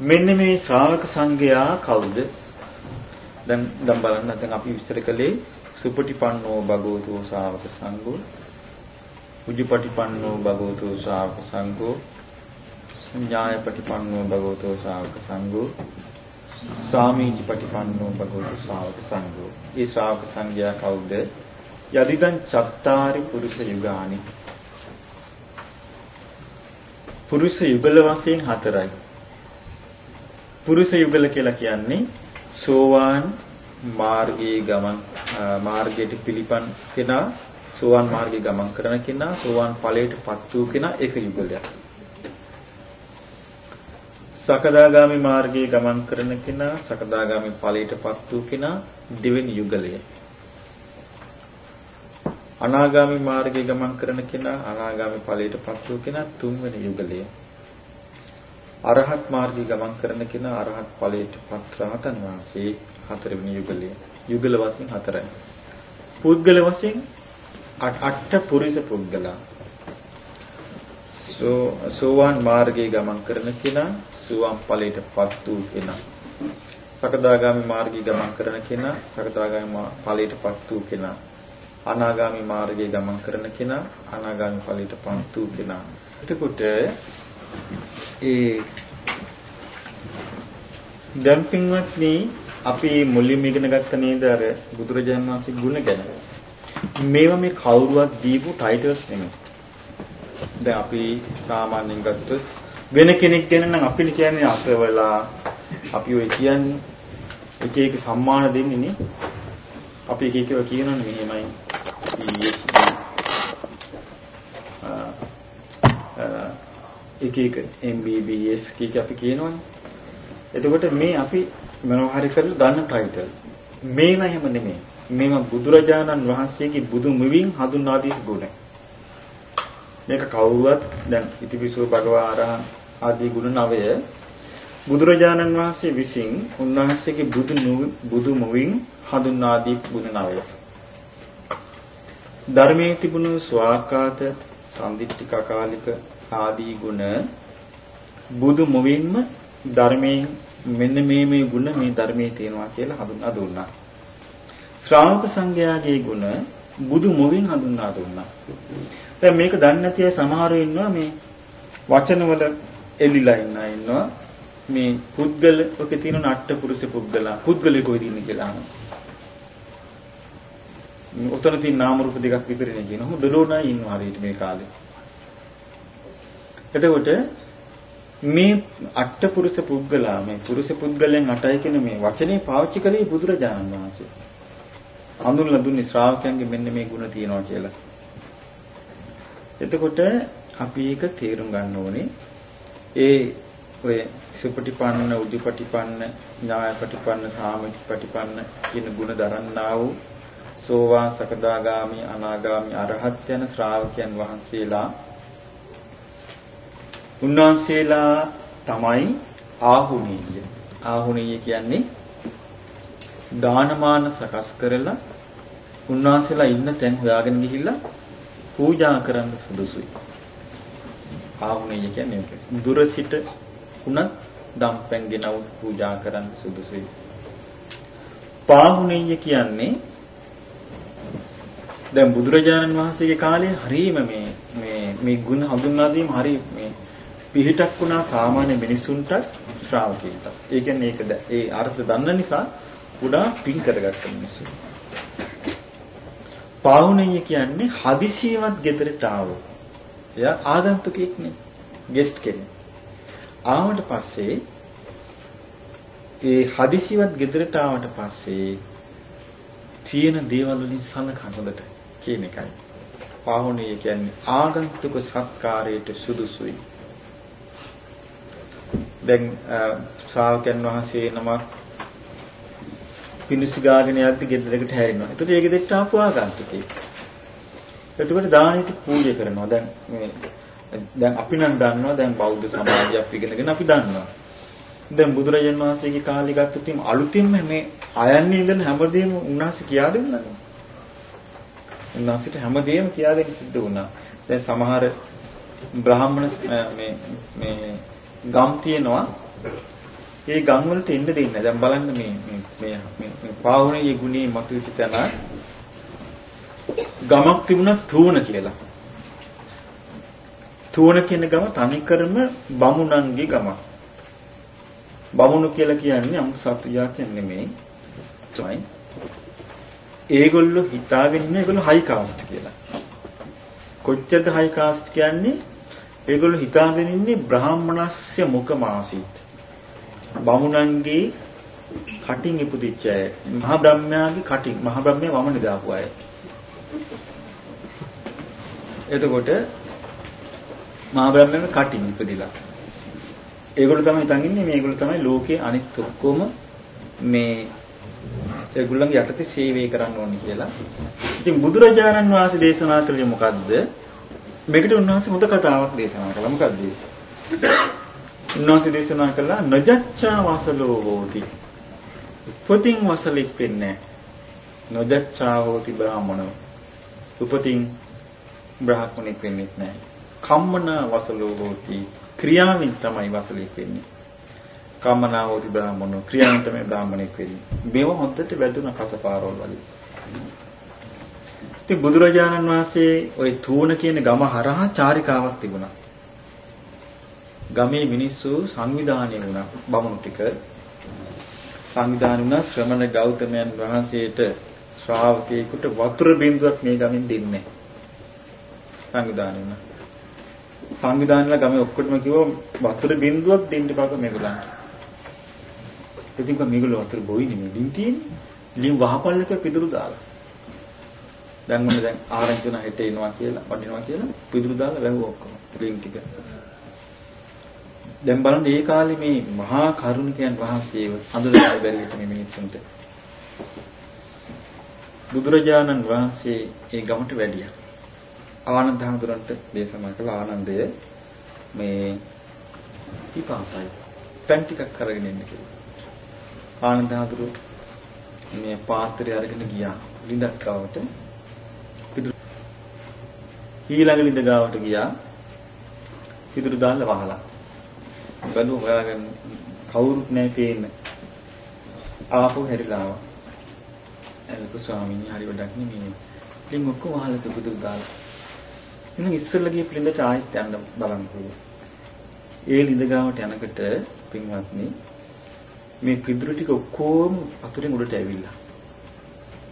මෙන්න මේ ශ්‍රාවක සංඝයා කවුද? දැන් දැන් බලන්න දැන් අපි විස්තර කළේ සුපටිපන්නෝ භගවතු ශ්‍රාවක සංඝෝ උජුපටිපන්නෝ භගවතු ශ්‍රාවක සංඝෝ ඥායපටිපන්නෝ භගවතෝ ශාවක සංඝෝ සාමීචි පටිපන්නෝ භගවතු ශාවක සංඝෝ. මේ ශ්‍රාවක සංඝයා කවුද? යදිදං චත්තාරි පුරුෂ යුගානි. පුරුෂ යුගල වශයෙන් හතරයි. පුරුෂ යුගල කියලා කියන්නේ සෝවාන් මාර්ගයේ ගමන් මාර්ගයට පිළිපන් කෙනා සෝවාන් මාර්ගයේ ගමන් කරන කෙනා සෝවාන් ඵලයට පත් වූ කෙනා ඒක යුගලයක්. සකදාගාමි මාර්ගයේ ගමන් කරන කෙනා සකදාගාමි ඵලයටපත් වූ කෙනා දෙවෙනි යුගලය. අනාගාමි මාර්ගයේ ගමන් කරන කෙනා අනාගාමි ඵලයටපත් වූ කෙනා තුන්වෙනි යුගලය. අරහත් මාර්ගයේ ගමන් කරන කෙනා අරහත් ඵලයටපත් රහතන් වහන්සේ හතරවෙනි යුගලය. යුගල වශයෙන් හතරයි. පුද්ගල වශයෙන් අට පුරිස පුද්ගලා. සෝ සෝවාන් මාර්ගයේ ගමන් කරන කෙනා සුවම් ඵලයටපත් වූ කෙනා. සකදාගාමි මාර්ගයේ ගමන් කරන කෙනා, සකදාගාමි ඵලයටපත් වූ කෙනා. අනාගාමි මාර්ගයේ ගමන් කරන කෙනා, අනාගාමි ඵලයටපත් වූ කෙනා. එතකොට ඒ දැන් පින්වත්නි අපි මුලින්ම ඉගෙන ගත්ත නේද අර බුදුරජාණන් වහන්සේ ගුණ ගැන. මේවා මේ කවුරුවත් දීපු ටයිටල්ස් නෙමෙයි. දැන් අපි සාමාන්‍යයෙන් ගත්තොත් වෙන කෙනෙක් ගැන නම් අපිනේ කියන්නේ අසවලා අපි ඔය කියන්නේ එක එක සම්මාන දෙන්නේ නේ. අපි එක එකව කියනවනේ මෙහෙමයි. Uh, uh, එක එක MBBS කීක අපි කියනවනේ. එතකොට මේ අපි මොනවා හරි කරලා ගන්න ටයිටල්. මේව එහෙම නෙමෙයි. මේව බුදුරජාණන් වහන්සේගේ බුදු මුවින් හඳුන්වා දී ගුණ. මේක කවුරුවත් දැන් ඉතිපිසෝ භගවා අරහන් ආදී ගුණ නවය බුදුරජාණන් වහන්සේ විසින් උන්වහන්සේගේ බුදු බුදු මුවින් හඳුන්වා දී ගුණ නවය. ධර්මයේ තිබුණු ස්වාකාත සම්දිට්ඨික කාලික ආදී ගුණ බුදු මුවින්ම ධර්මයෙන් මෙන්න මේ මේ ගුණ මේ ධර්මයේ තියෙනවා කියලා හඳුන්වා දුන්නා. ශ්‍රාවක සංඝයාගේ ගුණ බුදු මොවින් හඳුන්වා දුන්නා. දැන් මේක දන්නේ නැති අය සමහරව ඉන්නවා මේ වචනවල එලිලා ඉන්න ඉන්නවා. මේ පුද්ගල ඔකේ තියෙන අට්ඨ පුරුෂ පුද්ගලා පුද්ගලෙ කොහෙද ඉන්නේ කියලා අහනවා. උතන තියෙන නාම රූප දෙකක් විතරනේ කියනවා. දොඩෝනා ඉන්නවා හරියට මේ කාලේ. එතකොට මේ අට්ඨ පුද්ගලා මේ පුරුෂ පුද්ගලයන් 8යි කියන මේ වචනේ පාවිච්චි කළේ බුදුරජාණන් වහන්සේ. හඳුන්ලා දුන්නේ ශ්‍රාවකයන්ගේ මෙන්න මේ ಗುಣ තියෙනවා කියලා. එතකොට අපි ඒක තේරුම් ගන්න ඕනේ. ඒ ඔය සුපටිපන්න, උජුපටිපන්න, ඥායපටිපන්න, සාමිපටිපන්න කියන ಗುಣ දරන්නා වූ සෝවාන් සකදාගාමි, අනාගාමි, අරහත් යන ශ්‍රාවකයන් වහන්සේලා උන්වහන්සේලා තමයි ආහුණීය. ආහුණීය කියන්නේ දානමාන සකස් කරලා උන්වහන්සේලා ඉන්න තැන් හොයාගෙන ගිහිල්ලා පූජා කරන්න සුදුසුයි. ආහුණීය කියන්නේ ඒක. දුර සිට උනත් දම්පැන් ගෙනව පූජා කරන්න සුදුසුයි. පාහුණීය කියන්නේ දැන් බුදුරජාණන් වහන්සේගේ කාලේ හරීම මේ මේ මේ ගුණ හඳුන්වා දීම හරි මේ පිහිටක් වුණා සාමාන්‍ය මිනිසුන්ට ශ්‍රාවකීන්ට. ඒ කියන්නේ ඒක ඒ අර්ථ දන්න නිසා පුඩා පින් කරගත්ත මිනිස්සු. පාවුණිය කියන්නේ හදිසියවත් ගෙදරට ආවෝ. එයා ආගන්තුකෙක් නේ. ගෙස්ට් කෙනෙක්. ආවට පස්සේ ඒ හදිසියවත් ගෙදරට ආවට පස්සේ තියෙන දේවල් වලින් සලකන හොඳට කියන එකයි. පාවුණිය කියන්නේ ආගන්තුක සත්කාරයට සුදුසුයි. දැන් ශ්‍රාවකයන් වහන්සේ නමක් පිණිසු ගාගෙන යද්දි ගෙදරකට හැරෙනවා. එතකොට ඒ ගෙදරට ආපු ආගන්තුකේ. එතකොට දානෙට පූජා කරනවා. දැන් මේ දැන් අපි නම් දන්නවා දැන් බෞද්ධ සමාජයක් ඉගෙනගෙන අපි දන්නවා. දැන් බුදුරජාණන් වහන්සේගේ කාලේ ගත්තොත් අලුතින්ම මේ අයන්නේ ඉඳන් හැමදේම උන්වහන්සේ කියා දෙන්නා. උන්වහන්සේට හැමදේම කියා දෙන්න සිද්ධ වුණා. දැන් සමහර බ්‍රාහ්මණ මේ මේ ගම් තියෙනවා. ඒ ගම් වලට එන්න දෙන්නේ නැහැ. දැන් බලන්න මේ මේ මේ මේ පාවුණේ ගුණේ මතුවෙච්ච තැන ගමක් තිබුණා තූණ කියලා. තූණ කියන ගම තනිකරම බමුණන්ගේ ගමක්. බමුණු කියලා කියන්නේ අමුතු සත්තු జాතියක් නෙමෙයි. තමයි. ඒගොල්ලෝ හිතාගෙන ඉන්නේ ඒගොල්ලෝ හයි කාස්ට් කියලා. කොච්චරද හයි කාස්ට් කියන්නේ? ඒගොල්ලෝ හිතාගෙන ඉන්නේ බ්‍රාහ්මණස්ය මුඛ මාසීත්. බමුණන්ගේ කටින් ඉපදිච්ච අය. මහා බ්‍රහ්මයාගේ කටින් මහා බ්‍රහ්මයා වමනේ දාපු අය. එතකොට මහා බ්‍රහ්මයාගේ කටින් ඉපදිලා. ඒගොල්ලෝ තමයි හිතන් ඉන්නේ මේගොල්ලෝ තමයි ලෝකයේ අනිත් ඔක්කොම මේ ඒගොල්ලන්ගේ යටතේ සේවය කරන්න ඕනේ කියලා. ඉතින් බුදුරජාණන් වහන්සේ දේශනා කළේ මොකද්ද? මේකට උන්වහන්සේ මුද කතාවක් දේශනා කළා. මොකද්ද? උන්වහන්සේ දේශනා කළා නජච්ඡා වාසලෝ හෝති. උපතින් වසලෙක් වෙන්නේ නොජච්ඡා හෝති බ්‍රාහමණෝ. උපතින් බ්‍රාහ්මණෙක් වෙන්නේ නැහැ. කම්මන වසලෝ හෝති. ක්‍රියාවෙන් තමයි වසලෙක් වෙන්නේ. කම්මනා හෝති බ්‍රාහමණෝ. ක්‍රියාවෙන් තමයි බ්‍රාහමණෙක් වෙන්නේ. මේව හොද්දට වැදුන කසපාරවල් වලින්. ඉතින් බුදුරජාණන් වහන්සේ ওই තූණ කියන ගම හරහා චාරිකාවක් තිබුණා. ගමේ මිනිස්සු සංවිධානය වුණා බමුණු ටික. සංවිධානය වුණා ශ්‍රමණ ගෞතමයන් වහන්සේට ශ්‍රාවකයෙකුට වතුර බින්දුවක් මේ ගමින් දෙන්නේ. සංවිධානය වුණා. සංවිධානයලා ගමේ ඔක්කොටම කිව්වා වතුර බින්දුවක් දෙන්න බක මේගොල්ලන්ට. ඉතින් කො මේගොල්ලෝ වතුර බොයි නෙමෙයි ලින් තියෙන්නේ. ලින් වහපල්ලක පිදුරු දාලා. දැන් මොන දැන් ආරංචි වුණා හෙට එනවා කියලා වඩිනවා කියලා පිදුරු දාලා වැහුවා ඔක්කොම ලින් ටික. දැන් බලන්න ඒ කාලේ මේ මහා කරුණිකයන් වහන්සේව අඳුරගන්න බැරි විදිහට මේ මිනිස්සුන්ට බුදුරජාණන් වහන්සේ ඒ ගමට වැඩියා. ආනන්ද හඳුරන්ට දේශනා කළ ආනන්දය මේ පිපාසයි. පැන් ටිකක් අරගෙන ඉන්න කියලා. ආනන්ද හඳුරු මේ පාත්‍රය අරගෙන ගියා. ලිඳක් ගාවට පිටු ඊළඟ ලිඳ ගාවට ගියා. පිටුරු දාලා වහලා. බැලුව හොයාගන්න කවුරුත් නැහැ පේන්න. ආපහු හැරිලා ආවා. එලක ස්වාමීන් හරි වැඩක් නෙමෙයි. ඉතින් ඔක්කොම වහලා පිටුරු දාලා. ඉතින් ඉස්සෙල්ලා ගිය පිළිඳට ආයෙත් යන්න බලන්නකෝ. ඒ ලිඳ ගාවට යනකොට පින්වත්නි මේ පිදුරු ටික ඔක්කොම වතුරෙන් උඩට ඇවිල්ලා.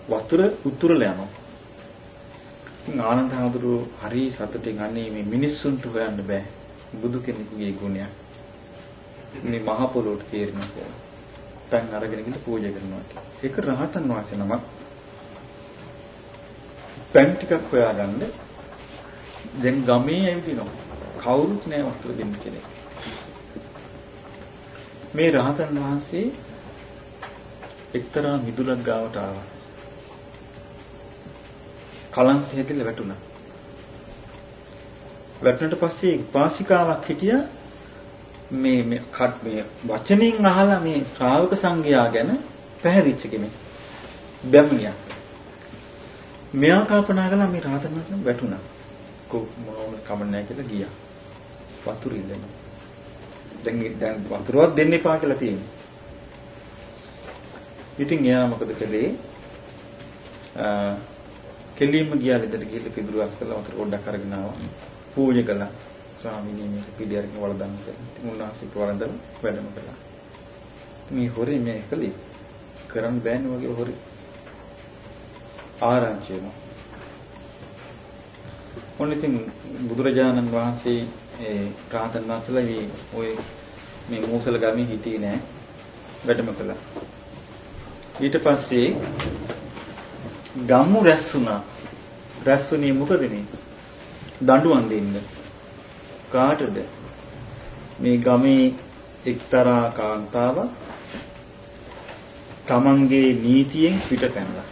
වතුර උතුරලා යනවා. ඉතින් ආනන්ද හඳුරු හරි සතුටින් අනේ මේ මිනිස්සුන්ට හොයන්න බෑ. බුදු කෙනෙකුගේ ගුණයක්. මේ මහ පොළොවට කේරෙනවා කියලා. දැන් අරගෙන ගිහින් පූජා කරනවා. ඒක රහතන් වහන්සේ නමක්. පැන් ටිකක් හොයාගන්න දැන් ගමේ ඇවිදිනවා. කවුරුත් නෑ වතුර දෙන්න කෙනෙක්. මේ රහතන් වහන්සේ එක්තරා මිදුලක් ගාවට ආවා. කලන්ත හැදෙලා වැටුණා. වැටුණට පස්සේ පාසිකාවක් හිටියා මේ මේ කට් මේ වචනෙන් අහලා මේ ශ්‍රාවක සංඝයා ගැන පැහැදිච්ච කෙනෙක්. බැමිණියක්. මෙයා කල්පනා කළා මේ රහතන් වහන්සේ වැටුණා. කො මොනවද කමන්නේ කියලා ගියා. වතුර ඉල්ලන. දැන් දැන් වතුරවත් දෙන්න එපා කියලා තියෙනවා. ඉතින් එයා මොකද කළේ? කෙලින්ම ගියා ලිදට ගිහලා පිදුරු අස් කරලා වතුර පොඩ්ඩක් අරගෙන ආවා. පූජා කළා. ස්වාමීනි මේක පිළි අරගෙන වළඳන්න කියලා. ඉතින් උන්වහන්සේ වළඳන වැඩම කළා. මේ හොරේ මේ කළේ කරන්න බෑනේ වගේ හොරේ. ආරංචි වෙනවා. මොන ඉතින් බුදුරජාණන් වහන්සේ ඒ රාතන් වහන්සේලා මේ ওই මේ මූසල ගමේ හිටියේ නෑ වැඩම කළා. ඊට පස්සේ ගම්මු රැස්සුණා. රැස්සුනේ මොකද මේ? දඬුවම් දෙන්න. කාටද? මේ ගමේ එක්තරා කාන්තාවක් තමන්ගේ නීතියෙන් පිට පැනලා.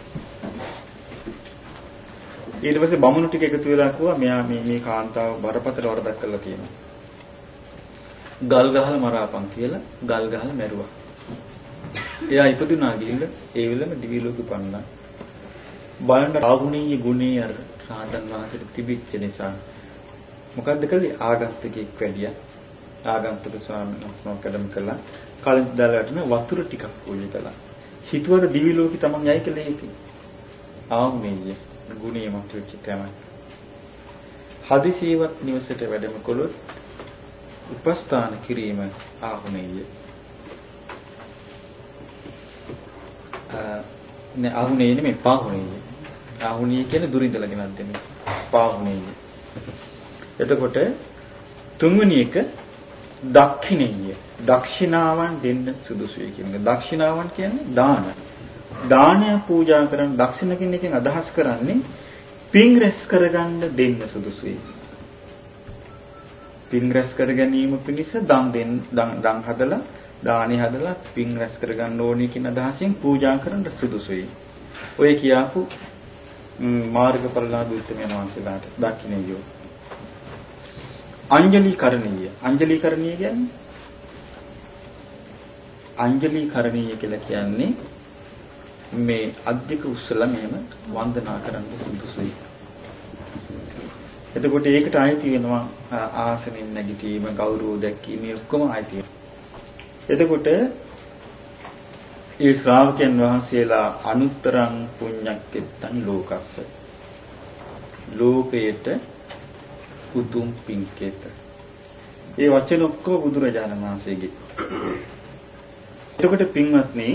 ඊට පස්සේ බමුණු ටික එකතු වෙලා කිව්වා මෙයා මේ මේ කාන්තාව බරපතල වරදක් කළා කියනවා. ගල් ගහලා මරාපන් කියලා ගල් ගහලා මැරුවා. එයා ඉපදුනා ගිහිල්ලා ඒ වෙලෙම දිවි ලෝකෙ පන්නා. බලන්න ආගුණීය ගුණේ අර රාතන් වහන්සේට තිබිච්ච නිසා මොකද්ද කළේ ආගන්තුකෙක් වැඩියා. ආගන්තුක ස්වාමීන් වහන්සේ කඩම් කළා. කලින් දාලාටන වතුර ටිකක් පූජා කළා. හිතුවර දිවි ලෝකෙ තමන් යයි කියලා හිතේ. ආගුණීය ගුණේ මතුවෙච්ච තැන. හදිසියවත් නිවසට වැඩම කළොත් උපස්ථාන කිරීම ආහුණේය. නේ ආහුණේ නෙමෙයි පාහුණේය. ආහුණිය කියන්නේ දුරින්දලා ගෙනත් දෙන්නේ. පාහුණේය. එතකොට තුන්වෙනි එක දක්ෂිනේය. දක්ෂිනාවන් දෙන්න සුදුසුයි කියන එක. දක්ෂිනාවන් කියන්නේ දාන. දානය පූජා කරන දක්ෂින කියන එකෙන් අදහස් කරන්නේ පින් රැස් කරගන්න දෙන්න සුදුසුයි. පින් රැස් කර ගැනීම පිණිස දන් දෙන්න දන් හදලා දානි හදලා පින් රැස් කරගන්න ඕනේ කියන අදහසින් පූජා කරන්න සුදුසුයි. ඔය කියාපු මාර්ගඵලලාභී උත්තරමයන් වහන්සේලාට දක්ෂිනේයෝ. අංජලිකරණීය. අංජලිකරණීය කියන්නේ? අංජලිකරණීය කියලා කියන්නේ මේ අධික උස්සලා මෙහෙම වන්දනා කරන්න සුදුසුයි. එතකොට ඒකට ආйти වෙනවා ආසනෙන් නැගිටීම, ගෞරව දැක්වීම ඔක්කොම ආйти එතකොට ඒ ශ්‍රාවකයන් වහන්සේලා අනුත්තරං පුඤ්ඤක්කෙත්තං ලෝකස්ස. ලෝකයේට උතුම් පින්කෙත. ඒ වචන ඔක්කොම බුදුරජාණන් වහන්සේගේ. එතකොට පින්වත්නි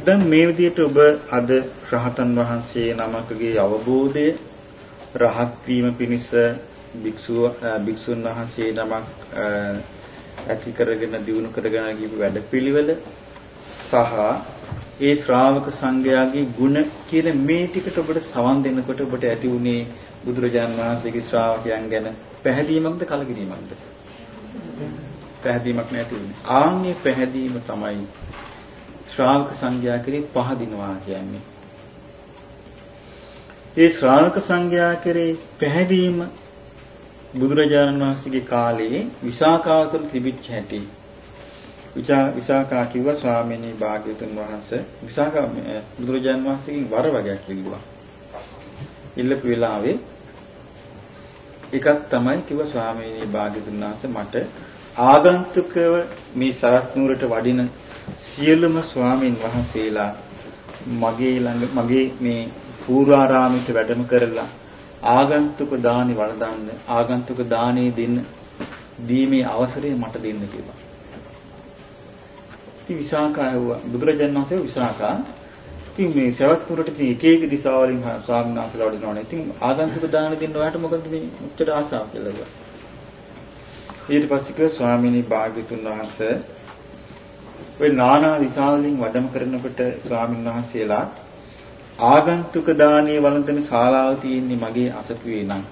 දැන් මේ විදිහට ඔබ අද රහතන් වහන්සේ නමකගේ අවබෝධය රහත් වීම පිණිස භික්ෂුව භික්ෂුන් වහන්සේ නමක් ඇති කරගෙන දිනු කරගෙන ගිහපු වැඩපිළිවෙල සහ ඒ ශ්‍රාවක සංඝයාගේ ಗುಣ කියන මේ ටිකට ඔබට සවන් දෙනකොට ඔබට ඇති වුණේ බුදුරජාන් වහන්සේගේ ශ්‍රාවකයන් ගැන පැහැදීමක්ද කලකිරීමක්ද? පැහැදීමක් නැති වුණේ. ආන්නේ පැහැදීම තමයි ශ්‍රාවක සංඝයා කෙරේ පහදිනවා කියන්නේ. ඒ ශ්‍රාවක සංඝයා කෙරේ පැහැදීම බුදුරජාණන් වහන්සේගේ කාලේ විසාකාතුල තිබිච්ච හැටි. විසාකා කිව්වා ස්වාමීනි භාග්‍යවතුන් වහන්සේ විසාකා බුදුරජාණන් වහන්සේගෙන් වර වගේක් ඉල්ලුවා. ඉල්ලපු වෙලාවේ එකක් තමයි කිව්වා ස්වාමීනි භාග්‍යවතුන් වහන්සේ මට ආගන්තුකව මේ සරත් නුවරට වඩින සියලුම ස්වාමින් වහන්සේලා මගේ ළඟ මගේ මේ පූර්වාරාමයට වැඩම කරලා ආගන්තුක දානි වළඳන්න ආගන්තුක දානේ දෙන්න දීමේ අවසරය මට දෙන්න කියලා. ඉතින් විසාකා ඇහුවා බුදුරජාණන් වහන්සේ විසාකා ඉතින් මේ සවැත් නුරට ඉතින් එක එක දිශාවලින් ස්වාමීන් වහන්සේලා වඩිනවනේ. ඉතින් ආගන්තුක දාන දෙන්න ඔයාලට මොකද මේ උත්තර ආසාව කියලා. ඊට පස්සේ කිව්වා ස්වාමීනි භාග්‍යතුන් වහන්සේ ඔය නානා දිශාවලින් වැඩම කරනකොට ස්වාමීන් වහන්සේලා ආගන්තුක දානීය වළඳන ශාලාව තියෙන්නේ මගේ අසපුවේ නම්.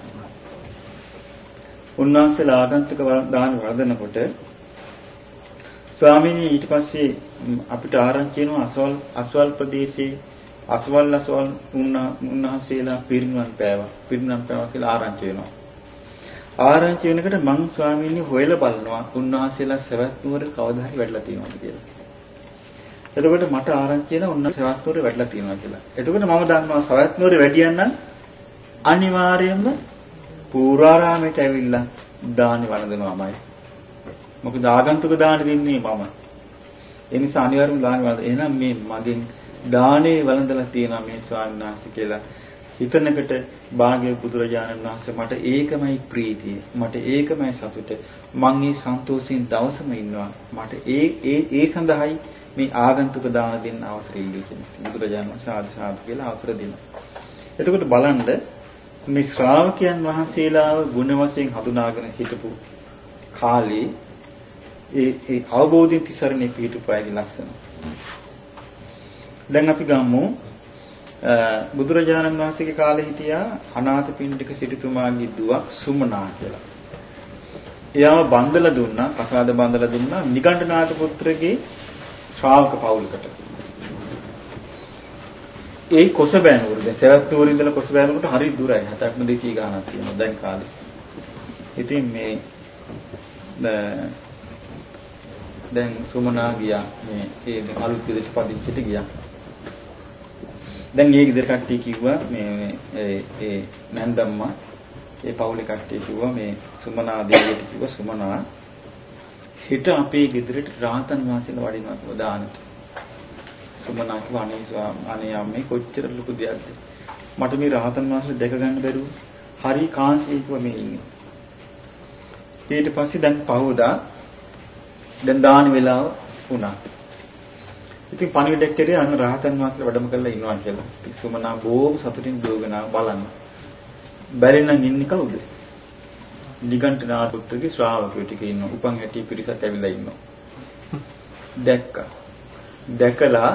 උන්වහන්සේලා ආගන්තුක දාන වළඳනකොට ස්වාමීනි ඊට පස්සේ අපිට ආරංචි වෙනවා අසවල් අසවල් ප්‍රදේශයේ අසවල් අසවල් උන්වහන්සේලා පිරිනුවන් පෑවා. පිරිනුවන් පෑවා කියලා ආරංචි වෙනවා. ආරංචි වෙනකොට මං ස්වාමීනි හොයලා බලනවා උන්වහන්සේලා සවැත් නුවර කවදා හරි වැඩලා තියෙනවද කියලා. එතකොට මට ආරංචි වෙන උන්න සවැත් නුවර වැඩලා තියෙනවා කියලා. එතකොට මම දන්නවා සවැත් නුවර වැඩියන් නම් අනිවාර්යයෙන්ම පූර්වාරාමයට ඇවිල්ලා දානි වළඳනවාමයි. මොකද ආගන්තුක දාන දෙන්නේ මම. ඒ නිසා අනිවාර්යයෙන්ම දානි වළඳ. එහෙනම් මේ මගෙන් දානේ වළඳලා තියෙනවා මේ ස්වාමීන් වහන්සේ කියලා හිතනකට භාග්‍ය බුදුරජාණන් වහන්සේ මට ඒකමයි ප්‍රීතිය මට ඒකමයි සතුට මං මේ සන්තෝෂයෙන් දවසම ඉන්නවා මට ඒ ඒ ඒ සඳහායි මේ ආගන්තුක දාන දෙන්න අවසර ඉල්ලී කියන්නේ බුදුරජාණන් වහන්සේ සාදු සාදු කියලා අවසර දෙනවා එතකොට බලන්න මේ ශ්‍රාවකයන් වහන්සේලාව ගුණ වශයෙන් හඳුනාගෙන හිටපු කාලේ ඒ ඒ අවබෝධයෙන් තිසරණේ පිහිටුපායගේ ලක්ෂණ දැන් අපි ගමු බුදුරජාණන් වහන්සේගේ කාලේ හිටියා අනාථපිණ්ඩික සිටුතුමාගේ දුවක් සුමනා කියලා. එයාව බන්දලා දුන්නා, කසාද බන්දලා දුන්නා නිගණ්ඨනාථ පුත්‍රගේ ශ්‍රාවක පවුලකට. ඒ කොසබෑනුවර දැන් සවැත් නුවර ඉඳලා කොසබෑනුවරට හරි දුරයි. 7ක්ම 200 ගාණක් තියෙනවා දැන් කාලේ. ඉතින් මේ දැන් සුමනා ගියා මේ ඒ අලුත් විදිහට පදිච්චිට ගියා. දැන් මේ ගෙදර කට්ටිය කිව්වා මේ ඒ ඒ නැන්දම්මා ඒ පවුලේ කට්ටිය කිව්වා මේ සුමනා දේවියට කිව්වා සුමනා හිට අපේ ගෙදරට රාතන් වහන්සේලා වඩිනවා කියලා දානට. සුමනා කිව්වා අනේ අනේ අම්මේ කොච්චර ලොකු දෙයක්ද. මට මේ රාතන් වහන්සේලා දැක ගන්න බැරුව හරි කාන්සියකව මේ ඉන්නේ. ඊට පස්සේ දැන් පහවදා දැන් දාන වෙලාව වුණා. ඉතින් පණිවිඩයක් කරේ අන්න රහතන් වහන්සේලා වැඩම කරලා ඉන්නවා කියලා. පිස්සුමනා බොහොම සතුටින් දුවගෙන බලන්න. බැරි නම් ඉන්නේ කවුද? නිගණ්ඨනාථ පුත්‍රගේ ශ්‍රාවකයෝ ටික ඉන්නවා. උපන් හැටි පිරිසක් ඇවිල්ලා ඉන්නවා. දැක්කා. දැකලා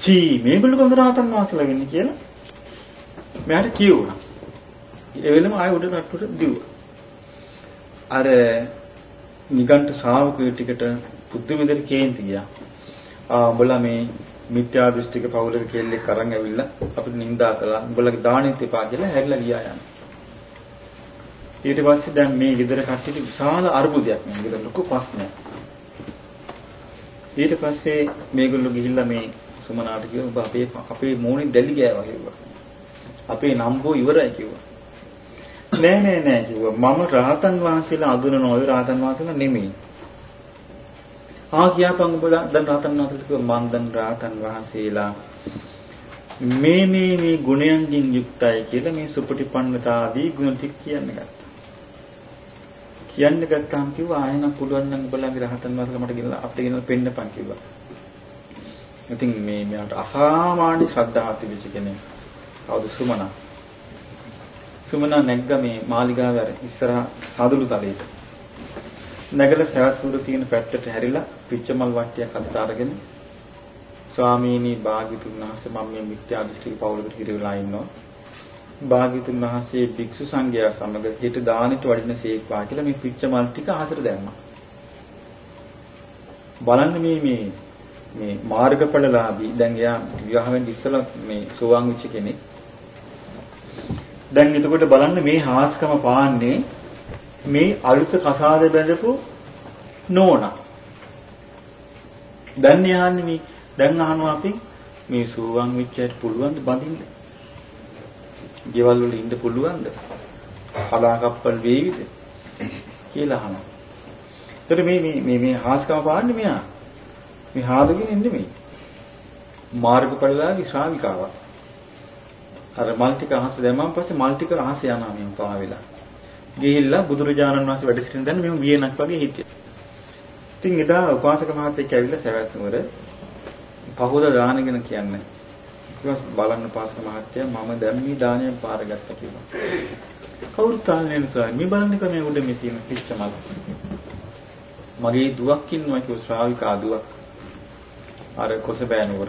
චී මේගොල්ලෝ කොහොමද රහතන් වහන්සේලා වෙන්නේ කියලා මෙයාට කියුණා. ඒ වෙලෙම ආයෙ උඩ කට්ටුවට දිව්වා. අර නිගණ්ඨ ශ්‍රාවකයෝ ටිකට බුද්ධ විදිහට කේන්ති ගියා. ආ උඹලා මේ මිත්‍යා දෘෂ්ටික පවුලක කෙල්ලෙක් අරන් ඇවිල්ලා අපිට නිඳා කළා. උඹලගේ දානෙත් එපා කියලා හැරිලා ගියා යන. ඊට පස්සේ දැන් මේ ගෙදර කට්ටියට විශාල අරුබුදයක් මේ ගෙදර ලොකු ප්‍රශ්නයක්. ඊට පස්සේ මේගොල්ලෝ ගිහිල්ලා මේ සුමනාට කිව්වා ඔබ අපේ අපේ මූණේ දැලි ගෑවා කිව්වා. අපේ නම්බෝ ඉවරයි කිව්වා. නෑ නෑ නෑ කිව්වා. මම රහතන් වහන්සේලා අඳුනන ඔය රහතන් වහන්සේලා නෙමෙයි. ආ කියාපන් ඔබ දැන් රාතන් වහන්සේට කිව්වා මං දැන් රාතන් වහන්සේලා මේ මේ මේ ගුණයන්ගෙන් යුක්තයි කියලා මේ සුපටිපන්නතාදී ගුණ ටික කියන්න ගත්තා. කියන්න ගත්තාම කිව්වා ආයෙනම් පුළුවන් නම් ඔබලාගේ රහතන් වහන්සේලා මට ගෙනලා අපිට ගෙනලා පෙන්නපන් කිව්වා. ඉතින් මේ මෙයාට අසාමාන්‍ය ශ්‍රද්ධාවක් තිබිච්ච කෙනෙක්. කවුද සුමනා? සුමනා නැග්ග මේ මාලිගාව අර ඉස්සරහා සාදුළු තලයට. නැගලා සවැත් නුවර තියෙන පැත්තට හැරිලා පිච්චමල් වට්ටියක් අතට අරගෙන ස්වාමීනි භාග්‍යතුන් වහන්සේ මම මේ මිත්‍යා දෘෂ්ටික පවුලකට හිරවිලා ඉන්නවා. භාග්‍යතුන් වහන්සේ භික්ෂු සංඝයා සමග හිට දානෙට වඩින සීක්වා කියලා මේ පිච්චමල් ටික අහසට දැම්මා. බලන්න මේ මේ මේ මාර්ගඵලලාභී දැන් එයා විවාහ වෙන්න ඉස්සලා මේ සෝවාන් වෙච්ච කෙනෙක්. දැන් එතකොට බලන්න මේ හාස්කම පාන්නේ මේ අලුත කසාද බැඳපු නෝනා. දැන් යහන්නේ මේ දැන් අහනවා අපි මේ සෝවාන් වෙච්චයට පුළුවන් ද බඳින්න? ගෙවල් වල ඉන්න පුළුවන්ද? කලා කප්පල් වේවිද? කියලා අහනවා. ඒතර මේ මේ මේ මේ හාස්කම පාන්නේ මෙයා. මේ හාදගෙන නෙමෙයි. මාර්ගඵලලාගේ ශ්‍රාවිකාවක්. අර මල් ටික අහස දැම්මම පස්සේ මල් ටික අහස යනවා මේ පා වෙලා. ගිහිල්ලා බුදුරජාණන් වහන්සේ වැඩ සිටින දැන් මෙහෙම වියනක් වගේ හිටියා. ඉතින් එදා උපාසක මහත්තයෙක් ඇවිල්ලා සවැත් නුවර පහෝද දානගෙන කියන්නේ. ඊට බලන්න උපාසක මහත්තයා මම දැන් මේ දානයෙන් පාරගත්තා කියලා. කවුරුත් තාන්නේ නැහැ මේ බලන්නක මේ උඩ මේ තියෙන පිච්ච මල. මගේ දුවක් ඉන්නවා කිව්ව ශ්‍රාවිකා දුවක්. අර කොසබෑ නුවර.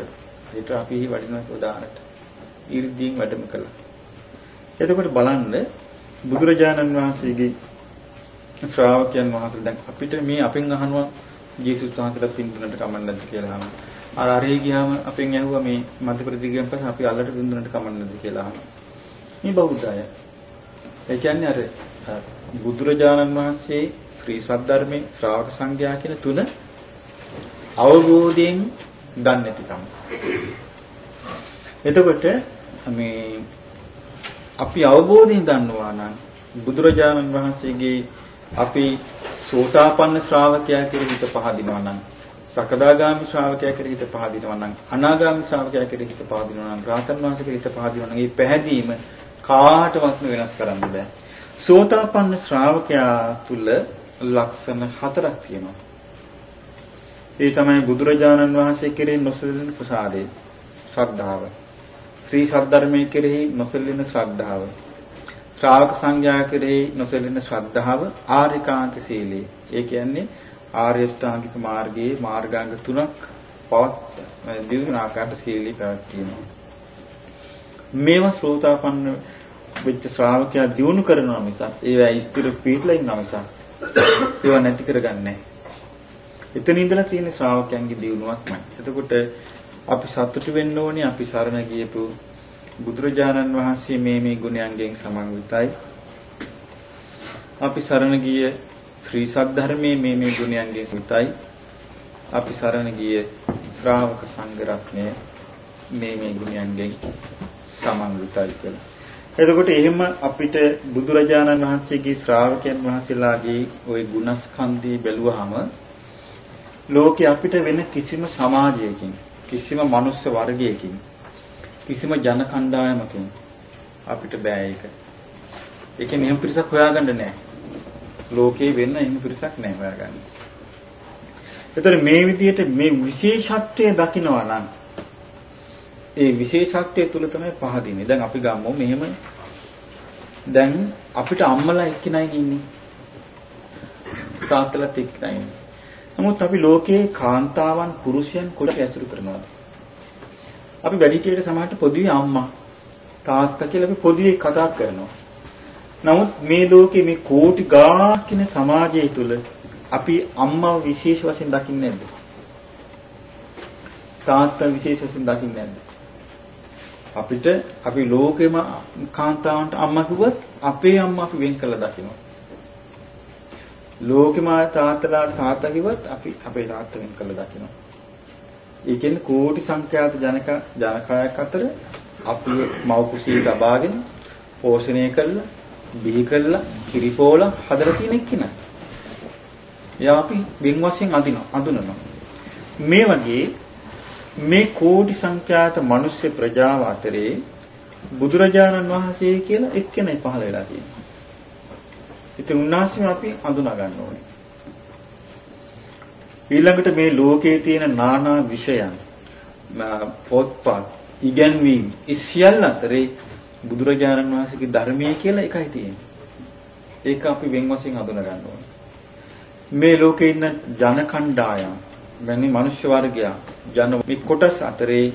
ඒකට අපි වඩිනවා උදාහරණට. ඊර්ධියෙන් වැඩම කළා. එතකොට බලන්න බුදුරජාණන් වහන්සේගේ ශ්‍රාවකයන් වහන්සේ දැන් අපිට මේ අපෙන් අහනවා ජේසුස් වහන්සේලා පින්දුනට කමන්න නැද්ද කියලා අහනවා. අර අරේ ගියාම අපෙන් ඇහුවා මේ මධ්‍ය ප්‍රතිගියන් පස්සේ අපි අල්ලට පින්දුනට කමන්න නැද්ද කියලා අහනවා. මේ බෞද්ධය. ඒ කියන්නේ අර බුදුරජාණන් වහන්සේ ශ්‍රී සද්ධර්මයේ ශ්‍රාවක සංඝයා කියන තුන අවබෝධයෙන් දන්නේ නැතිකම. එතකොට මේ අපි අවබෝධයෙන් දන්නවා නම් බුදුරජාණන් වහන්සේගේ අපි සෝතාපන්න ශ්‍රාවකයා කියලා හිත පහදිනවා නම් සකදාගාමි ශ්‍රාවකයා කියලා හිත පහදිනවා නම් අනාගාමි ශ්‍රාවකයා කියලා හිත පහදිනවා නම් රාතන් වහන්සේ කියලා හිත පහදිනවා නම් මේ පැහැදීම කාටවත් වෙනස් කරන්න බෑ. සෝතාපන්න ශ්‍රාවකයා තුල ලක්ෂණ හතරක් තියෙනවා. ඒ තමයි බුදුරජාණන් වහන්සේ කෙරෙහි නොසලින ප්‍රසාදය, ශ්‍රද්ධාව. ශ්‍රී සද්ධර්මයේ කෙරෙහි නොසලින ශ්‍රද්ධාව. ශ්‍රාවක සංඝයා කෙරෙහි නොසලින ශ්‍රද්ධාව ආරිකාන්ත සීලී. ඒ කියන්නේ ආර්ය ශ්‍රාංගික මාර්ගයේ මාර්ගාංග තුනක් පවත් දිනන ආකාරයට සීලී පැවැත්වීම. මේවා ශ්‍රෝතාපන්න වෙච්ච ශ්‍රාවකයා දිනු කරනවා මිසක් ඒවා ස්ථිර පිටලා ඉන්නවා මිසක් ඒවා නැති කරගන්නේ එතන ඉඳලා තියෙන ශ්‍රාවකයන්ගේ දිනුවක්මයි. එතකොට අපි සතුටු වෙන්න ඕනේ අපි සරණ ගියපු බුදුරජාණන් වහන්සේ මේ මේ ගුණයන්ගෙන් සමන්විතයි. අපි සරණ ගිය ශ්‍රී සද්ධර්මයේ මේ මේ ගුණයන්ගෙන් සුතයි. අපි සරණ ගිය ශ්‍රාවක සංඝ රත්නය මේ මේ ගුණයන්ගෙන් සමන්විතයි කියලා. එතකොට එහෙම අපිට බුදුරජාණන් වහන්සේගේ ශ්‍රාවකයන් වහන්සේලාගේ ওই ගුණස්කන්ධය බැලුවහම ලෝකේ අපිට වෙන කිසිම සමාජයකින් කිසිම මනුස්ස වර්ගයකින් කිසිම ජන කණ්ඩායමකින් අපිට බෑ ඒක. ඒකෙන් එහෙම පිරිසක් හොයාගන්න නෑ. ලෝකේ වෙන්න එහෙම පිරිසක් නෑ හොයාගන්න. ඒතර මේ විදිහට මේ විශේෂත්වය දකිනවා නම් ඒ විශේෂත්වය තුල තමයි පහදින්නේ. දැන් අපි ගමු මෙහෙම දැන් අපිට අම්මලා එක්කෙනයි ඉන්නේ. තාත්තලාත් එක්කනයි ඉන්නේ. නමුත් අපි ලෝකයේ කාන්තාවන් පුරුෂයන් කොට ඇසුරු කරනවා. අපි වැඩිහිටියට සමහරට පොදුවේ අම්මා තාත්තා කියලා අපි පොදුවේ කතා කරනවා. නමුත් මේ ලෝකේ මේ කෝටි ගාණක් ඉන්න සමාජය තුල අපි අම්මා විශේෂ වශයෙන් දකින්නේ නැද්ද? තාත්තා විශේෂ වශයෙන් දකින්නේ නැද්ද? අපිට අපි ලෝකෙම කාන්තාවන්ට අම්මා කිව්වත් අපේ අම්මා අපි වෙන් කළා දකිනවා. ලෝකෙම තාත්තලාට තාත්තා කිව්වත් අපි අපේ තාත්තා වෙන් කළා දකිනවා. ඒ කියන්නේ කෝටි සංඛ්‍යාත ජනක ජනකායක් අතර අපි මව් කුසියේ ලබාගෙන පෝෂණය කළා, බිහි කළා, කිරිපෝලා හදලා තියෙන එක්කිනා. එයා අපි වෙන් වශයෙන් අඳිනවා, අඳුනනවා. මේ වගේ මේ කෝටි සංඛ්‍යාත මිනිස් ප්‍රජාව අතරේ බුදුරජාණන් වහන්සේ කියලා එක්කෙනෙක් පහළ වෙලා තියෙනවා. ඉතින් උන්වහන්සේම අපි හඳුනා ගන්න ඕනේ. ඊළඟට මේ ලෝකයේ තියෙන নানা විෂයන් පොත්පත් ඉගැන්වීම් ඒ සියල්ල අතරේ බුදුරජාණන් වහන්සේගේ ධර්මයේ කියලා එකයි තියෙන්නේ. ඒක අපි වෙන් වශයෙන් හඳුනා ගන්න ඕනේ. මේ ලෝකේ ඉන්න ජන කණ්ඩායම් වැනි මිනිස් වර්ගයා ජන මේ කොටස් අතරේ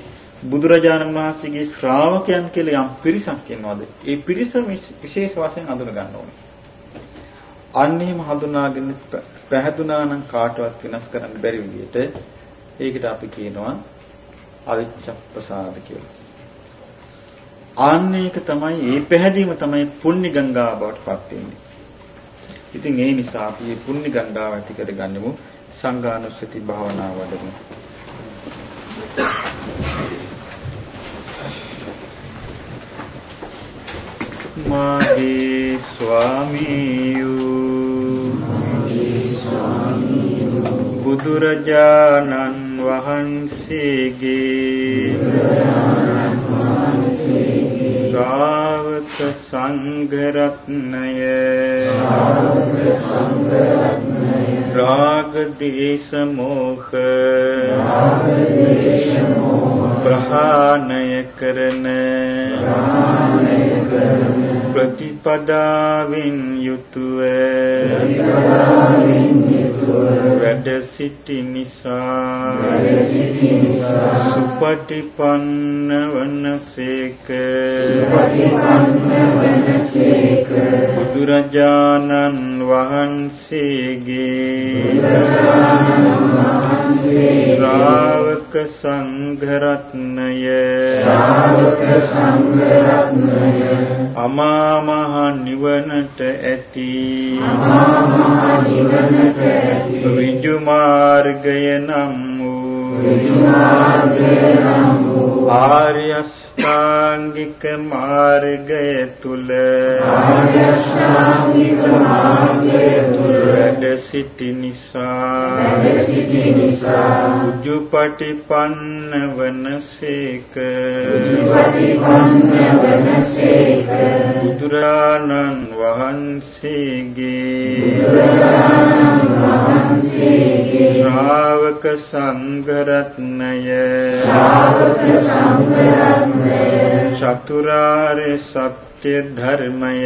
බුදුරජාණන් වහන්සේගේ ශ්‍රාවකයන් කියලා යම් පිරිසක් ඉන්නවාද? ඒ පිරිස විශේෂ වශයෙන් හඳුනා ගන්න ඕනේ. අන්න එහෙම හඳුනාගෙන පැහැදුනා නම් කාටවත් වෙනස් කරන්න බැරි විදිහට ඒකට අපි කියනවා අවිච්ඡප්පසාද කියලා. ආන්න ඒක තමයි මේ පැහැදීම තමයි පුණ්‍ය ගංගා බවට පත් වෙන්නේ. ඉතින් ඒ නිසා අපි මේ පුණ්‍ය ගංගාව ඇති කරගන්නමු සංඝානුස්සති භාවනාව වඩමු. මාගේ ස්වාමීයු. බුදුරජාණන් වහන්සේගේ ශ්‍රාවක සංඝරත්නය. රාග දේශ මොහ. ප්‍රහාණය කරන ප්‍රතිපදාවෙන් යුතුව වැඩ සිටි නිසා සුපටිපන්න වනසේක බුදුරජාණන් වහන්සේගේ ශ්‍රාවක සංඝරත්නය අමා මහ නිවනට ඇති. ඍජු මාර්ගය නම් වූ ආර්ය අෂ්ටාංගික මාර්ගය තුල ආර්ය අෂ්ටාංගික මාර්ගය තුල වැඩ සිටි නිසා වැඩ සිටි නිසා උජුපටිපන්න වනසේක උජුපටිපන්න වනසේක බුදුරාණන් වහන්සේගේ බුදුරාණන් වහන්සේගේ ශ්‍රාවක සංඝරත්නය. ශ්‍රාවක සංඝරත්නය. චතුරාර්ය සත්‍ය සත්‍ය ධර්මය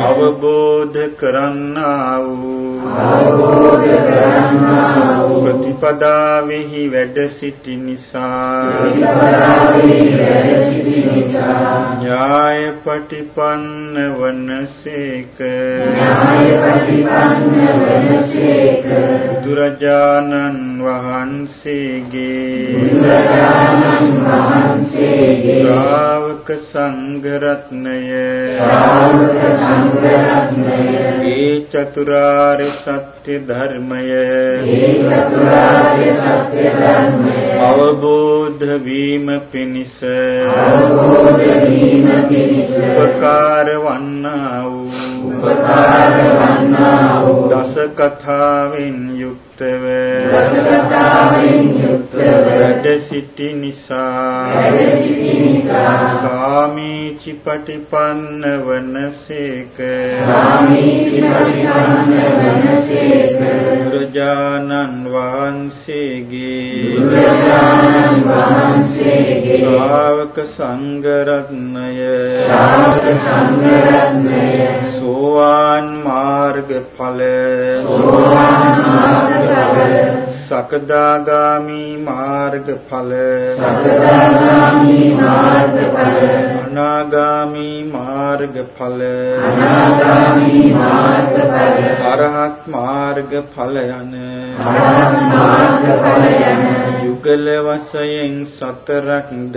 අවබෝධ කරන්නා වූ අවබෝධ කරන්නා වූ ප්‍රතිපදාවෙහි වැඩ සිටි නිසා। ඥාය පටිපන්න වනසේක। ඥාය පටිපන්න වනසේක। බුදුරජාණන් වහන්සේගේ ශ්‍රාවක සංඝරත්නය ඒ චතුරාර්ය සත්‍ය ධර්මය. ඒ චතුරාර්ය සත්‍ය ධර්මය. අවබෝධ වීම පිණිස. උපකාර වන්නා වූ. දස කතාවෙන් යුක්තව. දස කතාවෙන් යුක්තව. වැඩ සිටි නිසා. වැඩ සිටි නිසා. සාමීචි පටිපන්න වනසේක සාමීචි පටිපන්න වනසේක බුදුරජාණන් වහන්සේගේ. බුදුරජාණන් වහන්සේගේ. ශ්‍රාවක සංඝරත්නය. ශ්‍රාවක සංඝරත්නය. සෝවාන් මාර්ගඵල. සෝවාන් සකදාගාමි මාර්ගඵල සකදාගාමි මාර්ගඵල අනාගාමි මාර්ගඵල අනාගාමි මාර්ගඵල අරහත් මාර්ගඵල යන අරහත් මාර්ගඵල යන යුගල වශයෙන් සතරක්ද?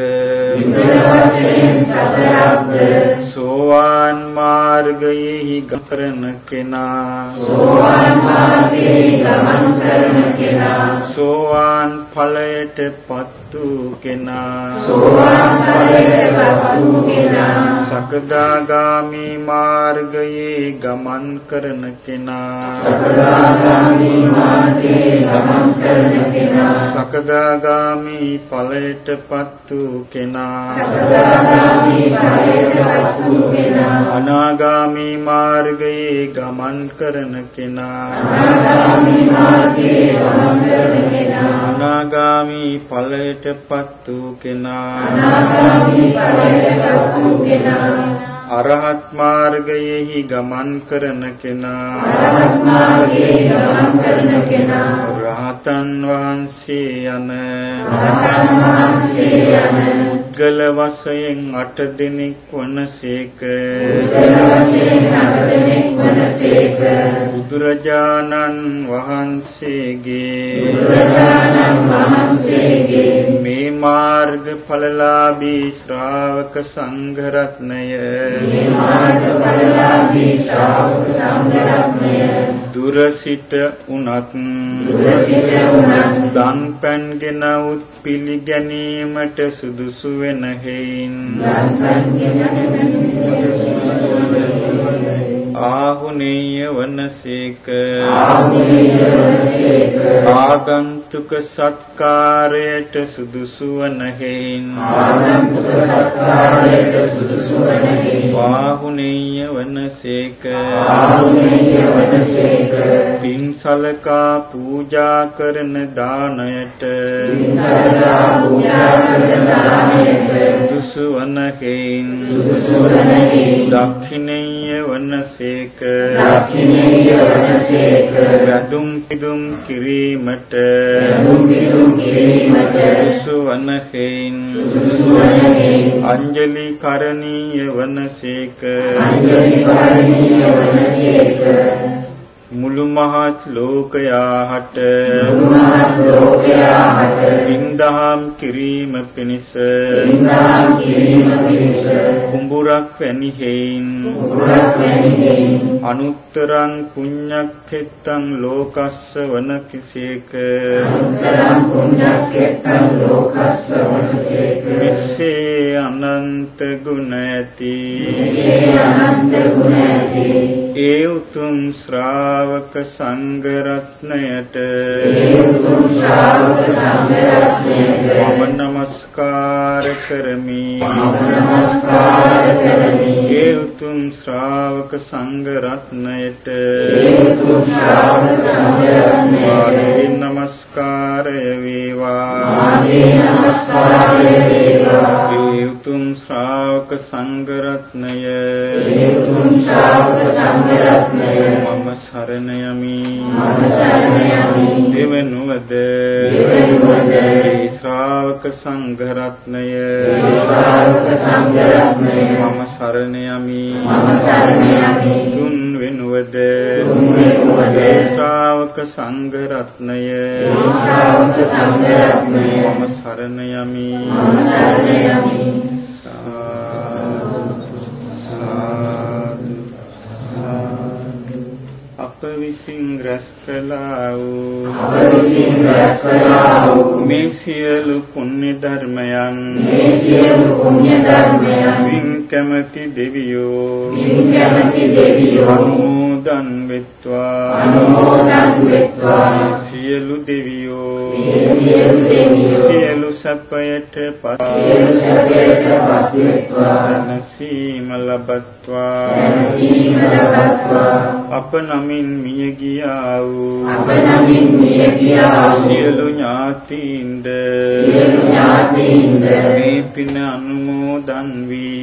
සෝවාන් මාර්ගයෙහි ගමන කෙනා. සෝවාන් මාර්ගයේ ගමන් කරන කෙනා. සෝවාන් ඵලයට පත් වූ කෙනා සෝවාන් ඵලයට වූ කෙනා සකදාගාමි මාර්ගයේ ගමන් කරන කෙනා සකදාගාමි මාර්ගයේ ගමන් කරන කෙනා සකදා සකදාගාමි ඵලයටපත් වූ කෙනා සකදාගාමි ඵලයටපත් වූ කෙනා අනාගාමි මාර්ගයේ ගමන් කරන කෙනා අනාගාමි මාර්ගයේ ගමන් කරන කෙනා අනාගාමි ඵලයටපත් වූ කෙනා අනාගාමි ඵලයටපත් වූ කෙනා. අරහත් මාර්ගයෙහි ගමන් කරන කෙනා. අරහත් මාර්ගයේ ගමන් කරන කෙනා රහතන් වහන්සේ යන. රහතන් වහන්සේ යන පුද්ගල වශයෙන් අට දෙනෙක් වනසේක පුද්ගල වශයෙන් අට දෙනෙක් වනසේක බුදුරජාණන් වහන්සේගේ බුදුරජාණන් වහන්සේගේ. මේ මාර්ග ඵලලාභී ශ්‍රාවක සංඝ රත්නය මේ මාර්ගඵලලාභී ශ්‍රාවක සංඝ රත්නය දුර සිට උනත් දුර සිට උනත් දන් පැන්ගෙන උත් පිළිගැනීමට සුදුසු වෙන හේයින් ආහුනේය වනසේක ආගන්තුක සත්කාරයට සුදුසු වන හේයින් ආගන්තුක සත්කාරයට සුදුසු වන ආහුනේය වනසේක ආහුනේය වනසේක පින්සලකා පූජා කරන දානයට. සරලා පූජා කරන දානයට සුදුසු වන හේයින් සුදුසු වන දක්ෂිනේය වනසේක දක්ෂිනේය වනසේක වැදුම් පිදුම් කිරීමට දුම් පිදුම් කිරීමට සුදුසු වන හේයින් සුදුසු වන අංජලි කරණීය වනසේක අංජලි කරණීය වනසේක මුළු මහත් ලෝකයාට පින්දහම් කිරීම පිණිස කුඹුරක් වැනි හේයින් අනුත්තරං පුඤ්ඤක්ඛෙත්තං ලෝකස්ස වන කිසේක විස්සේ අනන්ත ගුණ ඇති ඒ අනන්ත ගුණ ඇති ඒ උතුම් ශ්‍රාවක ශ්‍රාවක සංඝ රත්නයට මම නමස්කාර කරමි. ඒ උතුම් ශ්‍රාවක සංඝ රත්නයට ඒ උතුම් ශ්‍රාවක සංඝ රත්නයට මාගේ නමස්කාරය වේවා. මාගේ නමස්කාරය වේවා ඒ උතුම් ශ්‍රාවක සංඝ රත්නය ඒ උතුම් ශ්‍රාවක සංඝ රත්නය මම සරණ යමි මම සරණ යමි දෙවනුවද දෙවනුවද ඒ ශ්‍රාවක සංඝ රත්නය ශ්‍රාවක සංඝ රත්නය මම සරණ යමි මම සරණ යමි තුන් වෙනුවද තුන්වෙනුවද ශ්‍රාවක සංඝ රත්නය ශ්‍රාවක සංඝ රත්නය මම සරණ යමි විසින් රැස් කළා වූ අප විසින් රැස් කළා වූ මේ සියලු පුණ්‍ය ධර්මයන් මේ සියලු පුණ්‍ය ධර්මයන් වින් කැමැති දෙවියෝ පින් කැමැති දෙවියෝ අනුමෝදන් වෙත්වා. අනුමෝදන් වෙත්වා. සියලු දෙවියෝ සියලු දෙවියෝ සියලු සැපයට පත් සියලු සැපයට පත් වෙත්වා සනසීම ලබත්වා. අප නමින් මිය ගියා වූ සියලු ඥාතීන්ද මේ පින අනුමෝදන් වී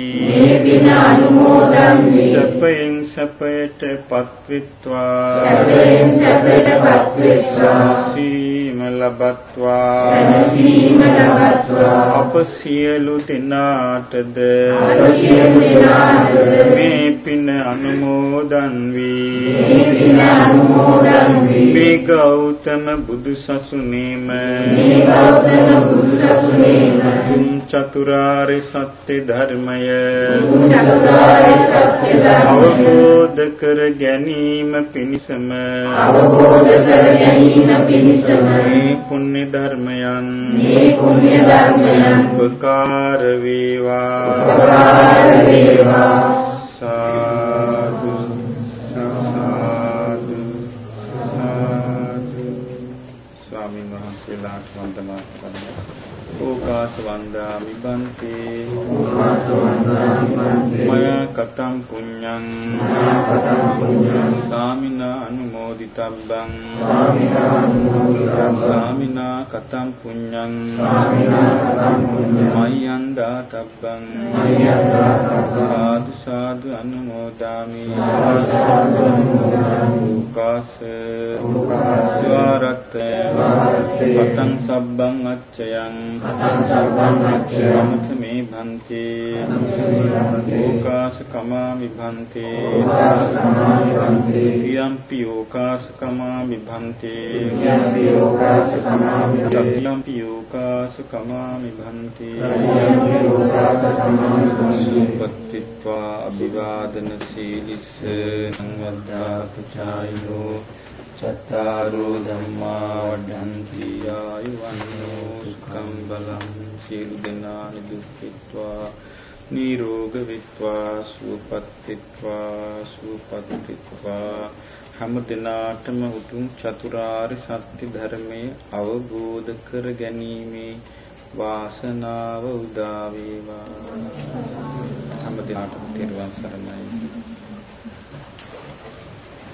සැපයෙන් සැපයට පත්විත්වා. සැපයෙන් සැපයට පත් වෙත්වා සීම ලබත්වා. සනසීම ලබත්වා. අප සියලු දෙනාටද මේ පින අනුමෝදන් වී. මේ ගෞතම බුදු සසුනේම තුන් චතුරාර්ය සත්‍ය ධර්මය අවබෝධ කර ගැනීම පිණිසම අවබෝධ කර ගැනීම පිණිසම මේ පුණ්‍ය ධර්මයන් මේ පුණ්‍ය ධර්මයන් උපකාර වේවා උපකාර වේවා සාදු සාදු සාදු ස්වාමීන් වහන්සේලාට වන්දනා කරන්න. ඕකාස වන්දාමි බන්තේ ඕකාස වන්දාමි බන්තේ මයා කතම් පුඤ්ඤං. සාමිනා අනුමෝදිතබ්බං. සාමිනා කතම් පුඤ්ඤං. මයං දාතබ්බං සාදු සාදු අනුමෝදාමි. ඕකාස ස්වරත් පතං සබ්බං අච්චයං. සමත මේ භන්තේ. ඕකාස කමාමි භන්තේ තියම්පි ඕකාස කමාමි භන්තේ තතියම්පි ඕකාස කමාමි භන්තේ සුපත්තිත්වා අභිවාදන සීලිස්ස සංවද්දා පුචායෝ චත්තාරෝ ධම්මා වඩ්ඩන්ති ආයුවන්නෝ සුඛං බලං සියලු දෙනා නිදුක්ඛිත්වා නිරෝග විත්වා සුවපත්තිත්වා සුවපත්තිත්වා හැම දිනාටම උතුම් චතුරාර්ය සත්‍ය ධර්මයේ අවබෝධ කර ගැනීමේ වාසනාව උදා වේවා. හැම දිනාටම තෙරුවන් සරණයි.